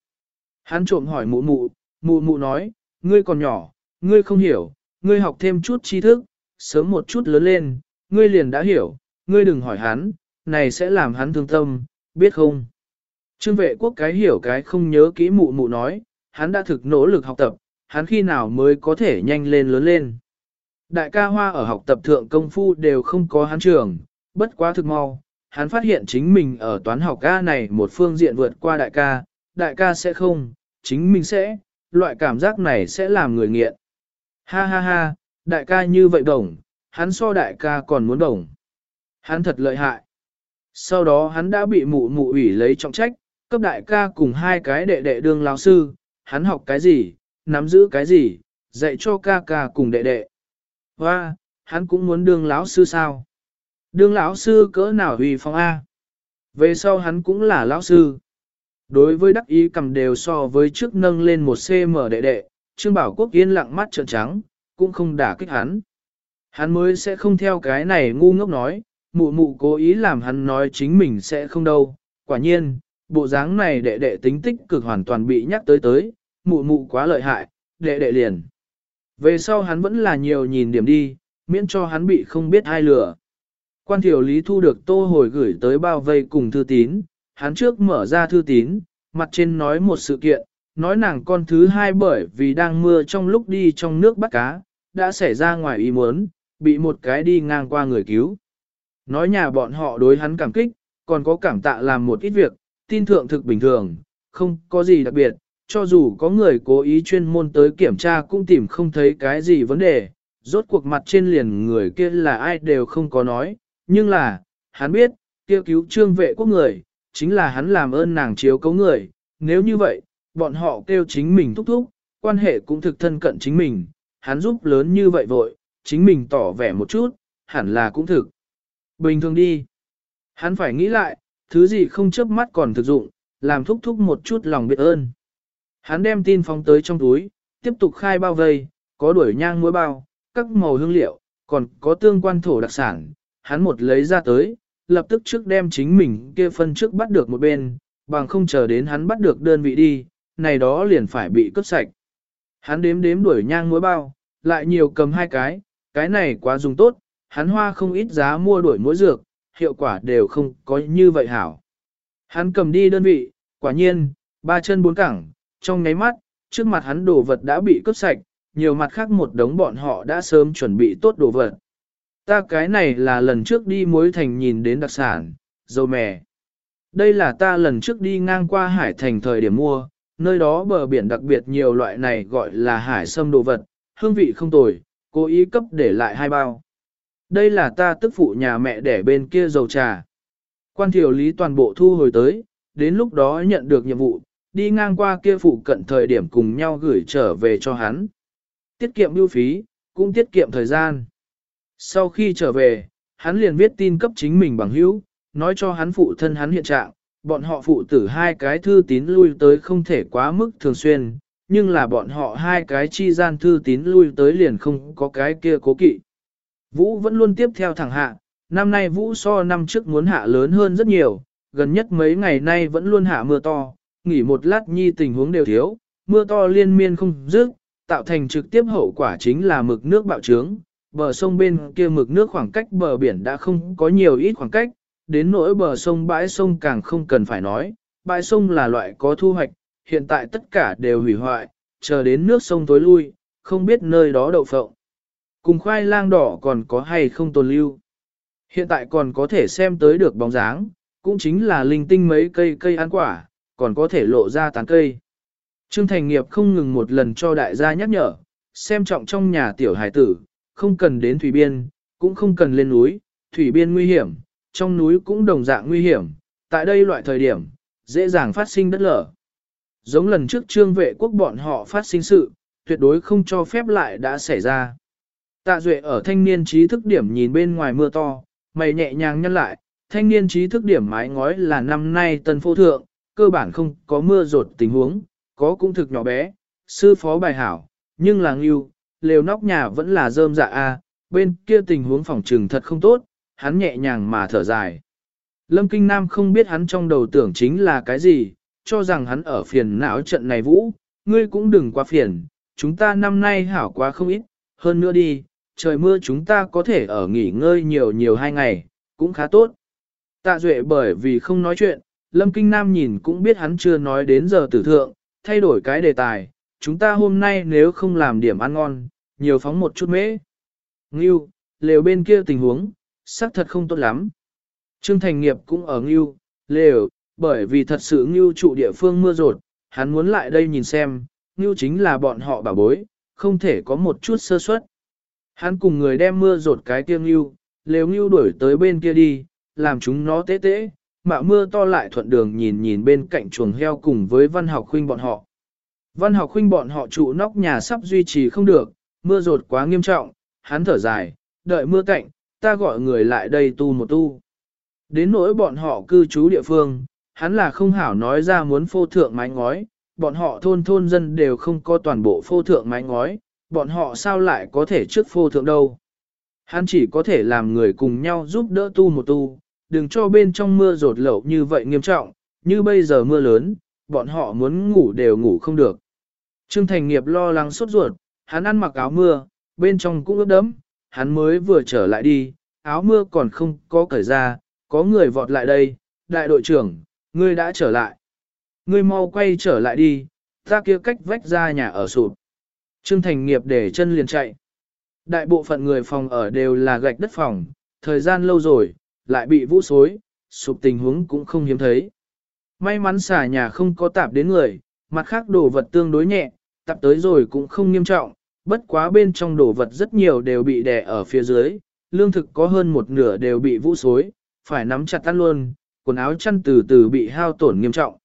Hắn trộm hỏi mụ mụ, mụ mụ nói, ngươi còn nhỏ, ngươi không hiểu, ngươi học thêm chút tri thức, sớm một chút lớn lên, ngươi liền đã hiểu, ngươi đừng hỏi hắn, này sẽ làm hắn thương tâm, biết không? Trương vệ quốc cái hiểu cái không nhớ kỹ mụ mụ nói, hắn đã thực nỗ lực học tập, hắn khi nào mới có thể nhanh lên lớn lên. Đại ca hoa ở học tập thượng công phu đều không có hắn trường, bất quá thực mau, hắn phát hiện chính mình ở toán học ca này một phương diện vượt qua đại ca, đại ca sẽ không, chính mình sẽ, loại cảm giác này sẽ làm người nghiện. Ha ha ha, đại ca như vậy đồng, hắn so đại ca còn muốn đồng. Hắn thật lợi hại. Sau đó hắn đã bị mụ mụ ủy lấy trọng trách, cấp đại ca cùng hai cái đệ đệ đương lão sư, hắn học cái gì, nắm giữ cái gì, dạy cho ca ca cùng đệ đệ. Và, hắn cũng muốn đương lão sư sao? Đương lão sư cỡ nào huy phong A? Về sau hắn cũng là lão sư. Đối với đắc ý cầm đều so với trước nâng lên một cm đệ đệ, Trương Bảo Quốc yên lặng mắt trợn trắng, cũng không đả kích hắn. Hắn mới sẽ không theo cái này ngu ngốc nói, mụ mụ cố ý làm hắn nói chính mình sẽ không đâu. Quả nhiên, bộ dáng này đệ đệ tính tích cực hoàn toàn bị nhắc tới tới, mụ mụ quá lợi hại, đệ đệ liền. Về sau hắn vẫn là nhiều nhìn điểm đi, miễn cho hắn bị không biết ai lừa. Quan thiểu lý thu được tô hồi gửi tới bao vây cùng thư tín, hắn trước mở ra thư tín, mặt trên nói một sự kiện, nói nàng con thứ hai bởi vì đang mưa trong lúc đi trong nước bắt cá, đã xảy ra ngoài ý muốn, bị một cái đi ngang qua người cứu. Nói nhà bọn họ đối hắn cảm kích, còn có cảm tạ làm một ít việc, tin thượng thực bình thường, không có gì đặc biệt, cho dù có người cố ý chuyên môn tới kiểm tra cũng tìm không thấy cái gì vấn đề, rốt cuộc mặt trên liền người kia là ai đều không có nói, nhưng là, hắn biết, kia cứu trương vệ quốc người, chính là hắn làm ơn nàng chiếu cấu người, nếu như vậy, bọn họ kêu chính mình thúc thúc, quan hệ cũng thực thân cận chính mình, hắn giúp lớn như vậy vội, chính mình tỏ vẻ một chút, hẳn là cũng thực. Bình thường đi. Hắn phải nghĩ lại, thứ gì không chớp mắt còn thực dụng, làm thúc thúc một chút lòng biết ơn. Hắn đem tin phóng tới trong túi, tiếp tục khai bao vây, có đuổi nhang muối bao, các màu hương liệu, còn có tương quan thổ đặc sản. Hắn một lấy ra tới, lập tức trước đem chính mình kia phân trước bắt được một bên, bằng không chờ đến hắn bắt được đơn vị đi, này đó liền phải bị cướp sạch. Hắn đếm đếm đuổi nhang muối bao, lại nhiều cầm hai cái, cái này quá dùng tốt, hắn hoa không ít giá mua đuổi mỗi dược, hiệu quả đều không có như vậy hảo. Hắn cầm đi đơn vị, quả nhiên, ba chân bốn cẳng, trong nháy mắt, trước mặt hắn đồ vật đã bị cướp sạch, nhiều mặt khác một đống bọn họ đã sớm chuẩn bị tốt đồ vật. Ta cái này là lần trước đi mối thành nhìn đến đặc sản, dầu mè. Đây là ta lần trước đi ngang qua hải thành thời điểm mua, nơi đó bờ biển đặc biệt nhiều loại này gọi là hải sâm đồ vật, hương vị không tồi, cố ý cấp để lại hai bao. Đây là ta tức phụ nhà mẹ để bên kia dầu trà. Quan thiểu lý toàn bộ thu hồi tới, đến lúc đó nhận được nhiệm vụ, đi ngang qua kia phụ cận thời điểm cùng nhau gửi trở về cho hắn. Tiết kiệm lưu phí, cũng tiết kiệm thời gian. Sau khi trở về, hắn liền viết tin cấp chính mình bằng hữu, nói cho hắn phụ thân hắn hiện trạng, bọn họ phụ tử hai cái thư tín lui tới không thể quá mức thường xuyên, nhưng là bọn họ hai cái chi gian thư tín lui tới liền không có cái kia cố kỵ. Vũ vẫn luôn tiếp theo thẳng hạ, năm nay Vũ so năm trước muốn hạ lớn hơn rất nhiều, gần nhất mấy ngày nay vẫn luôn hạ mưa to, nghỉ một lát nhi tình huống đều thiếu, mưa to liên miên không dứt, tạo thành trực tiếp hậu quả chính là mực nước bạo trướng, bờ sông bên kia mực nước khoảng cách bờ biển đã không có nhiều ít khoảng cách, đến nỗi bờ sông bãi sông càng không cần phải nói, bãi sông là loại có thu hoạch, hiện tại tất cả đều hủy hoại, chờ đến nước sông tối lui, không biết nơi đó đậu phộng. Cùng khoai lang đỏ còn có hay không tồn lưu. Hiện tại còn có thể xem tới được bóng dáng, cũng chính là linh tinh mấy cây cây ăn quả, còn có thể lộ ra tán cây. Trương Thành Nghiệp không ngừng một lần cho đại gia nhắc nhở, xem trọng trong nhà tiểu hải tử, không cần đến thủy biên, cũng không cần lên núi, thủy biên nguy hiểm, trong núi cũng đồng dạng nguy hiểm, tại đây loại thời điểm, dễ dàng phát sinh đất lở. Giống lần trước trương vệ quốc bọn họ phát sinh sự, tuyệt đối không cho phép lại đã xảy ra. Tạ Duệ ở thanh niên trí thức điểm nhìn bên ngoài mưa to, mày nhẹ nhàng nhăn lại, thanh niên trí thức điểm mái ngói là năm nay tân phô thượng, cơ bản không có mưa rột tình huống, có cũng thực nhỏ bé, sư phó bài hảo, nhưng là ngưu, lều nóc nhà vẫn là rơm dạ a, bên kia tình huống phòng trừng thật không tốt, hắn nhẹ nhàng mà thở dài. Lâm Kinh Nam không biết hắn trong đầu tưởng chính là cái gì, cho rằng hắn ở phiền não trận này vũ, ngươi cũng đừng quá phiền, chúng ta năm nay hảo quá không ít, hơn nữa đi, trời mưa chúng ta có thể ở nghỉ ngơi nhiều nhiều hai ngày, cũng khá tốt. Tạ Duệ bởi vì không nói chuyện, Lâm Kinh Nam nhìn cũng biết hắn chưa nói đến giờ tử thượng, thay đổi cái đề tài, chúng ta hôm nay nếu không làm điểm ăn ngon, nhiều phóng một chút mễ. Ngưu, lều bên kia tình huống, xác thật không tốt lắm. Trương Thành Nghiệp cũng ở Ngưu, lều, bởi vì thật sự Ngưu trụ địa phương mưa rột, hắn muốn lại đây nhìn xem, Ngưu chính là bọn họ bảo bối, không thể có một chút sơ suất. Hắn cùng người đem mưa rột cái kia Ngưu, lều Ngưu đuổi tới bên kia đi, làm chúng nó tế tế, mạo mưa to lại thuận đường nhìn nhìn bên cạnh chuồng heo cùng với văn học huynh bọn họ. Văn học huynh bọn họ trụ nóc nhà sắp duy trì không được, mưa rột quá nghiêm trọng, hắn thở dài, đợi mưa cạnh, ta gọi người lại đây tu một tu. Đến nỗi bọn họ cư trú địa phương, hắn là không hảo nói ra muốn phô thượng mái ngói, bọn họ thôn thôn dân đều không có toàn bộ phô thượng mái ngói, bọn họ sao lại có thể trước phô thượng đâu. Hắn chỉ có thể làm người cùng nhau giúp đỡ tu một tu, đừng cho bên trong mưa rột lậu như vậy nghiêm trọng, như bây giờ mưa lớn, bọn họ muốn ngủ đều ngủ không được. Trương Thành Nghiệp lo lắng sốt ruột, hắn ăn mặc áo mưa, bên trong cũng ướt đẫm, hắn mới vừa trở lại đi, áo mưa còn không có cởi ra, có người vọt lại đây, đại đội trưởng, ngươi đã trở lại. Ngươi mau quay trở lại đi, ta kia cách vách ra nhà ở sụp. Trương Thành Nghiệp để chân liền chạy. Đại bộ phận người phòng ở đều là gạch đất phòng, thời gian lâu rồi, lại bị vũ xối, sụp tình huống cũng không hiếm thấy. May mắn xả nhà không có tạp đến người, mặt khác đồ vật tương đối nhẹ, tạp tới rồi cũng không nghiêm trọng, bất quá bên trong đồ vật rất nhiều đều bị đè ở phía dưới, lương thực có hơn một nửa đều bị vũ xối, phải nắm chặt tan luôn, quần áo chăn từ từ bị hao tổn nghiêm trọng.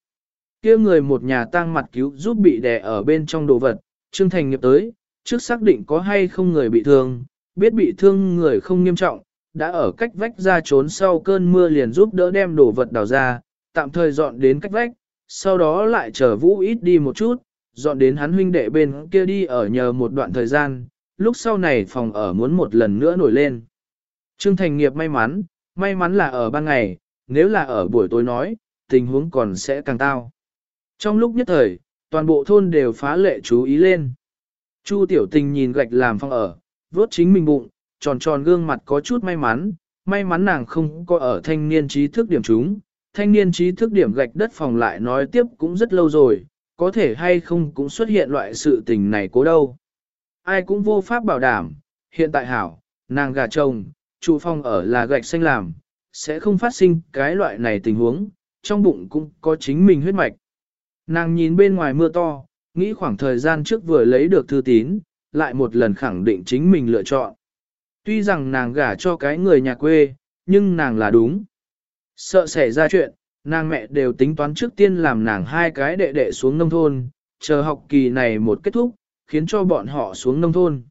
kia người một nhà tang mặt cứu giúp bị đè ở bên trong đồ vật, Trương Thành nghiệp tới, trước xác định có hay không người bị thương, biết bị thương người không nghiêm trọng, đã ở cách vách ra trốn sau cơn mưa liền giúp đỡ đem đồ vật đào ra, tạm thời dọn đến cách vách, sau đó lại chờ vũ ít đi một chút, dọn đến hắn huynh đệ bên kia đi ở nhờ một đoạn thời gian, lúc sau này phòng ở muốn một lần nữa nổi lên. Trương Thành nghiệp may mắn, may mắn là ở ban ngày, nếu là ở buổi tối nói, tình huống còn sẽ càng tao. Trong lúc nhất thời, toàn bộ thôn đều phá lệ chú ý lên. Chu tiểu tình nhìn gạch làm phòng ở, vốt chính mình bụng, tròn tròn gương mặt có chút may mắn, may mắn nàng không có ở thanh niên trí thức điểm chúng, thanh niên trí thức điểm gạch đất phòng lại nói tiếp cũng rất lâu rồi, có thể hay không cũng xuất hiện loại sự tình này cố đâu. Ai cũng vô pháp bảo đảm, hiện tại hảo, nàng gà chồng, trụ phòng ở là gạch xanh làm, sẽ không phát sinh cái loại này tình huống, trong bụng cũng có chính mình huyết mạch. Nàng nhìn bên ngoài mưa to, nghĩ khoảng thời gian trước vừa lấy được thư tín, lại một lần khẳng định chính mình lựa chọn. Tuy rằng nàng gả cho cái người nhà quê, nhưng nàng là đúng. Sợ xảy ra chuyện, nàng mẹ đều tính toán trước tiên làm nàng hai cái đệ đệ xuống nông thôn, chờ học kỳ này một kết thúc, khiến cho bọn họ xuống nông thôn.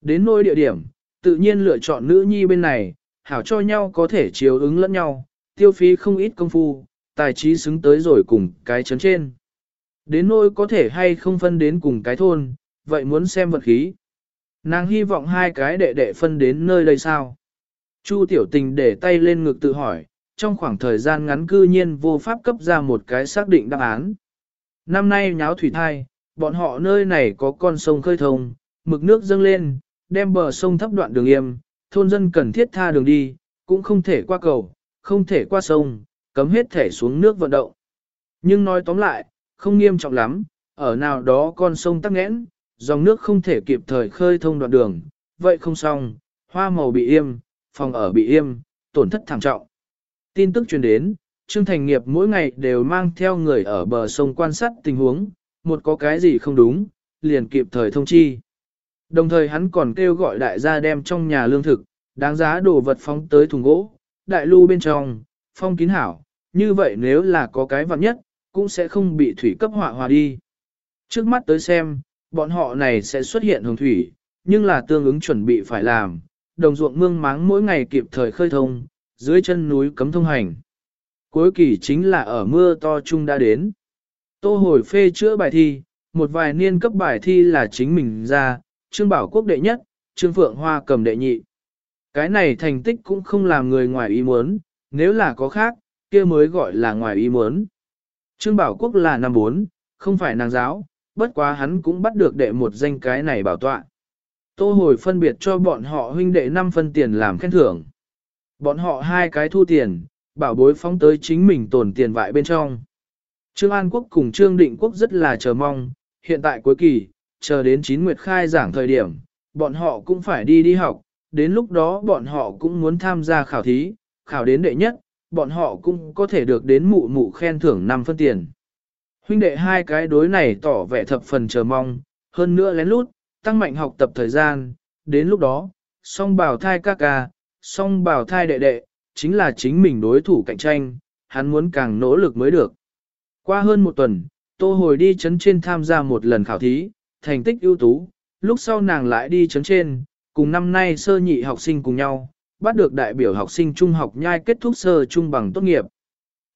Đến nôi địa điểm, tự nhiên lựa chọn nữ nhi bên này, hảo cho nhau có thể chiếu ứng lẫn nhau, tiêu phí không ít công phu, tài trí xứng tới rồi cùng cái chấn trên. Đến nỗi có thể hay không phân đến cùng cái thôn, vậy muốn xem vật khí. Nàng hy vọng hai cái đệ đệ phân đến nơi đây sao? Chu tiểu tình để tay lên ngực tự hỏi, trong khoảng thời gian ngắn cư nhiên vô pháp cấp ra một cái xác định đáp án. Năm nay nháo thủy thai, bọn họ nơi này có con sông khơi thông, mực nước dâng lên, đem bờ sông thấp đoạn đường yêm, thôn dân cần thiết tha đường đi, cũng không thể qua cầu, không thể qua sông, cấm hết thể xuống nước vận động. Nhưng nói tóm lại, không nghiêm trọng lắm, ở nào đó con sông tắc nghẽn, dòng nước không thể kịp thời khơi thông đoạn đường, vậy không xong, hoa màu bị im, phòng ở bị im, tổn thất thảm trọng. Tin tức truyền đến, Trương Thành Nghiệp mỗi ngày đều mang theo người ở bờ sông quan sát tình huống, một có cái gì không đúng, liền kịp thời thông chi. Đồng thời hắn còn kêu gọi đại gia đem trong nhà lương thực, đáng giá đồ vật phóng tới thùng gỗ, đại lưu bên trong, phong kín hảo, như vậy nếu là có cái vặn nhất, cũng sẽ không bị thủy cấp hỏa hòa đi. Trước mắt tới xem, bọn họ này sẽ xuất hiện hồng thủy, nhưng là tương ứng chuẩn bị phải làm, đồng ruộng mương máng mỗi ngày kịp thời khơi thông, dưới chân núi cấm thông hành. Cuối kỳ chính là ở mưa to chung đã đến. Tô hồi phê chữa bài thi, một vài niên cấp bài thi là chính mình ra, Trương Bảo Quốc đệ nhất, Trương Phượng Hoa cầm đệ nhị. Cái này thành tích cũng không làm người ngoài ý muốn, nếu là có khác, kia mới gọi là ngoài ý muốn. Trương Bảo Quốc là năm bốn, không phải nàng giáo, bất quá hắn cũng bắt được đệ một danh cái này bảo tọa. Tô hồi phân biệt cho bọn họ huynh đệ 5 phân tiền làm khen thưởng. Bọn họ hai cái thu tiền, bảo bối phóng tới chính mình tồn tiền vại bên trong. Trương An Quốc cùng Trương Định Quốc rất là chờ mong, hiện tại cuối kỳ, chờ đến chín nguyệt khai giảng thời điểm, bọn họ cũng phải đi đi học, đến lúc đó bọn họ cũng muốn tham gia khảo thí, khảo đến đệ nhất, bọn họ cũng có thể được đến mụ mụ khen thưởng 5 phân tiền. Huynh đệ hai cái đối này tỏ vẻ thập phần chờ mong, hơn nữa lén lút, tăng mạnh học tập thời gian, đến lúc đó, song bảo thai ca ca, song bảo thai đệ đệ, chính là chính mình đối thủ cạnh tranh, hắn muốn càng nỗ lực mới được. Qua hơn một tuần, Tô Hồi đi chấn trên tham gia một lần khảo thí, thành tích ưu tú, lúc sau nàng lại đi chấn trên, cùng năm nay sơ nhị học sinh cùng nhau, bắt được đại biểu học sinh trung học nhai kết thúc sơ trung bằng tốt nghiệp.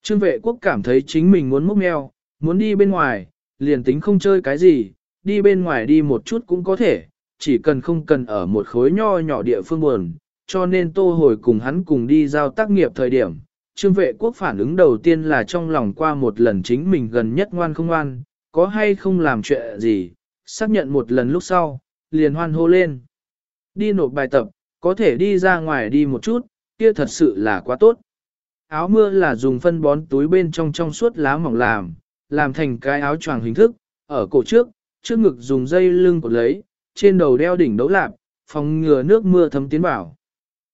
Trương vệ quốc cảm thấy chính mình muốn múc mèo, muốn đi bên ngoài, liền tính không chơi cái gì, đi bên ngoài đi một chút cũng có thể, chỉ cần không cần ở một khối nho nhỏ địa phương buồn, cho nên tô hồi cùng hắn cùng đi giao tác nghiệp thời điểm. Trương vệ quốc phản ứng đầu tiên là trong lòng qua một lần chính mình gần nhất ngoan không ngoan, có hay không làm chuyện gì, xác nhận một lần lúc sau, liền hoan hô lên. Đi nộp bài tập, có thể đi ra ngoài đi một chút, kia thật sự là quá tốt. Áo mưa là dùng phân bón túi bên trong trong suốt lá mỏng làm, làm thành cái áo choàng hình thức, ở cổ trước, trước ngực dùng dây lưng cột lấy, trên đầu đeo đỉnh đấu lạp, phòng ngừa nước mưa thấm tiến vào.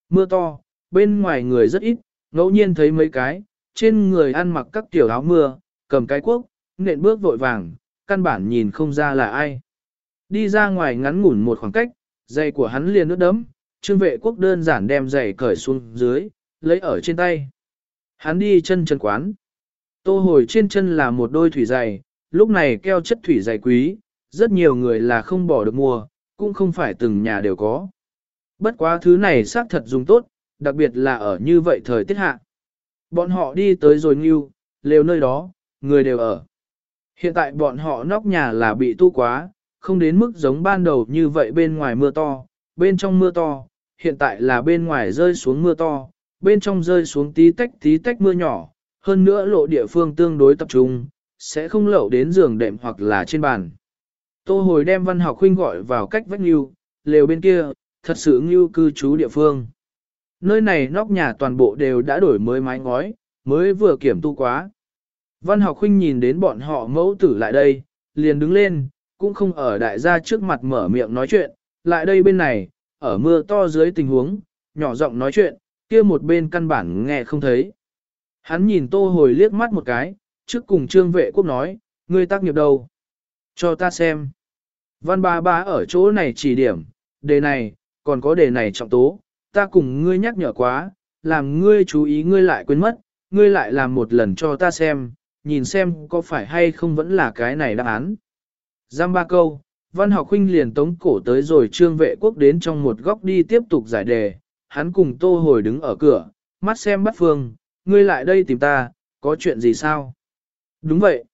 Mưa to, bên ngoài người rất ít, ngẫu nhiên thấy mấy cái, trên người ăn mặc các tiểu áo mưa, cầm cái cuốc, nện bước vội vàng, căn bản nhìn không ra là ai. Đi ra ngoài ngắn ngủn một khoảng cách, giày của hắn liền nước đấm, trương vệ quốc đơn giản đem giày cởi xuống dưới, lấy ở trên tay. Hắn đi chân chân quán. Tô hồi trên chân là một đôi thủy giày, lúc này keo chất thủy giày quý, rất nhiều người là không bỏ được mua, cũng không phải từng nhà đều có. Bất quá thứ này xác thật dùng tốt, đặc biệt là ở như vậy thời tiết hạ. Bọn họ đi tới rồi nghiêu, lều nơi đó, người đều ở. Hiện tại bọn họ nóc nhà là bị tu quá, không đến mức giống ban đầu như vậy bên ngoài mưa to, bên trong mưa to, hiện tại là bên ngoài rơi xuống mưa to, bên trong rơi xuống tí tách tí tách mưa nhỏ, hơn nữa lộ địa phương tương đối tập trung, sẽ không lậu đến giường đệm hoặc là trên bàn. Tô hồi đem văn học huynh gọi vào cách vách nghiêu, lều bên kia, thật sự nghiêu cư trú địa phương. Nơi này nóc nhà toàn bộ đều đã đổi mới mái ngói, mới vừa kiểm tu quá. Văn học huynh nhìn đến bọn họ mẫu tử lại đây, liền đứng lên, cũng không ở đại gia trước mặt mở miệng nói chuyện, lại đây bên này, ở mưa to dưới tình huống, nhỏ giọng nói chuyện, kia một bên căn bản nghe không thấy. Hắn nhìn tô hồi liếc mắt một cái, trước cùng trương vệ quốc nói, ngươi tác nghiệp đâu? Cho ta xem. Văn ba ba ở chỗ này chỉ điểm, đề này, còn có đề này trọng tố, ta cùng ngươi nhắc nhở quá, làm ngươi chú ý ngươi lại quên mất, ngươi lại làm một lần cho ta xem, nhìn xem có phải hay không vẫn là cái này đáp án. Giam ba câu, văn học huynh liền tống cổ tới rồi trương vệ quốc đến trong một góc đi tiếp tục giải đề, hắn cùng tô hồi đứng ở cửa, mắt xem bắt phương, ngươi lại đây tìm ta, có chuyện gì sao? Đúng vậy.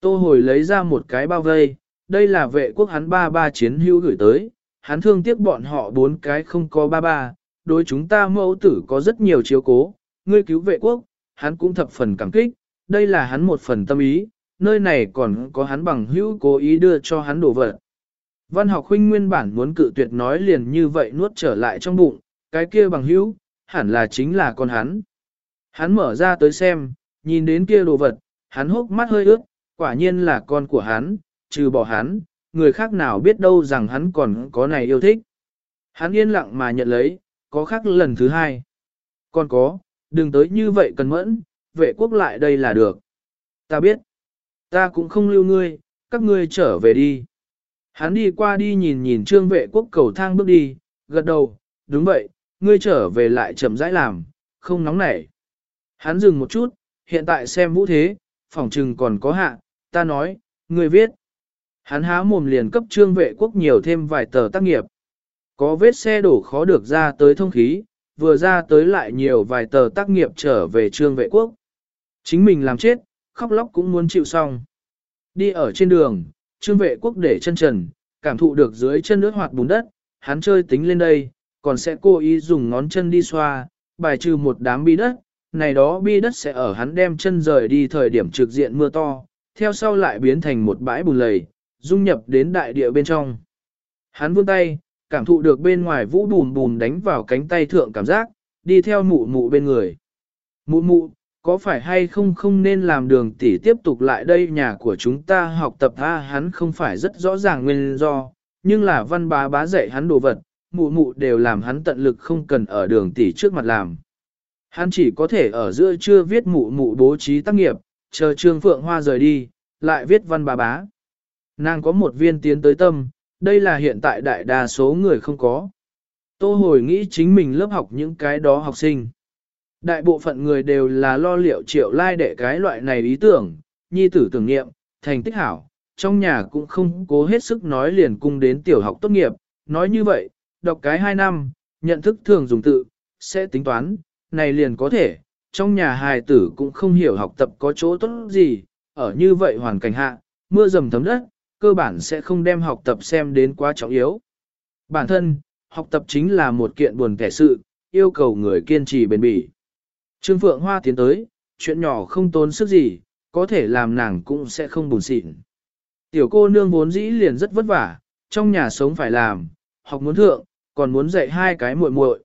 Tô hồi lấy ra một cái bao vây, đây là vệ quốc hắn ba ba chiến hữu gửi tới, hắn thương tiếc bọn họ bốn cái không có ba ba, đối chúng ta mẫu tử có rất nhiều chiếu cố, ngươi cứu vệ quốc, hắn cũng thập phần cảm kích, đây là hắn một phần tâm ý, nơi này còn có hắn bằng hữu cố ý đưa cho hắn đồ vật. Văn học huynh nguyên bản muốn cự tuyệt nói liền như vậy nuốt trở lại trong bụng, cái kia bằng hữu, hẳn là chính là con hắn. Hắn mở ra tới xem, nhìn đến kia đồ vật, hắn hốc mắt hơi ướt, quả nhiên là con của hắn, trừ bỏ hắn, người khác nào biết đâu rằng hắn còn có này yêu thích. Hắn yên lặng mà nhận lấy, có khác lần thứ hai. Còn có, đừng tới như vậy cần mẫn, vệ quốc lại đây là được. Ta biết, ta cũng không lưu ngươi, các ngươi trở về đi. Hắn đi qua đi nhìn nhìn trương vệ quốc cầu thang bước đi, gật đầu, đúng vậy, ngươi trở về lại chậm rãi làm, không nóng nảy. Hắn dừng một chút, hiện tại xem vũ thế, phòng trừng còn có hạ, ta nói, ngươi viết. Hắn há mồm liền cấp trương vệ quốc nhiều thêm vài tờ tác nghiệp. Có vết xe đổ khó được ra tới thông khí, vừa ra tới lại nhiều vài tờ tác nghiệp trở về trương vệ quốc. Chính mình làm chết, khóc lóc cũng muốn chịu xong. Đi ở trên đường, trương vệ quốc để chân trần, cảm thụ được dưới chân nước hoạt bùn đất, hắn chơi tính lên đây, còn sẽ cố ý dùng ngón chân đi xoa, bài trừ một đám bi đất, này đó bi đất sẽ ở hắn đem chân rời đi thời điểm trực diện mưa to, theo sau lại biến thành một bãi bùn lầy, dung nhập đến đại địa bên trong. Hắn vươn tay, cảm thụ được bên ngoài vũ bùn bùn đánh vào cánh tay thượng cảm giác, đi theo mụ mụ bên người. Mụ mụ, có phải hay không không nên làm đường tỷ tiếp tục lại đây nhà của chúng ta học tập ha hắn không phải rất rõ ràng nguyên do, nhưng là văn bá bá dạy hắn đồ vật, mụ mụ đều làm hắn tận lực không cần ở đường tỷ trước mặt làm. Hắn chỉ có thể ở giữa chưa viết mụ mụ bố trí tác nghiệp, chờ Trương Phượng Hoa rời đi, lại viết văn bá bá. Nàng có một viên tiến tới tâm, đây là hiện tại đại đa số người không có. Tô hồi nghĩ chính mình lớp học những cái đó học sinh. Đại bộ phận người đều là lo liệu triệu lai like để cái loại này ý tưởng, nhi tử tưởng nghiệm, thành tích hảo, trong nhà cũng không cố hết sức nói liền cung đến tiểu học tốt nghiệp, nói như vậy, đọc cái 2 năm, nhận thức thường dùng tự, sẽ tính toán, này liền có thể, trong nhà hài tử cũng không hiểu học tập có chỗ tốt gì, ở như vậy hoàn cảnh hạ, mưa dầm thấm đất, cơ bản sẽ không đem học tập xem đến quá trọng yếu. Bản thân, học tập chính là một kiện buồn kẻ sự, yêu cầu người kiên trì bền bỉ. Trương Phượng Hoa tiến tới, chuyện nhỏ không tốn sức gì, có thể làm nàng cũng sẽ không buồn xịn. Tiểu cô nương vốn dĩ liền rất vất vả, trong nhà sống phải làm, học muốn thượng, còn muốn dạy hai cái muội muội.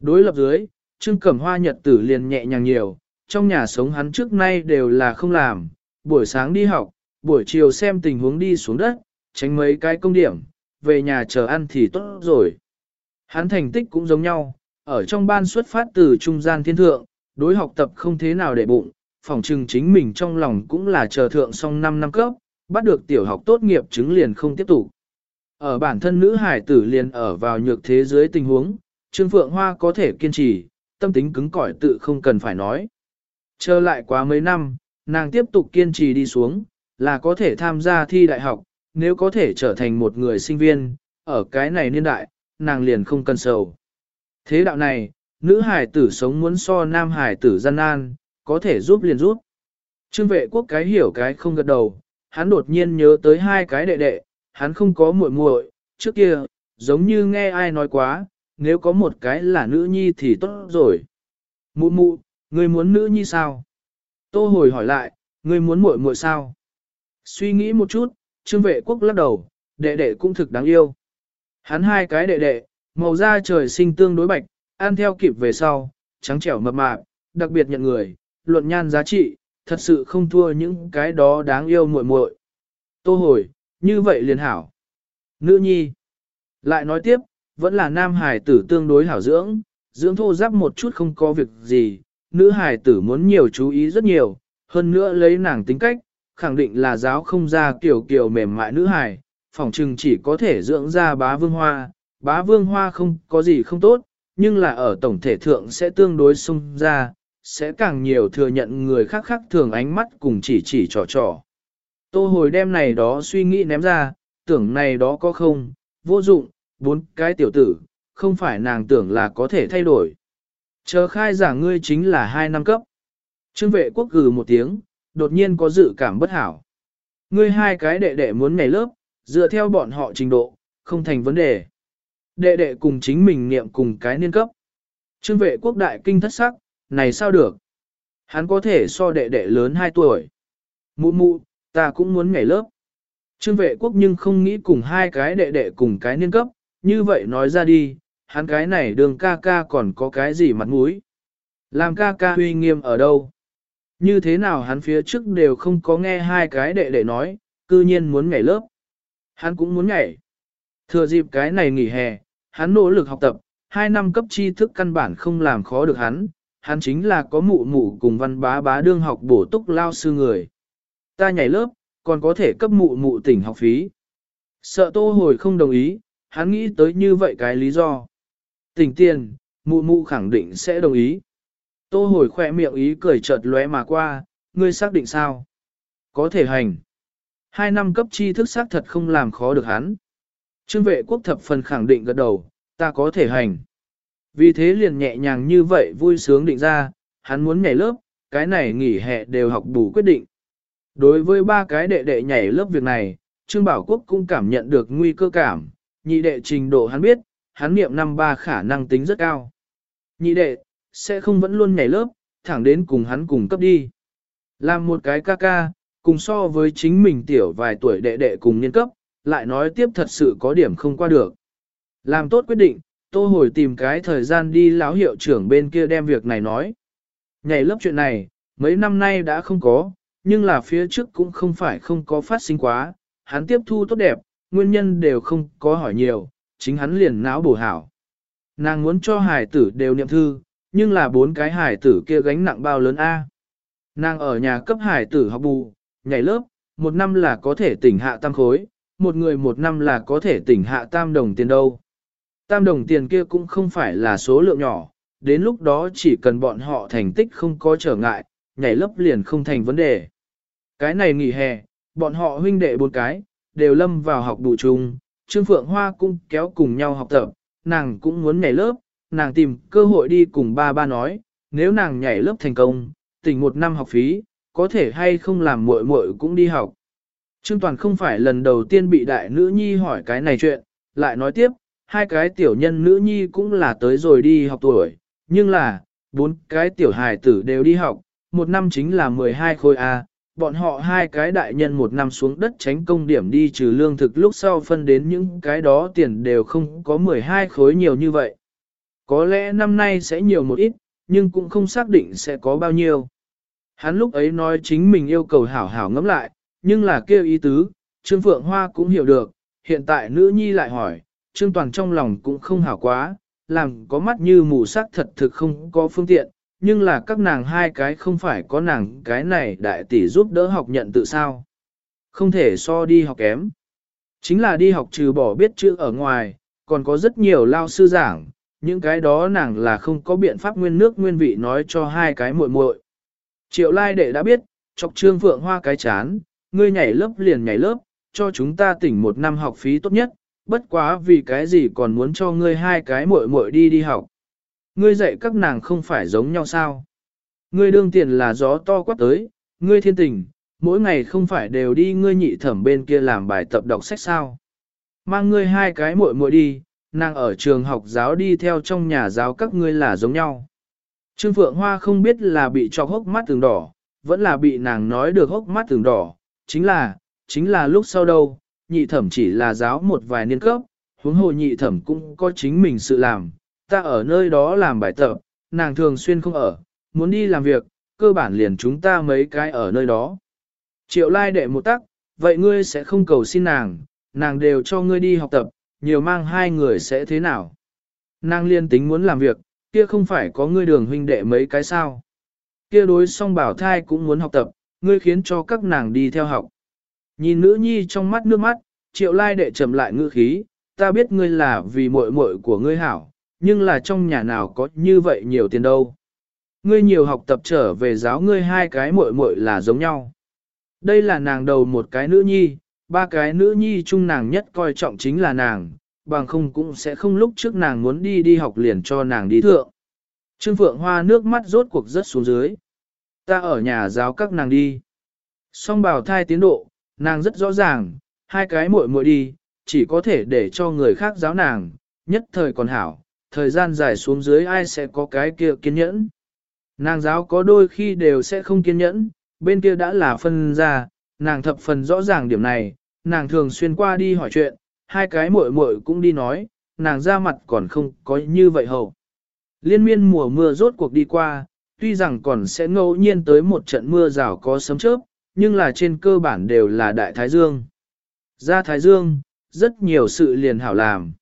Đối lập dưới, Trương Cẩm Hoa nhật tử liền nhẹ nhàng nhiều, trong nhà sống hắn trước nay đều là không làm, buổi sáng đi học, buổi chiều xem tình huống đi xuống đất, tránh mấy cái công điểm, về nhà chờ ăn thì tốt rồi. Hắn thành tích cũng giống nhau, ở trong ban xuất phát từ trung gian thiên thượng, đối học tập không thế nào để bụng, phòng trừng chính mình trong lòng cũng là chờ thượng xong 5 năm cấp, bắt được tiểu học tốt nghiệp chứng liền không tiếp tục. Ở bản thân nữ hải tử liền ở vào nhược thế giới tình huống, Trương Phượng Hoa có thể kiên trì, tâm tính cứng cỏi tự không cần phải nói. Chờ lại quá mấy năm, nàng tiếp tục kiên trì đi xuống, là có thể tham gia thi đại học, nếu có thể trở thành một người sinh viên, ở cái này niên đại, nàng liền không cần sầu. Thế đạo này, nữ hải tử sống muốn so nam hải tử gian nan, có thể giúp liền giúp. Trương vệ quốc cái hiểu cái không gật đầu, hắn đột nhiên nhớ tới hai cái đệ đệ, hắn không có muội muội, trước kia, giống như nghe ai nói quá, nếu có một cái là nữ nhi thì tốt rồi. Mụ mụ, ngươi muốn nữ nhi sao? Tô hồi hỏi lại, ngươi muốn muội muội sao? Suy nghĩ một chút, trương vệ quốc lắc đầu, đệ đệ cũng thực đáng yêu. Hắn hai cái đệ đệ, màu da trời sinh tương đối bạch, ăn theo kịp về sau, trắng trẻo mập mạp, đặc biệt nhận người, luận nhan giá trị, thật sự không thua những cái đó đáng yêu muội muội. Tô hồi, như vậy liền hảo. Nữ nhi. Lại nói tiếp, vẫn là nam hải tử tương đối hảo dưỡng, dưỡng thô giáp một chút không có việc gì, nữ hải tử muốn nhiều chú ý rất nhiều, hơn nữa lấy nàng tính cách, khẳng định là giáo không ra kiểu kiểu mềm mại nữ hải, phỏng chừng chỉ có thể dưỡng ra bá vương hoa, bá vương hoa không có gì không tốt, nhưng là ở tổng thể thượng sẽ tương đối sung ra, sẽ càng nhiều thừa nhận người khác khác thường ánh mắt cùng chỉ chỉ trò trò. Tô hồi đem này đó suy nghĩ ném ra, tưởng này đó có không, vô dụng, bốn cái tiểu tử, không phải nàng tưởng là có thể thay đổi. Chờ khai giả ngươi chính là hai năm cấp. Trương vệ quốc gừ một tiếng, đột nhiên có dự cảm bất hảo. Ngươi hai cái đệ đệ muốn nhảy lớp, dựa theo bọn họ trình độ, không thành vấn đề. Đệ đệ cùng chính mình niệm cùng cái niên cấp. Trương vệ quốc đại kinh thất sắc, này sao được? Hắn có thể so đệ đệ lớn 2 tuổi. Mụ mụ, ta cũng muốn nhảy lớp. Trương vệ quốc nhưng không nghĩ cùng hai cái đệ đệ cùng cái niên cấp, như vậy nói ra đi, hắn cái này đường ca ca còn có cái gì mặt mũi. Làm ca ca huy nghiêm ở đâu? Như thế nào hắn phía trước đều không có nghe hai cái đệ đệ nói, cư nhiên muốn nhảy lớp. Hắn cũng muốn nhảy. Thừa dịp cái này nghỉ hè, hắn nỗ lực học tập, hai năm cấp tri thức căn bản không làm khó được hắn, hắn chính là có mụ mụ cùng văn bá bá đương học bổ túc lao sư người. Ta nhảy lớp, còn có thể cấp mụ mụ tỉnh học phí. Sợ tô hồi không đồng ý, hắn nghĩ tới như vậy cái lý do. Tỉnh tiền, mụ mụ khẳng định sẽ đồng ý. Tô hồi khỏe miệng ý cười chợt lóe mà qua, ngươi xác định sao? Có thể hành. Hai năm cấp tri thức xác thật không làm khó được hắn. Trương vệ quốc thập phần khẳng định gật đầu, ta có thể hành. Vì thế liền nhẹ nhàng như vậy vui sướng định ra, hắn muốn nhảy lớp, cái này nghỉ hè đều học bù quyết định. Đối với ba cái đệ đệ nhảy lớp việc này, Trương Bảo Quốc cũng cảm nhận được nguy cơ cảm, nhị đệ trình độ hắn biết, hắn niệm năm ba khả năng tính rất cao. Nhị đệ, sẽ không vẫn luôn nhảy lớp, thẳng đến cùng hắn cùng cấp đi. Làm một cái ca ca, cùng so với chính mình tiểu vài tuổi đệ đệ cùng niên cấp, lại nói tiếp thật sự có điểm không qua được. Làm tốt quyết định, tô hồi tìm cái thời gian đi láo hiệu trưởng bên kia đem việc này nói. Nhảy lớp chuyện này, mấy năm nay đã không có, nhưng là phía trước cũng không phải không có phát sinh quá, hắn tiếp thu tốt đẹp, nguyên nhân đều không có hỏi nhiều, chính hắn liền não bổ hảo. Nàng muốn cho hải tử đều niệm thư, nhưng là bốn cái hải tử kia gánh nặng bao lớn A. Nàng ở nhà cấp hải tử học bù, nhảy lớp, một năm là có thể tỉnh hạ tăng khối, một người một năm là có thể tỉnh hạ tam đồng tiền đâu. Tam đồng tiền kia cũng không phải là số lượng nhỏ, đến lúc đó chỉ cần bọn họ thành tích không có trở ngại, nhảy lớp liền không thành vấn đề. Cái này nghỉ hè, bọn họ huynh đệ bốn cái, đều lâm vào học bù chung, Trương Phượng Hoa cũng kéo cùng nhau học tập, nàng cũng muốn nhảy lớp, nàng tìm cơ hội đi cùng ba ba nói, nếu nàng nhảy lớp thành công, tỉnh một năm học phí, có thể hay không làm muội muội cũng đi học. Trương Toàn không phải lần đầu tiên bị đại nữ nhi hỏi cái này chuyện, lại nói tiếp, hai cái tiểu nhân nữ nhi cũng là tới rồi đi học tuổi, nhưng là, bốn cái tiểu hài tử đều đi học, một năm chính là 12 khối A, bọn họ hai cái đại nhân một năm xuống đất tránh công điểm đi trừ lương thực lúc sau phân đến những cái đó tiền đều không có 12 khối nhiều như vậy. Có lẽ năm nay sẽ nhiều một ít, nhưng cũng không xác định sẽ có bao nhiêu. Hắn lúc ấy nói chính mình yêu cầu hảo hảo ngẫm lại, nhưng là kêu ý tứ, Trương Phượng Hoa cũng hiểu được, hiện tại nữ nhi lại hỏi, Trương Toàn trong lòng cũng không hảo quá, làm có mắt như mù sắc thật thực không có phương tiện, nhưng là các nàng hai cái không phải có nàng cái này đại tỷ giúp đỡ học nhận tự sao. Không thể so đi học kém. Chính là đi học trừ bỏ biết chữ ở ngoài, còn có rất nhiều lao sư giảng, những cái đó nàng là không có biện pháp nguyên nước nguyên vị nói cho hai cái muội muội. Triệu lai đệ đã biết, chọc trương phượng hoa cái chán, ngươi nhảy lớp liền nhảy lớp, cho chúng ta tỉnh một năm học phí tốt nhất, bất quá vì cái gì còn muốn cho ngươi hai cái muội muội đi đi học. Ngươi dạy các nàng không phải giống nhau sao? Ngươi đương tiền là gió to quát tới, ngươi thiên tình, mỗi ngày không phải đều đi ngươi nhị thẩm bên kia làm bài tập đọc sách sao? Mang ngươi hai cái muội muội đi, nàng ở trường học giáo đi theo trong nhà giáo các ngươi là giống nhau. Trương Phượng Hoa không biết là bị cho hốc mắt từng đỏ, vẫn là bị nàng nói được hốc mắt từng đỏ, chính là, chính là lúc sau đâu, nhị thẩm chỉ là giáo một vài niên cấp, huống hồ nhị thẩm cũng có chính mình sự làm, ta ở nơi đó làm bài tập, nàng thường xuyên không ở, muốn đi làm việc, cơ bản liền chúng ta mấy cái ở nơi đó. Triệu lai đệ một tắc, vậy ngươi sẽ không cầu xin nàng, nàng đều cho ngươi đi học tập, nhiều mang hai người sẽ thế nào? Nàng liên tính muốn làm việc, kia không phải có ngươi đường huynh đệ mấy cái sao? Kia đối song bảo thai cũng muốn học tập, ngươi khiến cho các nàng đi theo học. Nhìn nữ nhi trong mắt nước mắt, triệu lai đệ trầm lại ngữ khí, ta biết ngươi là vì muội muội của ngươi hảo, nhưng là trong nhà nào có như vậy nhiều tiền đâu. Ngươi nhiều học tập trở về giáo ngươi hai cái muội muội là giống nhau. Đây là nàng đầu một cái nữ nhi, ba cái nữ nhi chung nàng nhất coi trọng chính là nàng, bằng không cũng sẽ không lúc trước nàng muốn đi đi học liền cho nàng đi thượng. Trương Phượng Hoa nước mắt rốt cuộc rất xuống dưới. Ta ở nhà giáo các nàng đi. Song bào thai tiến độ, nàng rất rõ ràng, hai cái muội muội đi, chỉ có thể để cho người khác giáo nàng, nhất thời còn hảo, thời gian dài xuống dưới ai sẽ có cái kia kiên nhẫn. Nàng giáo có đôi khi đều sẽ không kiên nhẫn, bên kia đã là phân ra, nàng thập phần rõ ràng điểm này, nàng thường xuyên qua đi hỏi chuyện, hai cái muội muội cũng đi nói, nàng ra mặt còn không có như vậy hầu. Liên miên mùa mưa rốt cuộc đi qua, tuy rằng còn sẽ ngẫu nhiên tới một trận mưa rào có sấm chớp, nhưng là trên cơ bản đều là đại thái dương. Ra thái dương, rất nhiều sự liền hảo làm.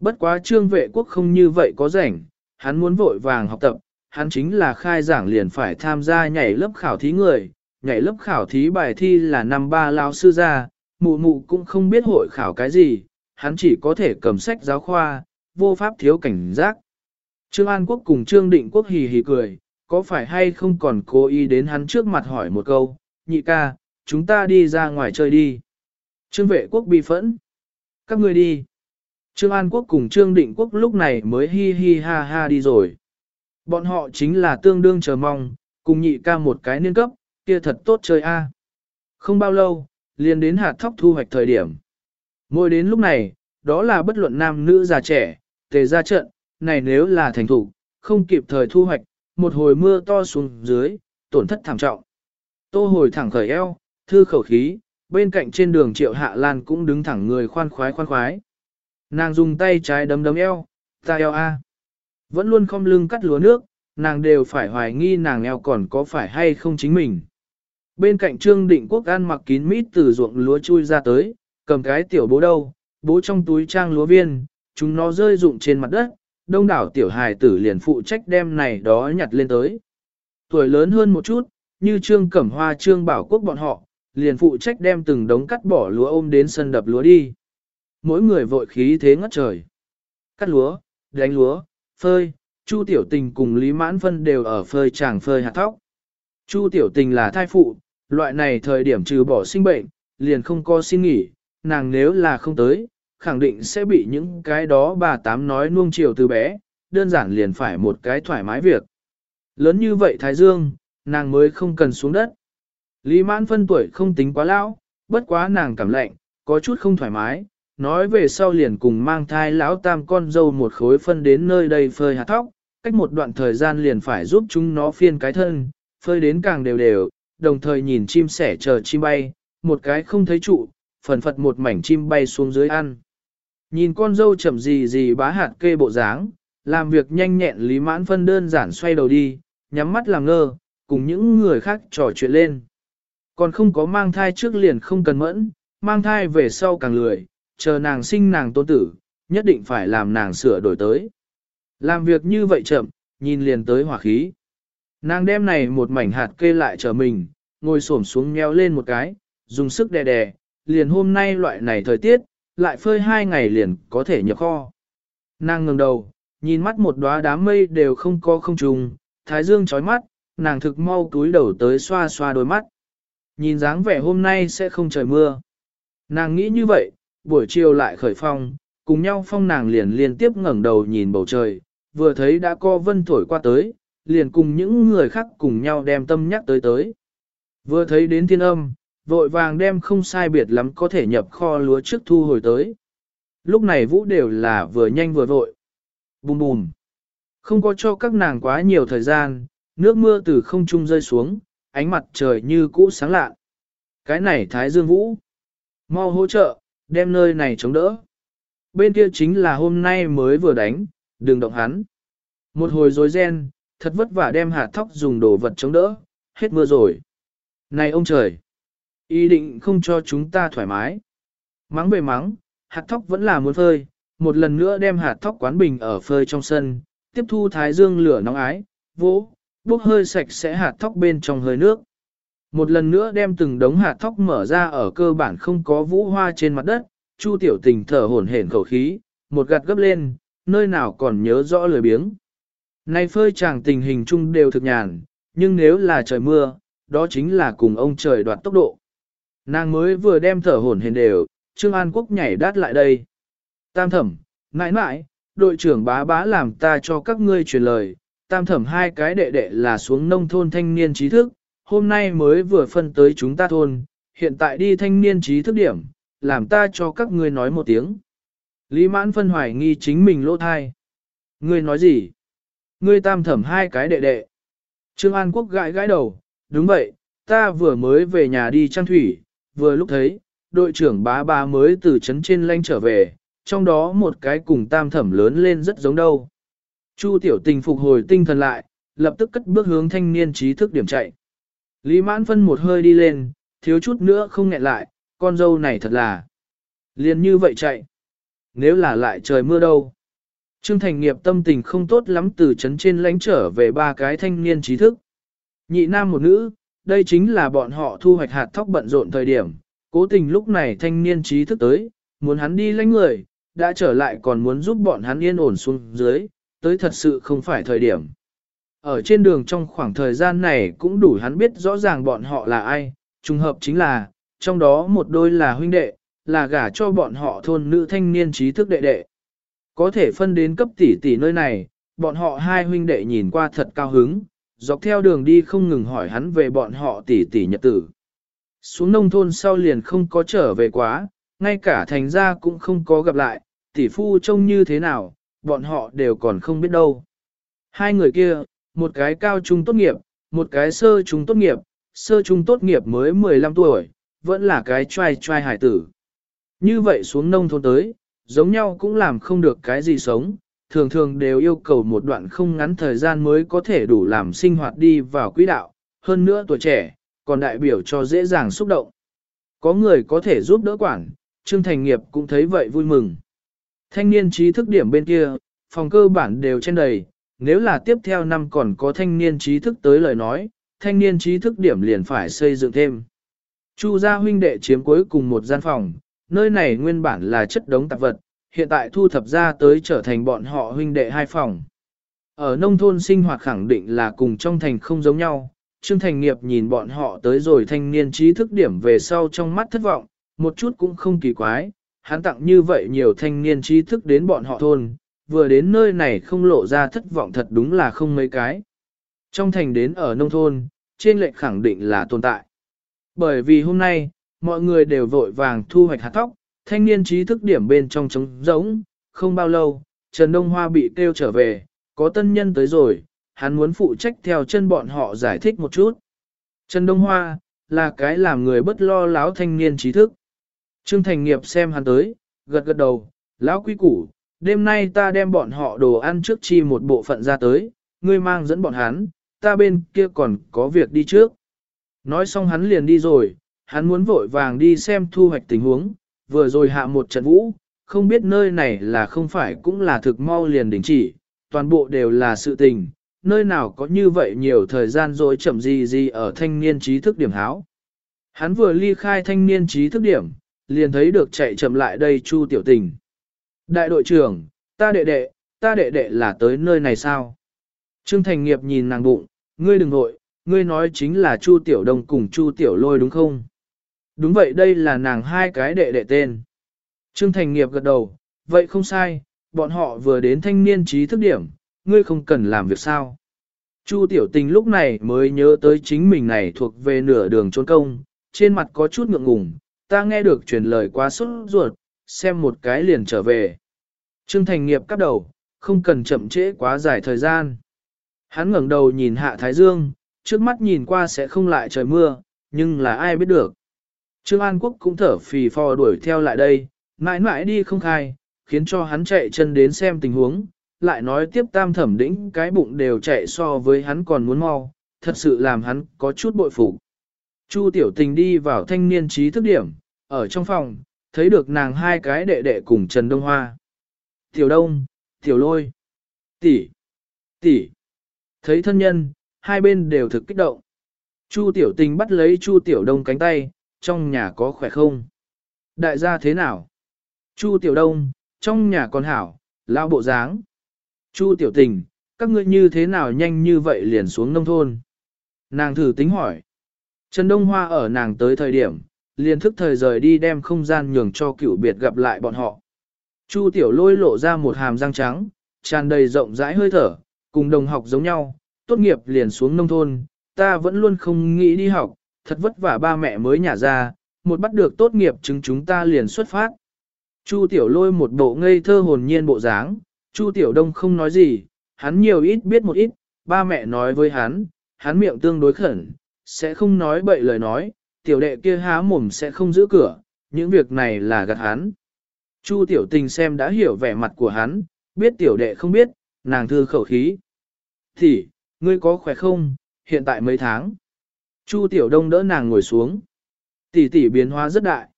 Bất quá trương vệ quốc không như vậy có rảnh, hắn muốn vội vàng học tập, hắn chính là khai giảng liền phải tham gia nhảy lớp khảo thí người, nhảy lớp khảo thí bài thi là năm ba lao sư ra, mụ mụ cũng không biết hội khảo cái gì, hắn chỉ có thể cầm sách giáo khoa, vô pháp thiếu cảnh giác. Trương An Quốc cùng Trương Định Quốc hì hì cười, có phải hay không còn cố ý đến hắn trước mặt hỏi một câu, nhị ca, chúng ta đi ra ngoài chơi đi. Trương vệ quốc bi phẫn. Các ngươi đi. Trương An Quốc cùng Trương Định Quốc lúc này mới hi hi ha ha đi rồi. Bọn họ chính là tương đương chờ mong, cùng nhị ca một cái niên cấp, kia thật tốt chơi a. Không bao lâu, liền đến hạt thóc thu hoạch thời điểm. Mỗi đến lúc này, đó là bất luận nam nữ già trẻ, tề ra trận, này nếu là thành thủ, không kịp thời thu hoạch, một hồi mưa to xuống dưới, tổn thất thảm trọng. Tô hồi thẳng khởi eo, thư khẩu khí, bên cạnh trên đường triệu hạ lan cũng đứng thẳng người khoan khoái khoan khoái. Nàng dùng tay trái đấm đấm eo, ta eo a. Vẫn luôn không lưng cắt lúa nước, nàng đều phải hoài nghi nàng eo còn có phải hay không chính mình. Bên cạnh Trương Định Quốc ăn mặc kín mít từ ruộng lúa chui ra tới, cầm cái tiểu bố đâu, bố trong túi trang lúa viên, chúng nó rơi rụng trên mặt đất, đông đảo tiểu hài tử liền phụ trách đem này đó nhặt lên tới. Tuổi lớn hơn một chút, như Trương Cẩm Hoa Trương Bảo Quốc bọn họ, liền phụ trách đem từng đống cắt bỏ lúa ôm đến sân đập lúa đi. Mỗi người vội khí thế ngất trời. Cắt lúa, đánh lúa, phơi, Chu Tiểu Tình cùng Lý Mãn Phân đều ở phơi chàng phơi hạt thóc. Chu Tiểu Tình là thai phụ, loại này thời điểm trừ bỏ sinh bệnh, liền không có xin nghỉ, nàng nếu là không tới, khẳng định sẽ bị những cái đó bà tám nói nuông chiều từ bé, đơn giản liền phải một cái thoải mái việc. Lớn như vậy Thái Dương, nàng mới không cần xuống đất. Lý mãn phân tuổi không tính quá lão, bất quá nàng cảm lạnh, có chút không thoải mái, nói về sau liền cùng mang thai lão tam con dâu một khối phân đến nơi đây phơi hạt thóc, cách một đoạn thời gian liền phải giúp chúng nó phiên cái thân, phơi đến càng đều đều, đồng thời nhìn chim sẻ chờ chim bay, một cái không thấy trụ, phần phật một mảnh chim bay xuống dưới ăn. Nhìn con dâu chậm gì gì bá hạt kê bộ dáng, làm việc nhanh nhẹn lý mãn phân đơn giản xoay đầu đi, nhắm mắt làm ngơ, cùng những người khác trò chuyện lên. Còn không có mang thai trước liền không cần mẫn, mang thai về sau càng lười, chờ nàng sinh nàng tôn tử, nhất định phải làm nàng sửa đổi tới. Làm việc như vậy chậm, nhìn liền tới hỏa khí. Nàng đem này một mảnh hạt kê lại chờ mình, ngồi xổm xuống nheo lên một cái, dùng sức đè đè, liền hôm nay loại này thời tiết, lại phơi hai ngày liền có thể nhập kho. Nàng ngừng đầu, nhìn mắt một đóa đám mây đều không có không trùng, thái dương chói mắt, nàng thực mau túi đầu tới xoa xoa đôi mắt. Nhìn dáng vẻ hôm nay sẽ không trời mưa. Nàng nghĩ như vậy, buổi chiều lại khởi phong, cùng nhau phong nàng liền liên tiếp ngẩng đầu nhìn bầu trời, vừa thấy đã co vân thổi qua tới, liền cùng những người khác cùng nhau đem tâm nhắc tới tới. Vừa thấy đến thiên âm, vội vàng đem không sai biệt lắm có thể nhập kho lúa trước thu hồi tới. Lúc này vũ đều là vừa nhanh vừa vội. Bùm bùm. Không có cho các nàng quá nhiều thời gian, nước mưa từ không trung rơi xuống, ánh mặt trời như cũ sáng lạ. Cái này Thái Dương Vũ. Mau hỗ trợ, đem nơi này chống đỡ. Bên kia chính là hôm nay mới vừa đánh, đừng động hắn. Một hồi rối ren, thật vất vả đem hạt thóc dùng đồ vật chống đỡ, hết mưa rồi. Này ông trời! Ý định không cho chúng ta thoải mái. Mắng về mắng, hạt thóc vẫn là muốn phơi, một lần nữa đem hạt thóc quán bình ở phơi trong sân, tiếp thu thái dương lửa nóng ái, vỗ, bốc hơi sạch sẽ hạt thóc bên trong hơi nước. Một lần nữa đem từng đống hạt thóc mở ra ở cơ bản không có vũ hoa trên mặt đất, Chu tiểu tình thở hổn hển khẩu khí, một gạt gấp lên, nơi nào còn nhớ rõ lời biếng. Nay phơi chàng tình hình chung đều thực nhàn, nhưng nếu là trời mưa, đó chính là cùng ông trời đoạt tốc độ. Nàng mới vừa đem thở hổn hển đều, Trương An Quốc nhảy đát lại đây. Tam thẩm, mãi mãi, đội trưởng bá bá làm ta cho các ngươi truyền lời, tam thẩm hai cái đệ đệ là xuống nông thôn thanh niên trí thức, hôm nay mới vừa phân tới chúng ta thôn, hiện tại đi thanh niên trí thức điểm, làm ta cho các ngươi nói một tiếng. Lý mãn phân hoài nghi chính mình lỗ thai. Ngươi nói gì? Ngươi tam thẩm hai cái đệ đệ. Trương An Quốc gãi gãi đầu, đúng vậy, ta vừa mới về nhà đi trang thủy, vừa lúc thấy, đội trưởng bá bá mới từ trấn trên lanh trở về, trong đó một cái cùng tam thẩm lớn lên rất giống đâu. Chu tiểu tình phục hồi tinh thần lại, lập tức cất bước hướng thanh niên trí thức điểm chạy. Lý mãn phân một hơi đi lên, thiếu chút nữa không nghẹn lại, con dâu này thật là. liền như vậy chạy. Nếu là lại trời mưa đâu. Trương Thành nghiệp tâm tình không tốt lắm từ trấn trên lánh trở về ba cái thanh niên trí thức. Nhị nam một nữ, đây chính là bọn họ thu hoạch hạt thóc bận rộn thời điểm. Cố tình lúc này thanh niên trí thức tới, muốn hắn đi lãnh người, đã trở lại còn muốn giúp bọn hắn yên ổn xuống dưới, tới thật sự không phải thời điểm. Ở trên đường trong khoảng thời gian này cũng đủ hắn biết rõ ràng bọn họ là ai, Trùng hợp chính là, trong đó một đôi là huynh đệ, là gả cho bọn họ thôn nữ thanh niên trí thức đệ đệ. Có thể phân đến cấp tỷ tỷ nơi này, bọn họ hai huynh đệ nhìn qua thật cao hứng, dọc theo đường đi không ngừng hỏi hắn về bọn họ tỷ tỷ nhật tử. Xuống nông thôn sau liền không có trở về quá, ngay cả thành gia cũng không có gặp lại, tỷ phu trông như thế nào, bọn họ đều còn không biết đâu. Hai người kia, một cái cao trung tốt nghiệp, một cái sơ trung tốt nghiệp, sơ trung tốt nghiệp mới 15 tuổi, vẫn là cái trai trai hải tử. Như vậy xuống nông thôn tới, giống nhau cũng làm không được cái gì sống, thường thường đều yêu cầu một đoạn không ngắn thời gian mới có thể đủ làm sinh hoạt đi vào quỹ đạo, hơn nữa tuổi trẻ, còn đại biểu cho dễ dàng xúc động. Có người có thể giúp đỡ quản, Trương Thành Nghiệp cũng thấy vậy vui mừng. Thanh niên trí thức điểm bên kia, phòng cơ bản đều trên đầy, nếu là tiếp theo năm còn có thanh niên trí thức tới lời nói, thanh niên trí thức điểm liền phải xây dựng thêm. Chu gia huynh đệ chiếm cuối cùng một gian phòng, nơi này nguyên bản là chất đống tạp vật, hiện tại thu thập ra tới trở thành bọn họ huynh đệ hai phòng. Ở nông thôn sinh hoạt khẳng định là cùng trong thành không giống nhau, Trương Thành Nghiệp nhìn bọn họ tới rồi thanh niên trí thức điểm về sau trong mắt thất vọng, một chút cũng không kỳ quái, hắn tặng như vậy nhiều thanh niên trí thức đến bọn họ thôn, vừa đến nơi này không lộ ra thất vọng thật đúng là không mấy cái. Trong thành đến ở nông thôn, trên lệnh khẳng định là tồn tại. Bởi vì hôm nay, mọi người đều vội vàng thu hoạch hạt thóc, thanh niên trí thức điểm bên trong trống rỗng, không bao lâu, Trần Đông Hoa bị kêu trở về, có tân nhân tới rồi, hắn muốn phụ trách theo chân bọn họ giải thích một chút. Trần Đông Hoa, là cái làm người bất lo láo thanh niên trí thức. Trương Thành Nghiệp xem hắn tới, gật gật đầu, lão quý củ, đêm nay ta đem bọn họ đồ ăn trước chi một bộ phận ra tới, ngươi mang dẫn bọn hắn, ta bên kia còn có việc đi trước. Nói xong hắn liền đi rồi, hắn muốn vội vàng đi xem thu hoạch tình huống, vừa rồi hạ một trận vũ, không biết nơi này là không phải cũng là thực mau liền đình chỉ, toàn bộ đều là sự tình, nơi nào có như vậy nhiều thời gian rồi chậm gì gì ở thanh niên trí thức điểm háo. Hắn vừa ly khai thanh niên trí thức điểm, liền thấy được chạy chậm lại đây Chu Tiểu Tình. Đại đội trưởng, ta đệ đệ, ta đệ đệ là tới nơi này sao? Trương Thành Nghiệp nhìn nàng bụng, ngươi đừng nội, ngươi nói chính là Chu Tiểu Đông cùng Chu Tiểu Lôi đúng không? Đúng vậy đây là nàng hai cái đệ đệ tên. Trương Thành Nghiệp gật đầu, vậy không sai, bọn họ vừa đến thanh niên trí thức điểm, ngươi không cần làm việc sao. Chu Tiểu Tình lúc này mới nhớ tới chính mình này thuộc về nửa đường trốn công, trên mặt có chút ngượng ngùng, ta nghe được truyền lời quá sốt ruột, xem một cái liền trở về. Trương Thành Nghiệp cắp đầu, không cần chậm trễ quá dài thời gian. Hắn ngẩng đầu nhìn hạ Thái Dương, trước mắt nhìn qua sẽ không lại trời mưa, nhưng là ai biết được. Trương An Quốc cũng thở phì phò đuổi theo lại đây, mãi mãi đi không khai, khiến cho hắn chạy chân đến xem tình huống, lại nói tiếp tam thẩm đĩnh cái bụng đều chạy so với hắn còn muốn mau, thật sự làm hắn có chút bội phục. Chu tiểu tình đi vào thanh niên trí thức điểm, ở trong phòng, thấy được nàng hai cái đệ đệ cùng Trần Đông Hoa. Tiểu Đông, Tiểu Lôi, tỷ, tỷ. Thấy thân nhân, hai bên đều thực kích động. Chu Tiểu Tình bắt lấy Chu Tiểu Đông cánh tay, trong nhà có khỏe không? Đại gia thế nào? Chu Tiểu Đông, trong nhà còn hảo, lao bộ dáng. Chu Tiểu Tình, các ngươi như thế nào nhanh như vậy liền xuống nông thôn? Nàng thử tính hỏi. Trần Đông Hoa ở nàng tới thời điểm, liền thức thời rời đi đem không gian nhường cho cựu biệt gặp lại bọn họ. Chu Tiểu Lôi lộ ra một hàm răng trắng, tràn đầy rộng rãi hơi thở, cùng đồng học giống nhau, tốt nghiệp liền xuống nông thôn, ta vẫn luôn không nghĩ đi học, thật vất vả ba mẹ mới nhả ra, một bắt được tốt nghiệp chứng chúng ta liền xuất phát. Chu Tiểu Lôi một bộ ngây thơ hồn nhiên bộ dáng, Chu Tiểu Đông không nói gì, hắn nhiều ít biết một ít, ba mẹ nói với hắn, hắn miệng tương đối khẩn, sẽ không nói bậy lời nói, tiểu đệ kia há mồm sẽ không giữ cửa, những việc này là gạt hắn. Chu Tiểu Tình xem đã hiểu vẻ mặt của hắn, biết tiểu đệ không biết, nàng thư khẩu khí. Thì, ngươi có khỏe không, hiện tại mấy tháng? Chu Tiểu Đông đỡ nàng ngồi xuống. Tỷ tỷ biến hóa rất đại.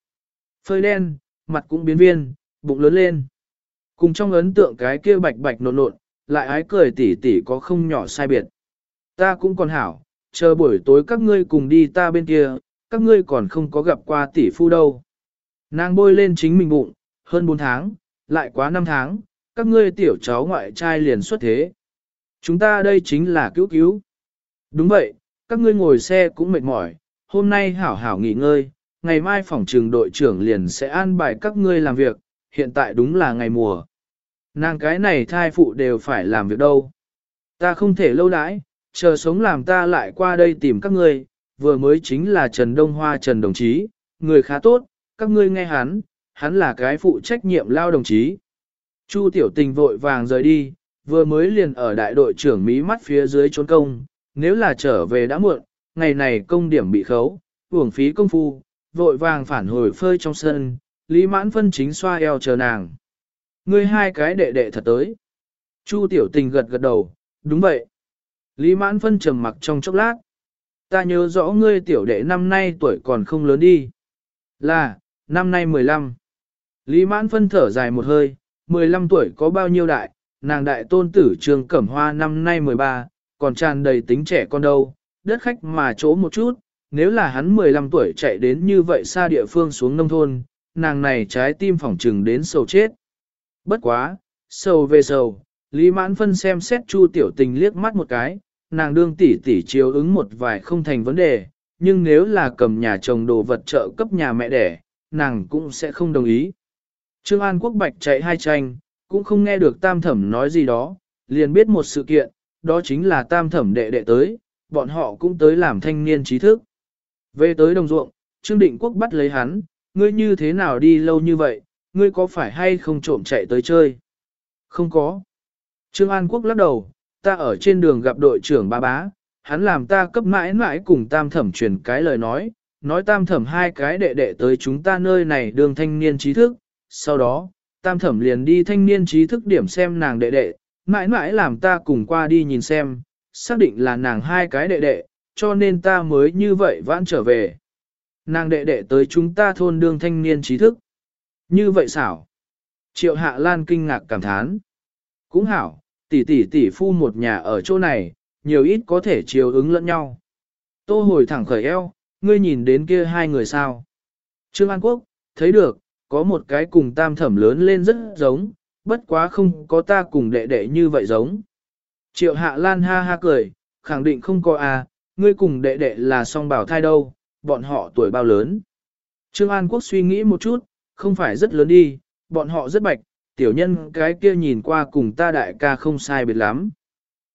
Phơi đen, mặt cũng biến viên, bụng lớn lên. Cùng trong ấn tượng cái kia bạch bạch nộn nộn, lại ái cười tỷ tỷ có không nhỏ sai biệt. Ta cũng còn hảo, chờ buổi tối các ngươi cùng đi ta bên kia, các ngươi còn không có gặp qua tỷ phu đâu. Nàng bôi lên chính mình bụng, hơn 4 tháng, lại quá 5 tháng, các ngươi tiểu cháu ngoại trai liền xuất thế. Chúng ta đây chính là cứu cứu. Đúng vậy, các ngươi ngồi xe cũng mệt mỏi, hôm nay hảo hảo nghỉ ngơi, ngày mai phòng trường đội trưởng liền sẽ an bài các ngươi làm việc, hiện tại đúng là ngày mùa. Nàng cái này thai phụ đều phải làm việc đâu. Ta không thể lâu đãi, chờ sống làm ta lại qua đây tìm các ngươi, vừa mới chính là Trần Đông Hoa Trần đồng chí, người khá tốt, các ngươi nghe hắn, hắn là cái phụ trách nhiệm lao đồng chí. Chu tiểu tình vội vàng rời đi, vừa mới liền ở đại đội trưởng Mỹ mắt phía dưới trốn công, nếu là trở về đã muộn, ngày này công điểm bị khấu, uổng phí công phu, vội vàng phản hồi phơi trong sân, Lý Mãn Phân chính xoa eo chờ nàng. Ngươi hai cái đệ đệ thật tới. Chu tiểu tình gật gật đầu, đúng vậy. Lý Mãn Phân trầm mặc trong chốc lát. Ta nhớ rõ ngươi tiểu đệ năm nay tuổi còn không lớn đi. Là, năm nay 15. Lý Mãn Phân thở dài một hơi, 15 tuổi có bao nhiêu đại, nàng đại tôn tử trường Cẩm Hoa năm nay 13, còn tràn đầy tính trẻ con đâu, đất khách mà chỗ một chút, nếu là hắn 15 tuổi chạy đến như vậy xa địa phương xuống nông thôn, nàng này trái tim phỏng trừng đến sầu chết. Bất quá, sầu về sầu, Lý Mãn Phân xem xét Chu Tiểu Tình liếc mắt một cái, nàng đương tỷ tỷ chiếu ứng một vài không thành vấn đề, nhưng nếu là cầm nhà chồng đồ vật trợ cấp nhà mẹ đẻ, nàng cũng sẽ không đồng ý. Trương An Quốc Bạch chạy hai tranh, cũng không nghe được tam thẩm nói gì đó, liền biết một sự kiện, đó chính là tam thẩm đệ đệ tới, bọn họ cũng tới làm thanh niên trí thức. Về tới đồng ruộng, Trương Định Quốc bắt lấy hắn, ngươi như thế nào đi lâu như vậy, ngươi có phải hay không trộm chạy tới chơi? Không có. Trương An Quốc lắc đầu, ta ở trên đường gặp đội trưởng ba bá, hắn làm ta cấp mãi mãi cùng tam thẩm truyền cái lời nói, nói tam thẩm hai cái đệ đệ tới chúng ta nơi này đường thanh niên trí thức, sau đó, tam thẩm liền đi thanh niên trí thức điểm xem nàng đệ đệ, mãi mãi làm ta cùng qua đi nhìn xem, xác định là nàng hai cái đệ đệ, cho nên ta mới như vậy vãn trở về. Nàng đệ đệ tới chúng ta thôn đương thanh niên trí thức. Như vậy xảo. Triệu Hạ Lan kinh ngạc cảm thán. Cũng hảo, tỷ tỷ tỷ phu một nhà ở chỗ này, nhiều ít có thể chiều ứng lẫn nhau. Tô hồi thẳng khởi eo, ngươi nhìn đến kia hai người sao. Trương An Quốc, thấy được, có một cái cùng tam thẩm lớn lên rất giống, bất quá không có ta cùng đệ đệ như vậy giống. Triệu Hạ Lan ha ha cười, khẳng định không có à, ngươi cùng đệ đệ là song bảo thai đâu, bọn họ tuổi bao lớn. Trương An Quốc suy nghĩ một chút, không phải rất lớn đi, bọn họ rất bạch, tiểu nhân cái kia nhìn qua cùng ta đại ca không sai biệt lắm.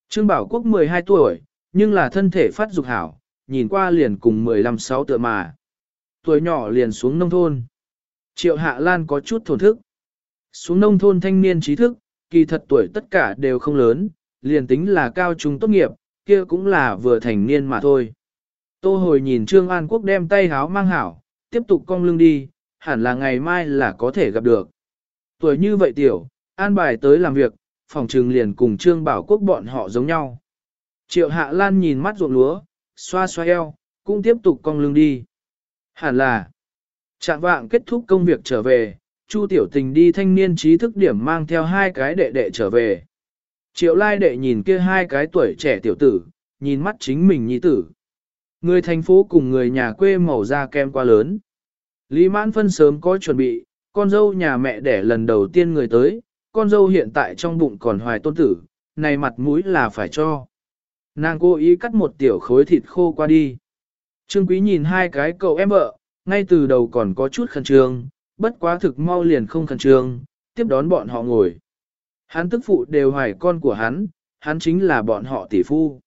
Trương Bảo Quốc 12 tuổi, nhưng là thân thể phát dục hảo, nhìn qua liền cùng 15-6 tựa mà. Tuổi nhỏ liền xuống nông thôn. Triệu Hạ Lan có chút thổn thức. Xuống nông thôn thanh niên trí thức, kỳ thật tuổi tất cả đều không lớn, liền tính là cao trung tốt nghiệp, kia cũng là vừa thành niên mà thôi. Tô hồi nhìn Trương An Quốc đem tay háo mang hảo, tiếp tục cong lưng đi, hẳn là ngày mai là có thể gặp được. Tuổi như vậy tiểu, an bài tới làm việc, phòng trường liền cùng Trương Bảo Quốc bọn họ giống nhau. Triệu Hạ Lan nhìn mắt ruộng lúa, xoa xoa eo, cũng tiếp tục cong lưng đi. Hẳn là, trạng vạng kết thúc công việc trở về, Chu Tiểu Tình đi thanh niên trí thức điểm mang theo hai cái đệ đệ trở về. Triệu Lai đệ nhìn kia hai cái tuổi trẻ tiểu tử, nhìn mắt chính mình nhi tử. Người thành phố cùng người nhà quê màu da kem quá lớn. Lý mãn phân sớm có chuẩn bị, con dâu nhà mẹ đẻ lần đầu tiên người tới, con dâu hiện tại trong bụng còn hoài tôn tử, này mặt mũi là phải cho. Nàng cố ý cắt một tiểu khối thịt khô qua đi. Trương Quý nhìn hai cái cậu em vợ, ngay từ đầu còn có chút khẩn trương, bất quá thực mau liền không khẩn trương, tiếp đón bọn họ ngồi. Hắn tức phụ đều hoài con của hắn, hắn chính là bọn họ tỷ phu.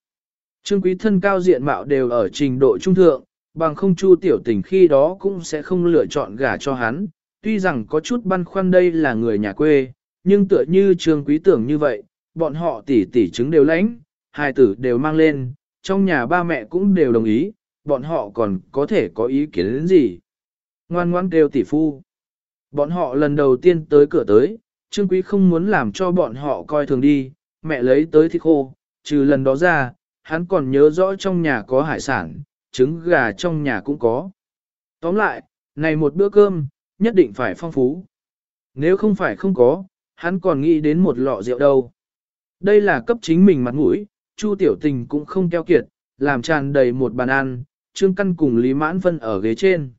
Trương Quý thân cao diện mạo đều ở trình độ trung thượng, bằng không chu tiểu tình khi đó cũng sẽ không lựa chọn gả cho hắn, tuy rằng có chút băn khoăn đây là người nhà quê, nhưng tựa như trương quý tưởng như vậy, bọn họ tỷ tỷ chứng đều lãnh, hai tử đều mang lên, trong nhà ba mẹ cũng đều đồng ý, bọn họ còn có thể có ý kiến đến gì. Ngoan ngoan kêu tỷ phu. Bọn họ lần đầu tiên tới cửa tới, trương quý không muốn làm cho bọn họ coi thường đi, mẹ lấy tới thịt khô, trừ lần đó ra, hắn còn nhớ rõ trong nhà có hải sản, trứng gà trong nhà cũng có. Tóm lại, này một bữa cơm, nhất định phải phong phú. Nếu không phải không có, hắn còn nghĩ đến một lọ rượu đâu. Đây là cấp chính mình mặt mũi, Chu Tiểu Tình cũng không keo kiệt, làm tràn đầy một bàn ăn, Trương Căn cùng Lý Mãn vân ở ghế trên.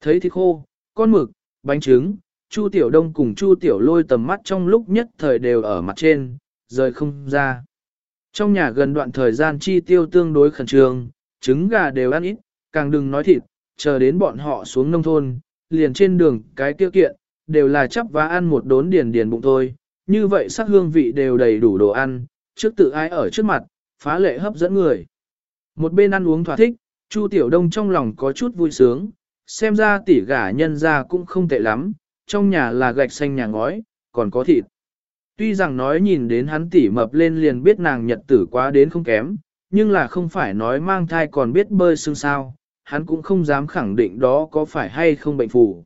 Thấy thịt khô, con mực, bánh trứng, Chu Tiểu Đông cùng Chu Tiểu Lôi tầm mắt trong lúc nhất thời đều ở mặt trên, rời không ra. Trong nhà gần đoạn thời gian chi tiêu tương đối khẩn trương, trứng gà đều ăn ít, càng đừng nói thịt, chờ đến bọn họ xuống nông thôn, liền trên đường cái tiêu kiện, đều là chắp và ăn một đốn điền điền bụng thôi, như vậy sắc hương vị đều đầy đủ đồ ăn, trước tự ai ở trước mặt, phá lệ hấp dẫn người. Một bên ăn uống thỏa thích, Chu Tiểu Đông trong lòng có chút vui sướng, xem ra tỷ gả nhân ra cũng không tệ lắm, trong nhà là gạch xanh nhà ngói, còn có thịt. Tuy rằng nói nhìn đến hắn tỉ mập lên liền biết nàng nhật tử quá đến không kém, nhưng là không phải nói mang thai còn biết bơi xương sao, hắn cũng không dám khẳng định đó có phải hay không bệnh phù.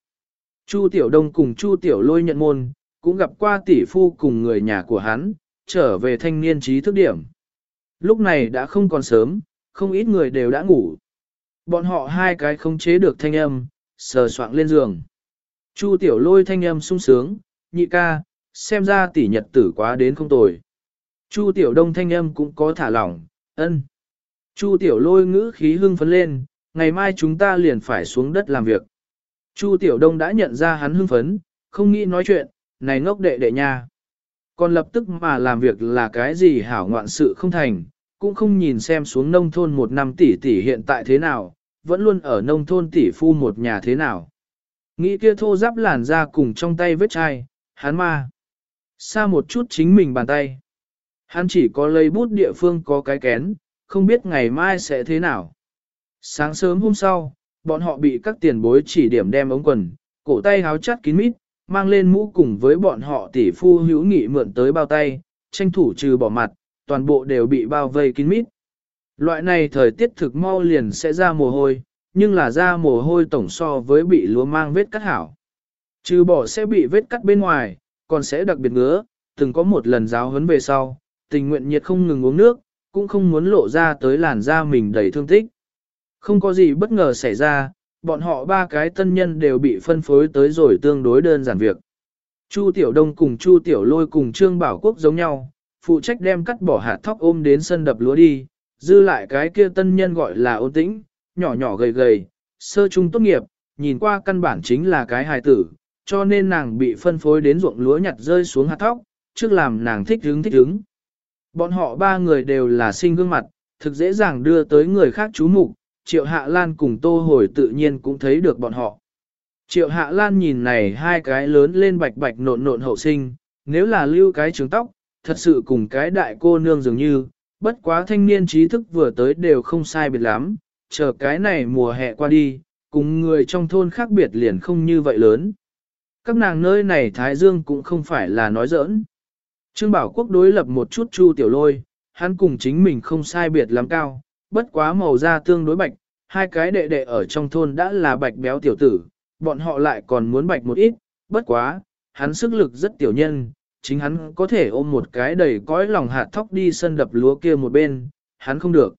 Chu Tiểu Đông cùng Chu Tiểu Lôi nhận môn, cũng gặp qua tỷ phu cùng người nhà của hắn, trở về thanh niên trí thức điểm. Lúc này đã không còn sớm, không ít người đều đã ngủ. Bọn họ hai cái không chế được thanh âm, sờ soạng lên giường. Chu Tiểu Lôi thanh âm sung sướng, nhị ca, xem ra tỷ nhật tử quá đến không tồi. Chu Tiểu Đông thanh âm cũng có thả lỏng, ân. Chu Tiểu Lôi ngữ khí hưng phấn lên, ngày mai chúng ta liền phải xuống đất làm việc. Chu Tiểu Đông đã nhận ra hắn hưng phấn, không nghĩ nói chuyện, này ngốc đệ đệ nha. Còn lập tức mà làm việc là cái gì hảo ngoạn sự không thành, cũng không nhìn xem xuống nông thôn một năm tỷ tỷ hiện tại thế nào, vẫn luôn ở nông thôn tỷ phu một nhà thế nào. Nghĩ kia thô giáp làn ra cùng trong tay vết chai, hắn ma. Xa một chút chính mình bàn tay. Hắn chỉ có lấy bút địa phương có cái kén, không biết ngày mai sẽ thế nào. Sáng sớm hôm sau, bọn họ bị các tiền bối chỉ điểm đem ống quần, cổ tay háo chắt kín mít, mang lên mũ cùng với bọn họ tỷ phu hữu nghị mượn tới bao tay, tranh thủ trừ bỏ mặt, toàn bộ đều bị bao vây kín mít. Loại này thời tiết thực mau liền sẽ ra mồ hôi, nhưng là ra mồ hôi tổng so với bị lúa mang vết cắt hảo. Trừ bỏ sẽ bị vết cắt bên ngoài, còn sẽ đặc biệt ngứa, từng có một lần giáo huấn về sau, tình nguyện nhiệt không ngừng uống nước, cũng không muốn lộ ra tới làn da mình đầy thương tích. Không có gì bất ngờ xảy ra, bọn họ ba cái tân nhân đều bị phân phối tới rồi tương đối đơn giản việc. Chu Tiểu Đông cùng Chu Tiểu Lôi cùng Trương Bảo Quốc giống nhau, phụ trách đem cắt bỏ hạt thóc ôm đến sân đập lúa đi, dư lại cái kia tân nhân gọi là ôn tĩnh, nhỏ nhỏ gầy gầy, sơ trung tốt nghiệp, nhìn qua căn bản chính là cái hài tử, cho nên nàng bị phân phối đến ruộng lúa nhặt rơi xuống hạt thóc, trước làm nàng thích hứng thích hứng. Bọn họ ba người đều là sinh gương mặt, thực dễ dàng đưa tới người khác chú mục, Triệu Hạ Lan cùng Tô Hồi tự nhiên cũng thấy được bọn họ. Triệu Hạ Lan nhìn này hai cái lớn lên bạch bạch nộn nộn hậu sinh, nếu là lưu cái trứng tóc, thật sự cùng cái đại cô nương dường như, bất quá thanh niên trí thức vừa tới đều không sai biệt lắm, chờ cái này mùa hè qua đi, cùng người trong thôn khác biệt liền không như vậy lớn. Các nàng nơi này Thái Dương cũng không phải là nói giỡn. Trương Bảo Quốc đối lập một chút Chu Tiểu Lôi, hắn cùng chính mình không sai biệt lắm cao, bất quá màu da tương đối bạch, hai cái đệ đệ ở trong thôn đã là bạch béo tiểu tử, bọn họ lại còn muốn bạch một ít, bất quá, hắn sức lực rất tiểu nhân, chính hắn có thể ôm một cái đầy cõi lòng hạt thóc đi sân đập lúa kia một bên, hắn không được.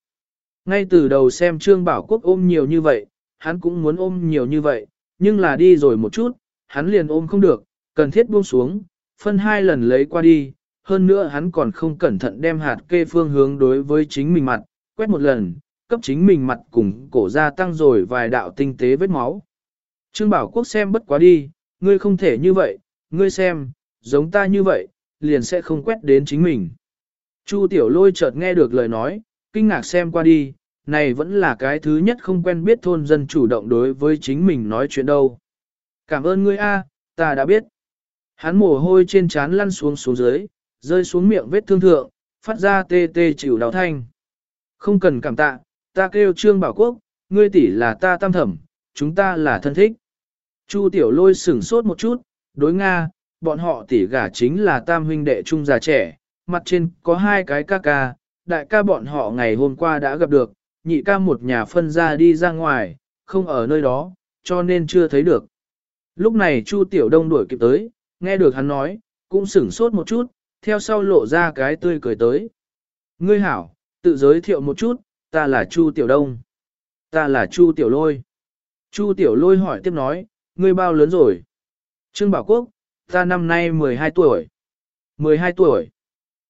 Ngay từ đầu xem Trương Bảo Quốc ôm nhiều như vậy, hắn cũng muốn ôm nhiều như vậy, nhưng là đi rồi một chút, hắn liền ôm không được, cần thiết buông xuống, phân hai lần lấy qua đi, hơn nữa hắn còn không cẩn thận đem hạt kê phương hướng đối với chính mình mặt, quét một lần, cấp chính mình mặt cùng cổ ra tăng rồi vài đạo tinh tế vết máu. Trương Bảo Quốc xem bất quá đi, ngươi không thể như vậy, ngươi xem, giống ta như vậy, liền sẽ không quét đến chính mình. Chu Tiểu Lôi chợt nghe được lời nói, kinh ngạc xem qua đi, này vẫn là cái thứ nhất không quen biết thôn dân chủ động đối với chính mình nói chuyện đâu. Cảm ơn ngươi a, ta đã biết. Hắn mồ hôi trên trán lăn xuống xuống dưới, rơi xuống miệng vết thương thượng, phát ra tê tê chịu đau thanh. Không cần cảm tạ, ta kêu Trương Bảo Quốc, ngươi tỷ là ta tam thẩm, chúng ta là thân thích. Chu Tiểu Lôi sửng sốt một chút, đối Nga, bọn họ tỷ gả chính là tam huynh đệ trung già trẻ, mặt trên có hai cái ca ca, đại ca bọn họ ngày hôm qua đã gặp được, nhị ca một nhà phân ra đi ra ngoài, không ở nơi đó, cho nên chưa thấy được. Lúc này Chu Tiểu Đông đuổi kịp tới, nghe được hắn nói, cũng sửng sốt một chút, theo sau lộ ra cái tươi cười tới. Ngươi hảo, tự giới thiệu một chút, ta là Chu Tiểu Đông. Ta là Chu Tiểu Lôi. Chu Tiểu Lôi hỏi tiếp nói, ngươi bao lớn rồi? Trương Bảo Quốc, ta năm nay 12 tuổi. 12 tuổi.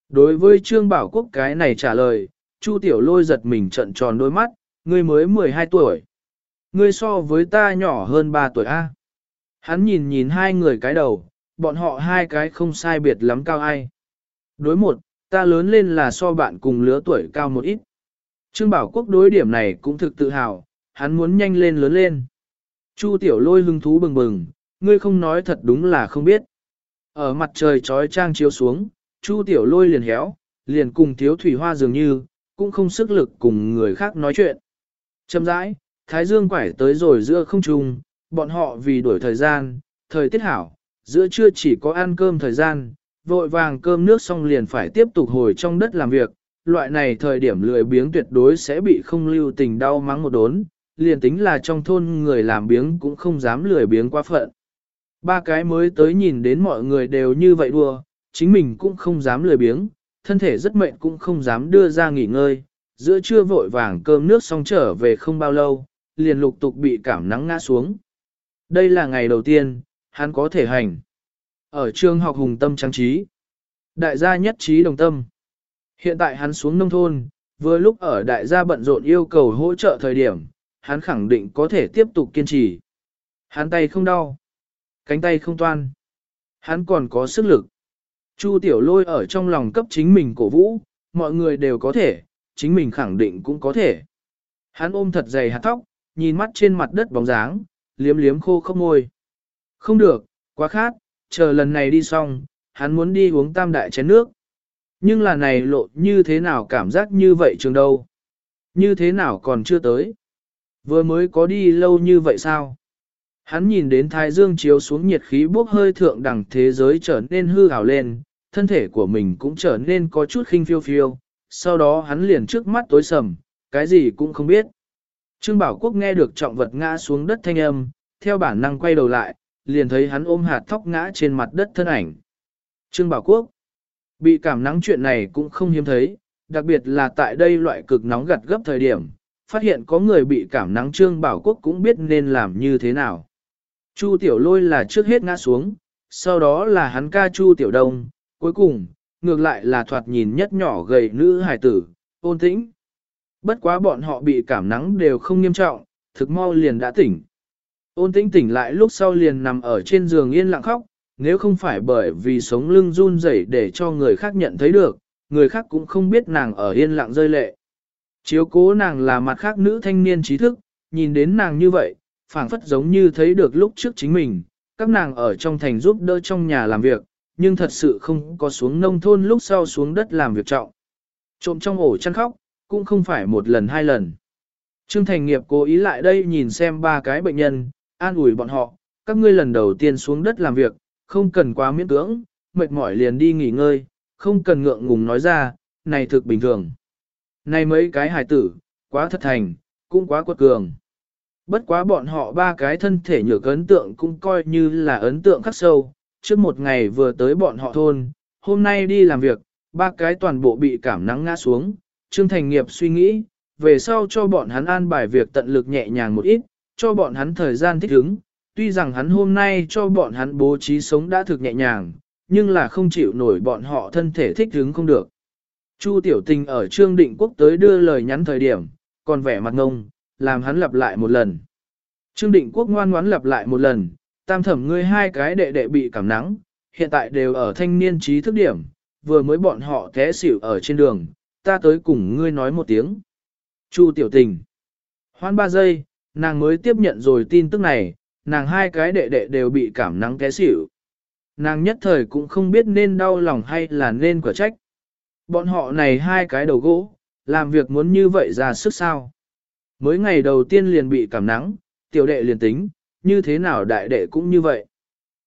Đối với Trương Bảo Quốc cái này trả lời, Chu Tiểu Lôi giật mình trận tròn đôi mắt, ngươi mới 12 tuổi. Ngươi so với ta nhỏ hơn 3 tuổi A. Hắn nhìn nhìn hai người cái đầu, bọn họ hai cái không sai biệt lắm cao ai. Đối một, ta lớn lên là so bạn cùng lứa tuổi cao một ít. Trương Bảo Quốc đối điểm này cũng thực tự hào, hắn muốn nhanh lên lớn lên. Chu tiểu lôi hứng thú bừng bừng, ngươi không nói thật đúng là không biết. Ở mặt trời trói trang chiếu xuống, Chu tiểu lôi liền héo, liền cùng thiếu thủy hoa dường như, cũng không sức lực cùng người khác nói chuyện. Châm rãi, Thái Dương quải tới rồi giữa không trung, bọn họ vì đuổi thời gian, thời tiết hảo, giữa trưa chỉ có ăn cơm thời gian, vội vàng cơm nước xong liền phải tiếp tục hồi trong đất làm việc, loại này thời điểm lười biếng tuyệt đối sẽ bị không lưu tình đau mắng một đốn, liền tính là trong thôn người làm biếng cũng không dám lười biếng quá phận. Ba cái mới tới nhìn đến mọi người đều như vậy đùa, chính mình cũng không dám lười biếng, thân thể rất mệnh cũng không dám đưa ra nghỉ ngơi, giữa trưa vội vàng cơm nước xong trở về không bao lâu, liền lục tục bị cảm nắng ngã xuống. Đây là ngày đầu tiên, hắn có thể hành. Ở trường học hùng tâm trang trí, đại gia nhất trí đồng tâm. Hiện tại hắn xuống nông thôn, vừa lúc ở đại gia bận rộn yêu cầu hỗ trợ thời điểm, hắn khẳng định có thể tiếp tục kiên trì. Hắn tay không đau, cánh tay không toan. Hắn còn có sức lực. Chu tiểu lôi ở trong lòng cấp chính mình cổ vũ, mọi người đều có thể, chính mình khẳng định cũng có thể. Hắn ôm thật dày hạt tóc, nhìn mắt trên mặt đất bóng dáng, liếm liếm khô không môi. Không được, quá khát, chờ lần này đi xong, hắn muốn đi uống tam đại chén nước. Nhưng là này lộ như thế nào cảm giác như vậy trường đâu? Như thế nào còn chưa tới? Vừa mới có đi lâu như vậy sao? Hắn nhìn đến thái dương chiếu xuống nhiệt khí bốc hơi thượng đẳng thế giới trở nên hư ảo lên, thân thể của mình cũng trở nên có chút khinh phiêu phiêu, sau đó hắn liền trước mắt tối sầm, cái gì cũng không biết. Trương Bảo Quốc nghe được trọng vật ngã xuống đất thanh âm, theo bản năng quay đầu lại, liền thấy hắn ôm hạt thóc ngã trên mặt đất thân ảnh. Trương Bảo Quốc bị cảm nắng chuyện này cũng không hiếm thấy, đặc biệt là tại đây loại cực nóng gặt gấp thời điểm, phát hiện có người bị cảm nắng Trương Bảo Quốc cũng biết nên làm như thế nào. Chu Tiểu Lôi là trước hết ngã xuống, sau đó là hắn ca Chu Tiểu Đông, cuối cùng, ngược lại là thoạt nhìn nhất nhỏ gầy nữ hài tử, ôn tĩnh. Bất quá bọn họ bị cảm nắng đều không nghiêm trọng, thực mau liền đã tỉnh. Ôn tĩnh tỉnh lại lúc sau liền nằm ở trên giường yên lặng khóc, nếu không phải bởi vì sống lưng run rẩy để cho người khác nhận thấy được, người khác cũng không biết nàng ở yên lặng rơi lệ. Chiếu cố nàng là mặt khác nữ thanh niên trí thức, nhìn đến nàng như vậy, phảng phất giống như thấy được lúc trước chính mình, các nàng ở trong thành giúp đỡ trong nhà làm việc, nhưng thật sự không có xuống nông thôn lúc sau xuống đất làm việc trọng. Trộm trong ổ chăn khóc, cũng không phải một lần hai lần. Trương Thành Nghiệp cố ý lại đây nhìn xem ba cái bệnh nhân, an ủi bọn họ, các ngươi lần đầu tiên xuống đất làm việc, không cần quá miễn cưỡng, mệt mỏi liền đi nghỉ ngơi, không cần ngượng ngùng nói ra, này thực bình thường. Này mấy cái hài tử, quá thật thành, cũng quá quật cường. Bất quá bọn họ ba cái thân thể nhược ấn tượng cũng coi như là ấn tượng khắc sâu, trước một ngày vừa tới bọn họ thôn, hôm nay đi làm việc, ba cái toàn bộ bị cảm nắng ngã xuống, Trương Thành Nghiệp suy nghĩ, về sau cho bọn hắn an bài việc tận lực nhẹ nhàng một ít, cho bọn hắn thời gian thích ứng, tuy rằng hắn hôm nay cho bọn hắn bố trí sống đã thực nhẹ nhàng, nhưng là không chịu nổi bọn họ thân thể thích ứng không được. Chu Tiểu Tình ở Trương Định Quốc tới đưa lời nhắn thời điểm, còn vẻ mặt ngông, làm hắn lặp lại một lần. Trương Định Quốc ngoan ngoãn lặp lại một lần, tam thẩm ngươi hai cái đệ đệ bị cảm nắng, hiện tại đều ở thanh niên trí thức điểm, vừa mới bọn họ té xỉu ở trên đường, ta tới cùng ngươi nói một tiếng. Chu Tiểu Tình. Hoan ba giây, nàng mới tiếp nhận rồi tin tức này, nàng hai cái đệ đệ đều bị cảm nắng té xỉu. Nàng nhất thời cũng không biết nên đau lòng hay là nên quả trách. Bọn họ này hai cái đầu gỗ, làm việc muốn như vậy ra sức sao. Mới ngày đầu tiên liền bị cảm nắng, tiểu đệ liền tính, như thế nào đại đệ cũng như vậy.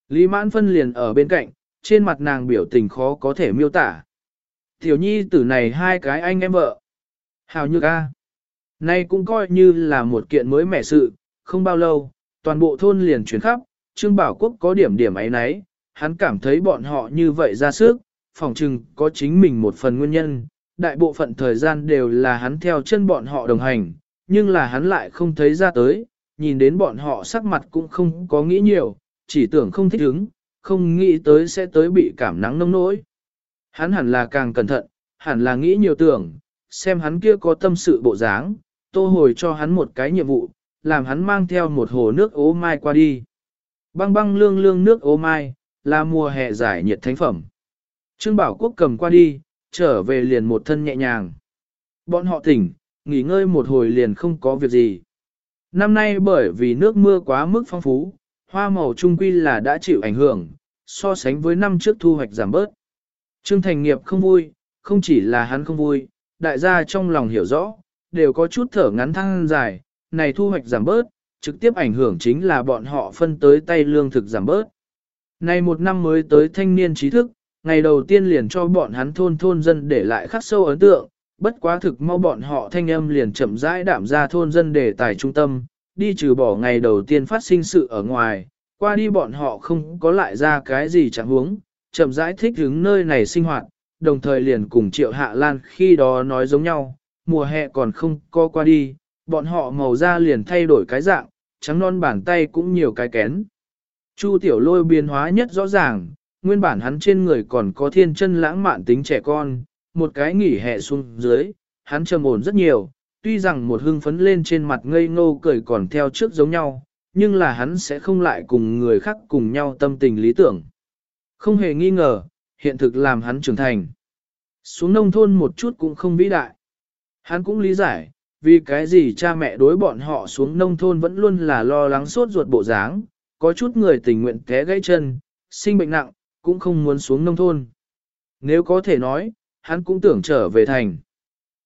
Lý mãn phân liền ở bên cạnh, trên mặt nàng biểu tình khó có thể miêu tả. Tiểu nhi tử này hai cái anh em vợ. Hào như ca. Nay cũng coi như là một kiện mới mẻ sự, không bao lâu, toàn bộ thôn liền chuyển khắp, Trương Bảo Quốc có điểm điểm ấy nấy, hắn cảm thấy bọn họ như vậy ra sức, phòng trừng có chính mình một phần nguyên nhân, đại bộ phận thời gian đều là hắn theo chân bọn họ đồng hành, nhưng là hắn lại không thấy ra tới, nhìn đến bọn họ sắc mặt cũng không có nghĩ nhiều, chỉ tưởng không thích ứng, không nghĩ tới sẽ tới bị cảm nắng nông nỗi. Hắn hẳn là càng cẩn thận, hẳn là nghĩ nhiều tưởng, xem hắn kia có tâm sự bộ dáng, tô hồi cho hắn một cái nhiệm vụ, làm hắn mang theo một hồ nước ố mai qua đi. Băng băng lương lương nước ố mai, là mùa hè giải nhiệt thánh phẩm. Trương Bảo Quốc cầm qua đi, trở về liền một thân nhẹ nhàng. Bọn họ tỉnh, nghỉ ngơi một hồi liền không có việc gì. năm nay bởi vì nước mưa quá mức phong phú, hoa màu trung quy là đã chịu ảnh hưởng, so sánh với năm trước thu hoạch giảm bớt. Trương Thành Nghiệp không vui, không chỉ là hắn không vui, đại gia trong lòng hiểu rõ, đều có chút thở ngắn thăng dài, này thu hoạch giảm bớt, trực tiếp ảnh hưởng chính là bọn họ phân tới tay lương thực giảm bớt. Này một năm mới tới thanh niên trí thức, ngày đầu tiên liền cho bọn hắn thôn thôn dân để lại khắc sâu ấn tượng, bất quá thực mau bọn họ thanh âm liền chậm rãi đạm ra thôn dân để tài trung tâm, đi trừ bỏ ngày đầu tiên phát sinh sự ở ngoài, qua đi bọn họ không có lại ra cái gì chẳng huống, chậm rãi thích hứng nơi này sinh hoạt, đồng thời liền cùng Triệu Hạ Lan khi đó nói giống nhau, mùa hè còn không có qua đi, bọn họ màu da liền thay đổi cái dạng, trắng non bàn tay cũng nhiều cái kén. Chu Tiểu Lôi biến hóa nhất rõ ràng, nguyên bản hắn trên người còn có thiên chân lãng mạn tính trẻ con, một cái nghỉ hè xuống dưới, hắn trầm ổn rất nhiều, tuy rằng một hưng phấn lên trên mặt ngây ngô cười còn theo trước giống nhau, nhưng là hắn sẽ không lại cùng người khác cùng nhau tâm tình lý tưởng. Không hề nghi ngờ, hiện thực làm hắn trưởng thành. Xuống nông thôn một chút cũng không vĩ đại. Hắn cũng lý giải, vì cái gì cha mẹ đối bọn họ xuống nông thôn vẫn luôn là lo lắng suốt ruột bộ dáng, có chút người tình nguyện té gãy chân, sinh bệnh nặng, cũng không muốn xuống nông thôn. Nếu có thể nói, hắn cũng tưởng trở về thành.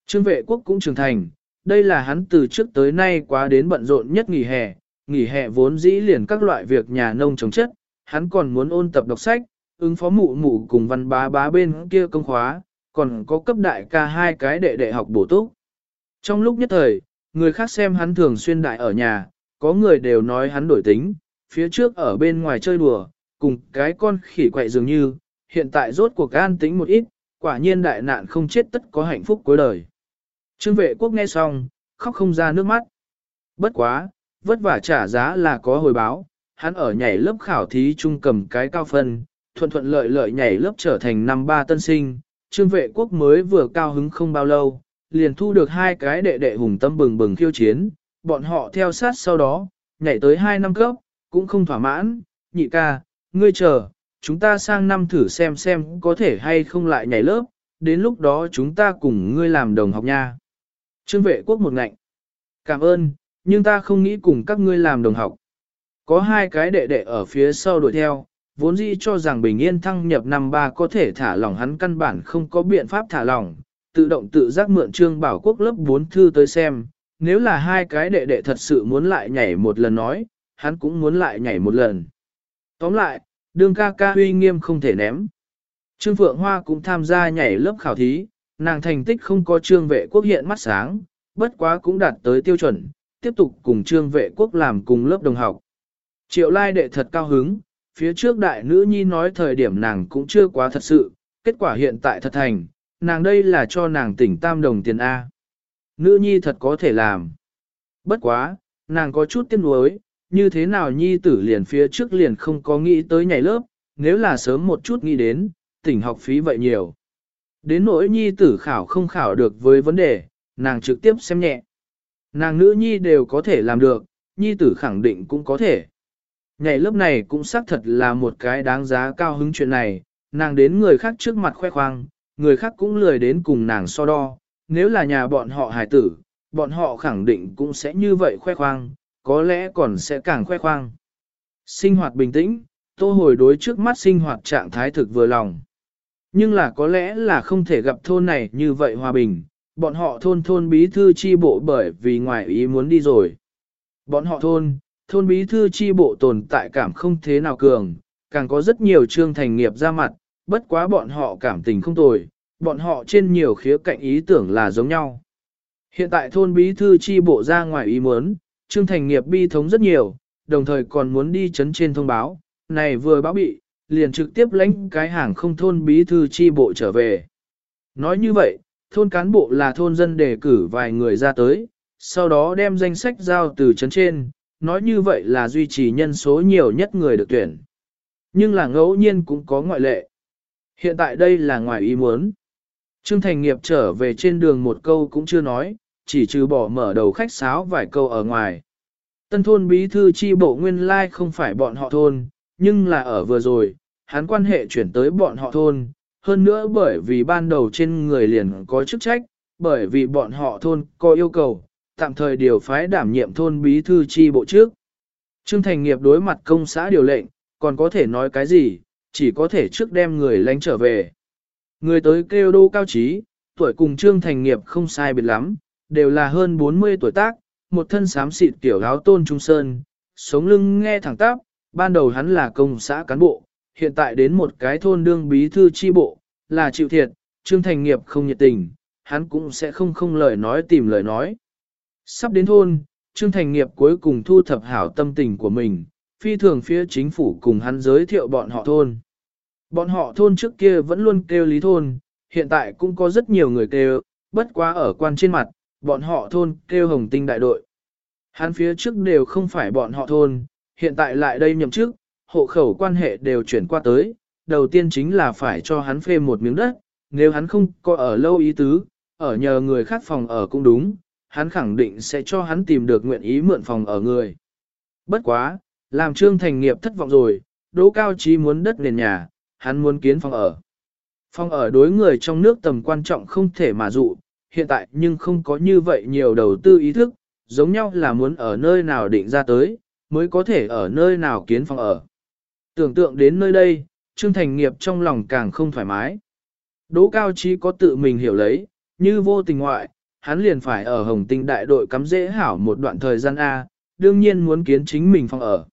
Trương vệ quốc cũng trưởng thành, đây là hắn từ trước tới nay quá đến bận rộn nhất nghỉ hè, nghỉ hè vốn dĩ liền các loại việc nhà nông trồng chất, hắn còn muốn ôn tập đọc sách, ứng phó mụ mụ cùng văn bá bá bên kia công khóa, còn có cấp đại ca hai cái đệ đệ học bổ túc. Trong lúc nhất thời, người khác xem hắn thường xuyên đại ở nhà, có người đều nói hắn đổi tính, phía trước ở bên ngoài chơi đùa, cùng cái con khỉ quậy dường như, hiện tại rốt cuộc an tính một ít, quả nhiên đại nạn không chết tất có hạnh phúc cuối đời. Trương vệ quốc nghe xong, khóc không ra nước mắt. Bất quá, vất vả trả giá là có hồi báo, hắn ở nhảy lớp khảo thí trung cầm cái cao phân, thuận thuận lợi lợi nhảy lớp trở thành năm ba tân sinh, trương vệ quốc mới vừa cao hứng không bao lâu, liền thu được hai cái đệ đệ hùng tâm bừng bừng khiêu chiến, bọn họ theo sát sau đó, nhảy tới hai năm cấp, cũng không thỏa mãn, nhị ca, ngươi chờ, chúng ta sang năm thử xem xem có thể hay không lại nhảy lớp, đến lúc đó chúng ta cùng ngươi làm đồng học nha. Trương vệ quốc một ngạnh. Cảm ơn, nhưng ta không nghĩ cùng các ngươi làm đồng học. Có hai cái đệ đệ ở phía sau đuổi theo, vốn dĩ cho rằng bình yên thăng nhập năm ba có thể thả lỏng hắn căn bản không có biện pháp thả lỏng, tự động tự giác mượn trương bảo quốc lớp 4 thư tới xem, nếu là hai cái đệ đệ thật sự muốn lại nhảy một lần nói, hắn cũng muốn lại nhảy một lần. Tóm lại, đương ca ca huy nghiêm không thể ném. Trương Phượng Hoa cũng tham gia nhảy lớp khảo thí, nàng thành tích không có trương vệ quốc hiện mắt sáng, bất quá cũng đạt tới tiêu chuẩn, tiếp tục cùng trương vệ quốc làm cùng lớp đồng học. Triệu lai đệ thật cao hứng, phía trước đại nữ nhi nói thời điểm nàng cũng chưa quá thật sự, kết quả hiện tại thật thành, nàng đây là cho nàng tỉnh tam đồng tiền A. Nữ nhi thật có thể làm. Bất quá, nàng có chút tiếc nuối, như thế nào nhi tử liền phía trước liền không có nghĩ tới nhảy lớp, nếu là sớm một chút nghĩ đến, tỉnh học phí vậy nhiều. Đến nỗi nhi tử khảo không khảo được với vấn đề, nàng trực tiếp xem nhẹ. Nàng nữ nhi đều có thể làm được, nhi tử khẳng định cũng có thể. Nhảy lớp này cũng xác thật là một cái đáng giá cao hứng chuyện này, nàng đến người khác trước mặt khoe khoang, người khác cũng lười đến cùng nàng so đo, nếu là nhà bọn họ hài tử, bọn họ khẳng định cũng sẽ như vậy khoe khoang, có lẽ còn sẽ càng khoe khoang. Sinh hoạt bình tĩnh, tô hồi đối trước mắt sinh hoạt trạng thái thực vừa lòng. Nhưng là có lẽ là không thể gặp thôn này như vậy hòa bình, bọn họ thôn thôn bí thư chi bộ bởi vì ngoài ý muốn đi rồi. Bọn họ thôn, thôn bí thư chi bộ tồn tại cảm không thế nào cường, càng có rất nhiều trương thành nghiệp ra mặt, bất quá bọn họ cảm tình không tồi, bọn họ trên nhiều khía cạnh ý tưởng là giống nhau. Hiện tại thôn bí thư chi bộ ra ngoài ý muốn, trương thành nghiệp bi thống rất nhiều, đồng thời còn muốn đi chấn trên thông báo, này vừa báo bị, liền trực tiếp lãnh cái hàng không thôn bí thư chi bộ trở về. Nói như vậy, thôn cán bộ là thôn dân đề cử vài người ra tới, sau đó đem danh sách giao từ chấn trên, nói như vậy là duy trì nhân số nhiều nhất người được tuyển. Nhưng là ngẫu nhiên cũng có ngoại lệ. Hiện tại đây là ngoài ý muốn. Trương Thành Nghiệp trở về trên đường một câu cũng chưa nói, chỉ trừ bỏ mở đầu khách sáo vài câu ở ngoài. Tân thôn bí thư chi bộ nguyên lai like không phải bọn họ thôn, nhưng là ở vừa rồi, hắn quan hệ chuyển tới bọn họ thôn, hơn nữa bởi vì ban đầu trên người liền có chức trách, bởi vì bọn họ thôn có yêu cầu, tạm thời điều phái đảm nhiệm thôn bí thư chi bộ trước. Trương Thành Nghiệp đối mặt công xã điều lệnh, còn có thể nói cái gì, chỉ có thể trước đem người lánh trở về. Người tới kêu đô cao trí, tuổi cùng Trương Thành Nghiệp không sai biệt lắm, đều là hơn 40 tuổi tác, một thân xám xịt tiểu áo tôn trung sơn, sống lưng nghe thẳng tắp, ban đầu hắn là công xã cán bộ, hiện tại đến một cái thôn đương bí thư chi bộ, là chịu thiệt, Trương Thành Nghiệp không nhiệt tình, hắn cũng sẽ không không lời nói tìm lời nói. Sắp đến thôn, Trương Thành Nghiệp cuối cùng thu thập hảo tâm tình của mình, phi thường phía chính phủ cùng hắn giới thiệu bọn họ thôn. Bọn họ thôn trước kia vẫn luôn kêu lý thôn, hiện tại cũng có rất nhiều người kêu, bất quá ở quan trên mặt, bọn họ thôn kêu hồng tinh đại đội. Hắn phía trước đều không phải bọn họ thôn, hiện tại lại đây nhậm chức, hộ khẩu quan hệ đều chuyển qua tới, đầu tiên chính là phải cho hắn phê một miếng đất, nếu hắn không có ở lâu ý tứ, ở nhờ người khác phòng ở cũng đúng, hắn khẳng định sẽ cho hắn tìm được nguyện ý mượn phòng ở người. Bất quá, làm trương thành nghiệp thất vọng rồi, đỗ cao trí muốn đất nền nhà, hắn muốn kiến phòng ở. Phòng ở đối người trong nước tầm quan trọng không thể mà dụ, hiện tại nhưng không có như vậy nhiều đầu tư ý thức, giống nhau là muốn ở nơi nào định ra tới, mới có thể ở nơi nào kiến phòng ở. Tưởng tượng đến nơi đây, Trương Thành Nghiệp trong lòng càng không thoải mái. Đỗ Cao Trí có tự mình hiểu lấy, như vô tình ngoại, hắn liền phải ở Hồng Tinh đại đội cắm dễ hảo một đoạn thời gian A, đương nhiên muốn kiến chính mình phòng ở.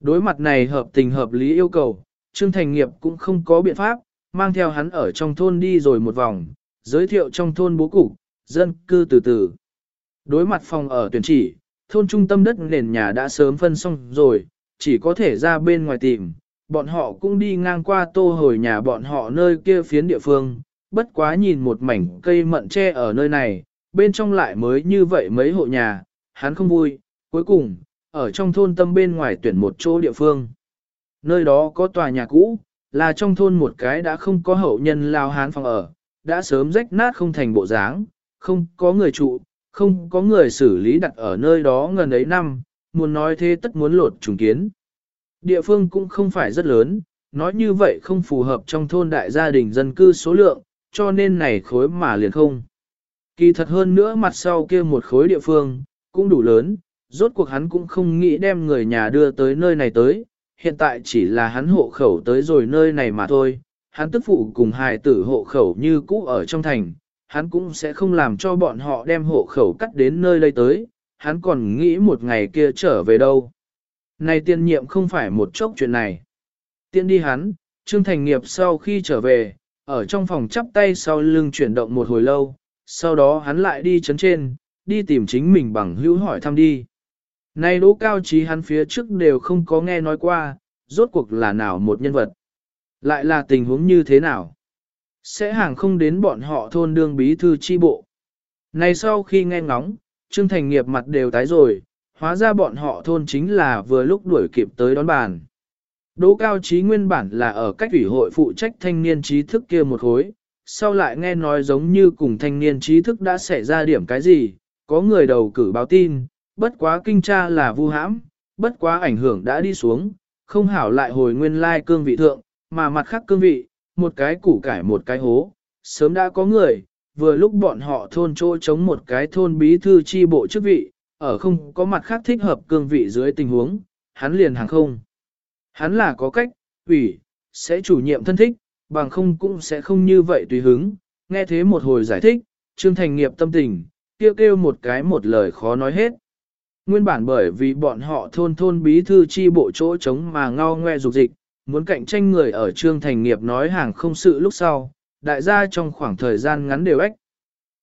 Đối mặt này hợp tình hợp lý yêu cầu, Trương Thành Nghiệp cũng không có biện pháp, mang theo hắn ở trong thôn đi rồi một vòng, giới thiệu trong thôn bố cục, dân cư từ từ. Đối mặt phòng ở tuyển chỉ, thôn trung tâm đất nền nhà đã sớm phân xong rồi, chỉ có thể ra bên ngoài tìm. Bọn họ cũng đi ngang qua tô hồi nhà bọn họ nơi kia phiến địa phương, bất quá nhìn một mảnh cây mận tre ở nơi này, bên trong lại mới như vậy mấy hộ nhà, hắn không vui, cuối cùng, ở trong thôn tâm bên ngoài tuyển một chỗ địa phương. Nơi đó có tòa nhà cũ, là trong thôn một cái đã không có hậu nhân lao hán phòng ở, đã sớm rách nát không thành bộ dáng, không có người trụ, không có người xử lý đặt ở nơi đó ngần ấy năm, muốn nói thế tất muốn lột trùng kiến. Địa phương cũng không phải rất lớn, nói như vậy không phù hợp trong thôn đại gia đình dân cư số lượng, cho nên này khối mà liền không. Kỳ thật hơn nữa mặt sau kia một khối địa phương, cũng đủ lớn, rốt cuộc hắn cũng không nghĩ đem người nhà đưa tới nơi này tới, hiện tại chỉ là hắn hộ khẩu tới rồi nơi này mà thôi, hắn tức phụ cùng hài tử hộ khẩu như cũ ở trong thành, hắn cũng sẽ không làm cho bọn họ đem hộ khẩu cắt đến nơi đây tới, hắn còn nghĩ một ngày kia trở về đâu. Này tiên nhiệm không phải một chốc chuyện này. Tiên đi hắn, Trương Thành Nghiệp sau khi trở về, ở trong phòng chắp tay sau lưng chuyển động một hồi lâu, sau đó hắn lại đi chấn trên, đi tìm chính mình bằng hữu hỏi thăm đi. Này đỗ cao trí hắn phía trước đều không có nghe nói qua, rốt cuộc là nào một nhân vật. Lại là tình huống như thế nào? Sẽ hàng không đến bọn họ thôn đương bí thư chi bộ. Này sau khi nghe ngóng, Trương Thành nghiệp mặt đều tái rồi, hóa ra bọn họ thôn chính là vừa lúc đuổi kịp tới đón bàn. Đỗ cao trí nguyên bản là ở cách ủy hội phụ trách thanh niên trí thức kia một khối, sau lại nghe nói giống như cùng thanh niên trí thức đã xảy ra điểm cái gì, có người đầu cử báo tin, bất quá kinh tra là vu hãm, bất quá ảnh hưởng đã đi xuống, không hảo lại hồi nguyên lai cương vị thượng, mà mặt khác cương vị, một cái củ cải một cái hố, sớm đã có người, vừa lúc bọn họ thôn chỗ chống một cái thôn bí thư chi bộ chức vị, ở không có mặt khác thích hợp cương vị dưới tình huống, hắn liền hàng không. Hắn là có cách, ủy, sẽ chủ nhiệm thân thích, bằng không cũng sẽ không như vậy tùy hứng, nghe thế một hồi giải thích, Trương Thành nghiệp tâm tình, kêu kêu một cái một lời khó nói hết. Nguyên bản bởi vì bọn họ thôn thôn bí thư chi bộ chỗ chống mà ngao ngoe dục dịch, muốn cạnh tranh người ở Trương Thành nghiệp nói hàng không sự lúc sau, đại gia trong khoảng thời gian ngắn đều ếch.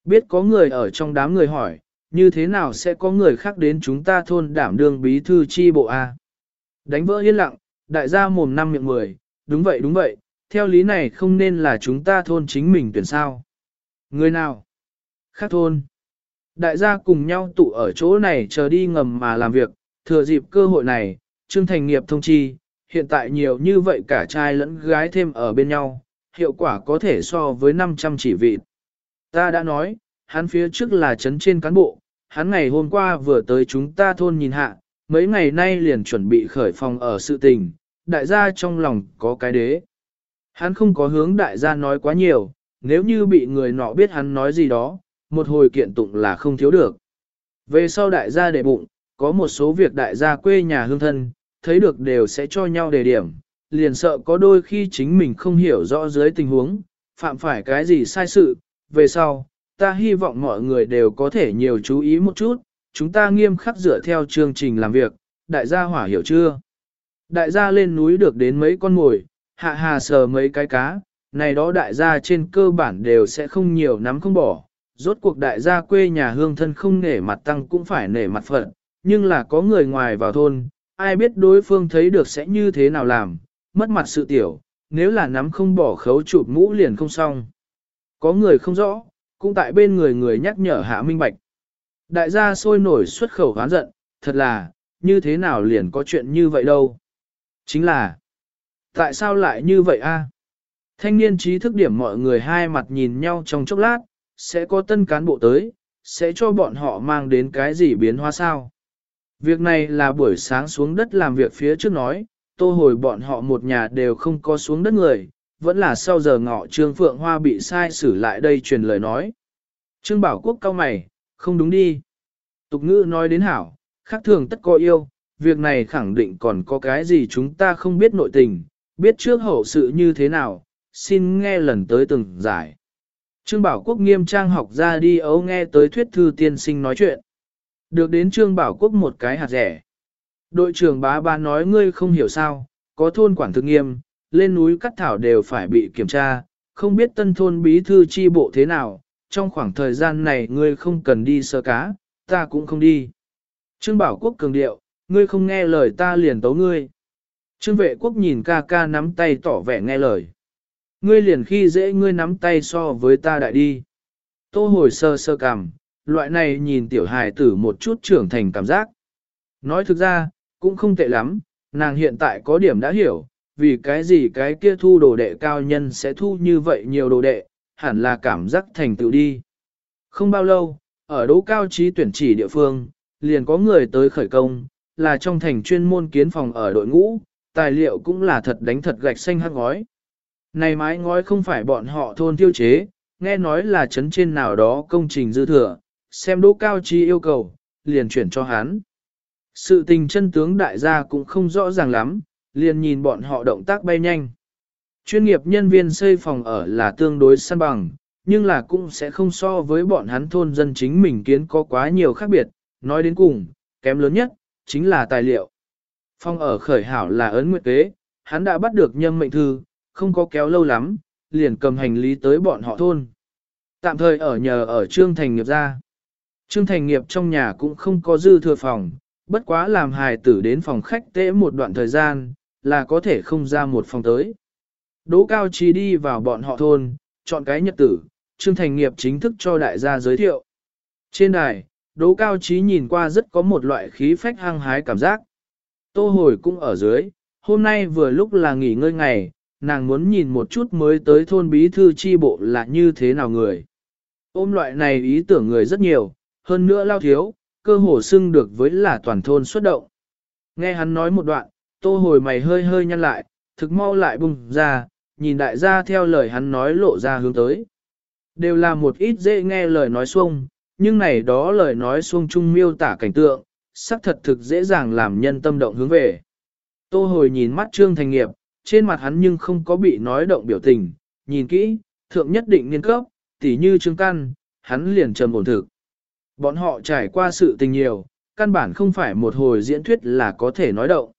Biết có người ở trong đám người hỏi, như thế nào sẽ có người khác đến chúng ta thôn đảm đương bí thư chi bộ A. Đánh vỡ yên lặng, đại gia mồm năm miệng mười, đúng vậy đúng vậy, theo lý này không nên là chúng ta thôn chính mình tuyển sao. Người nào? Khác thôn. Đại gia cùng nhau tụ ở chỗ này chờ đi ngầm mà làm việc, thừa dịp cơ hội này, Trương Thành nghiệp thông chi, hiện tại nhiều như vậy cả trai lẫn gái thêm ở bên nhau, hiệu quả có thể so với 500 chỉ vị. Ta đã nói, hắn phía trước là chấn trên cán bộ, hắn ngày hôm qua vừa tới chúng ta thôn nhìn hạ, mấy ngày nay liền chuẩn bị khởi phòng ở sự tình, đại gia trong lòng có cái đế. Hắn không có hướng đại gia nói quá nhiều, nếu như bị người nọ biết hắn nói gì đó, một hồi kiện tụng là không thiếu được. Về sau đại gia để bụng, có một số việc đại gia quê nhà hương thân, thấy được đều sẽ cho nhau đề điểm, liền sợ có đôi khi chính mình không hiểu rõ dưới tình huống, phạm phải cái gì sai sự, về sau, ta hy vọng mọi người đều có thể nhiều chú ý một chút, chúng ta nghiêm khắc dựa theo chương trình làm việc, đại gia hỏa hiểu chưa? Đại gia lên núi được đến mấy con mồi, hạ hà sờ mấy cái cá, này đó đại gia trên cơ bản đều sẽ không nhiều nắm không bỏ. Rốt cuộc đại gia quê nhà hương thân không nể mặt tăng cũng phải nể mặt phận, nhưng là có người ngoài vào thôn, ai biết đối phương thấy được sẽ như thế nào làm, mất mặt sự tiểu, nếu là nắm không bỏ khấu chụp mũ liền không xong. Có người không rõ, cũng tại bên người người nhắc nhở hạ minh bạch. Đại gia sôi nổi xuất khẩu hán giận, thật là, như thế nào liền có chuyện như vậy đâu. Chính là, tại sao lại như vậy a? Thanh niên trí thức điểm mọi người hai mặt nhìn nhau trong chốc lát, sẽ có tân cán bộ tới, sẽ cho bọn họ mang đến cái gì biến hóa sao. Việc này là buổi sáng xuống đất làm việc phía trước nói, tô hồi bọn họ một nhà đều không có xuống đất người, vẫn là sau giờ ngọ Trương Phượng Hoa bị sai xử lại đây truyền lời nói. Trương Bảo Quốc cao mày, không đúng đi. Tục ngữ nói đến hảo, khác thường tất có yêu, việc này khẳng định còn có cái gì chúng ta không biết nội tình, biết trước hậu sự như thế nào, xin nghe lần tới từng giải. Trương Bảo Quốc nghiêm trang học ra đi ấu nghe tới thuyết thư tiên sinh nói chuyện. Được đến Trương Bảo Quốc một cái hạt rẻ. Đội trưởng bá ba nói ngươi không hiểu sao, có thôn quản thực nghiêm, lên núi cắt thảo đều phải bị kiểm tra, không biết tân thôn bí thư chi bộ thế nào, trong khoảng thời gian này ngươi không cần đi sơ cá, ta cũng không đi. Trương Bảo Quốc cường điệu, ngươi không nghe lời ta liền tấu ngươi. Trương vệ quốc nhìn ca ca nắm tay tỏ vẻ nghe lời. Ngươi liền khi dễ ngươi nắm tay so với ta đại đi. Tô hồi sơ sơ cằm, loại này nhìn tiểu hài tử một chút trưởng thành cảm giác. Nói thực ra, cũng không tệ lắm, nàng hiện tại có điểm đã hiểu, vì cái gì cái kia thu đồ đệ cao nhân sẽ thu như vậy nhiều đồ đệ, hẳn là cảm giác thành tựu đi. Không bao lâu, ở đỗ cao trí tuyển chỉ địa phương, liền có người tới khởi công, là trong thành chuyên môn kiến phòng ở đội ngũ, tài liệu cũng là thật đánh thật gạch xanh hắc ngói. Này mái ngói không phải bọn họ thôn tiêu chế, nghe nói là chấn trên nào đó công trình dư thừa, xem đỗ cao trí yêu cầu, liền chuyển cho hắn. Sự tình chân tướng đại gia cũng không rõ ràng lắm, liền nhìn bọn họ động tác bay nhanh. Chuyên nghiệp nhân viên xây phòng ở là tương đối săn bằng, nhưng là cũng sẽ không so với bọn hắn thôn dân chính mình kiến có quá nhiều khác biệt, nói đến cùng, kém lớn nhất, chính là tài liệu. Phong ở khởi hảo là ấn nguyệt kế, hắn đã bắt được nhâm mệnh thư, không có kéo lâu lắm, liền cầm hành lý tới bọn họ thôn. Tạm thời ở nhờ ở Trương Thành nghiệp ra. Trương Thành nghiệp trong nhà cũng không có dư thừa phòng, bất quá làm hài tử đến phòng khách tễ một đoạn thời gian, là có thể không ra một phòng tới. Đỗ Cao Trí đi vào bọn họ thôn, chọn cái nhật tử, Trương Thành Nghiệp chính thức cho đại gia giới thiệu. Trên đài, Đỗ Cao Trí nhìn qua rất có một loại khí phách hăng hái cảm giác. Tô hồi cũng ở dưới, hôm nay vừa lúc là nghỉ ngơi ngày, nàng muốn nhìn một chút mới tới thôn bí thư chi bộ là như thế nào người. Ôm loại này ý tưởng người rất nhiều, hơn nữa lao thiếu, cơ hồ xưng được với là toàn thôn xuất động. Nghe hắn nói một đoạn, tô hồi mày hơi hơi nhăn lại, thực mau lại bùng ra, nhìn đại gia theo lời hắn nói lộ ra hướng tới. Đều là một ít dễ nghe lời nói xuông, nhưng này đó lời nói xuông chung miêu tả cảnh tượng, sắc thật thực dễ dàng làm nhân tâm động hướng về. Tô hồi nhìn mắt Trương Thành Nghiệp, trên mặt hắn nhưng không có bị nói động biểu tình, nhìn kỹ, thượng nhất định niên cấp, tỉ như Trương Căn, hắn liền trầm ổn thực. Bọn họ trải qua sự tình nhiều, căn bản không phải một hồi diễn thuyết là có thể nói động.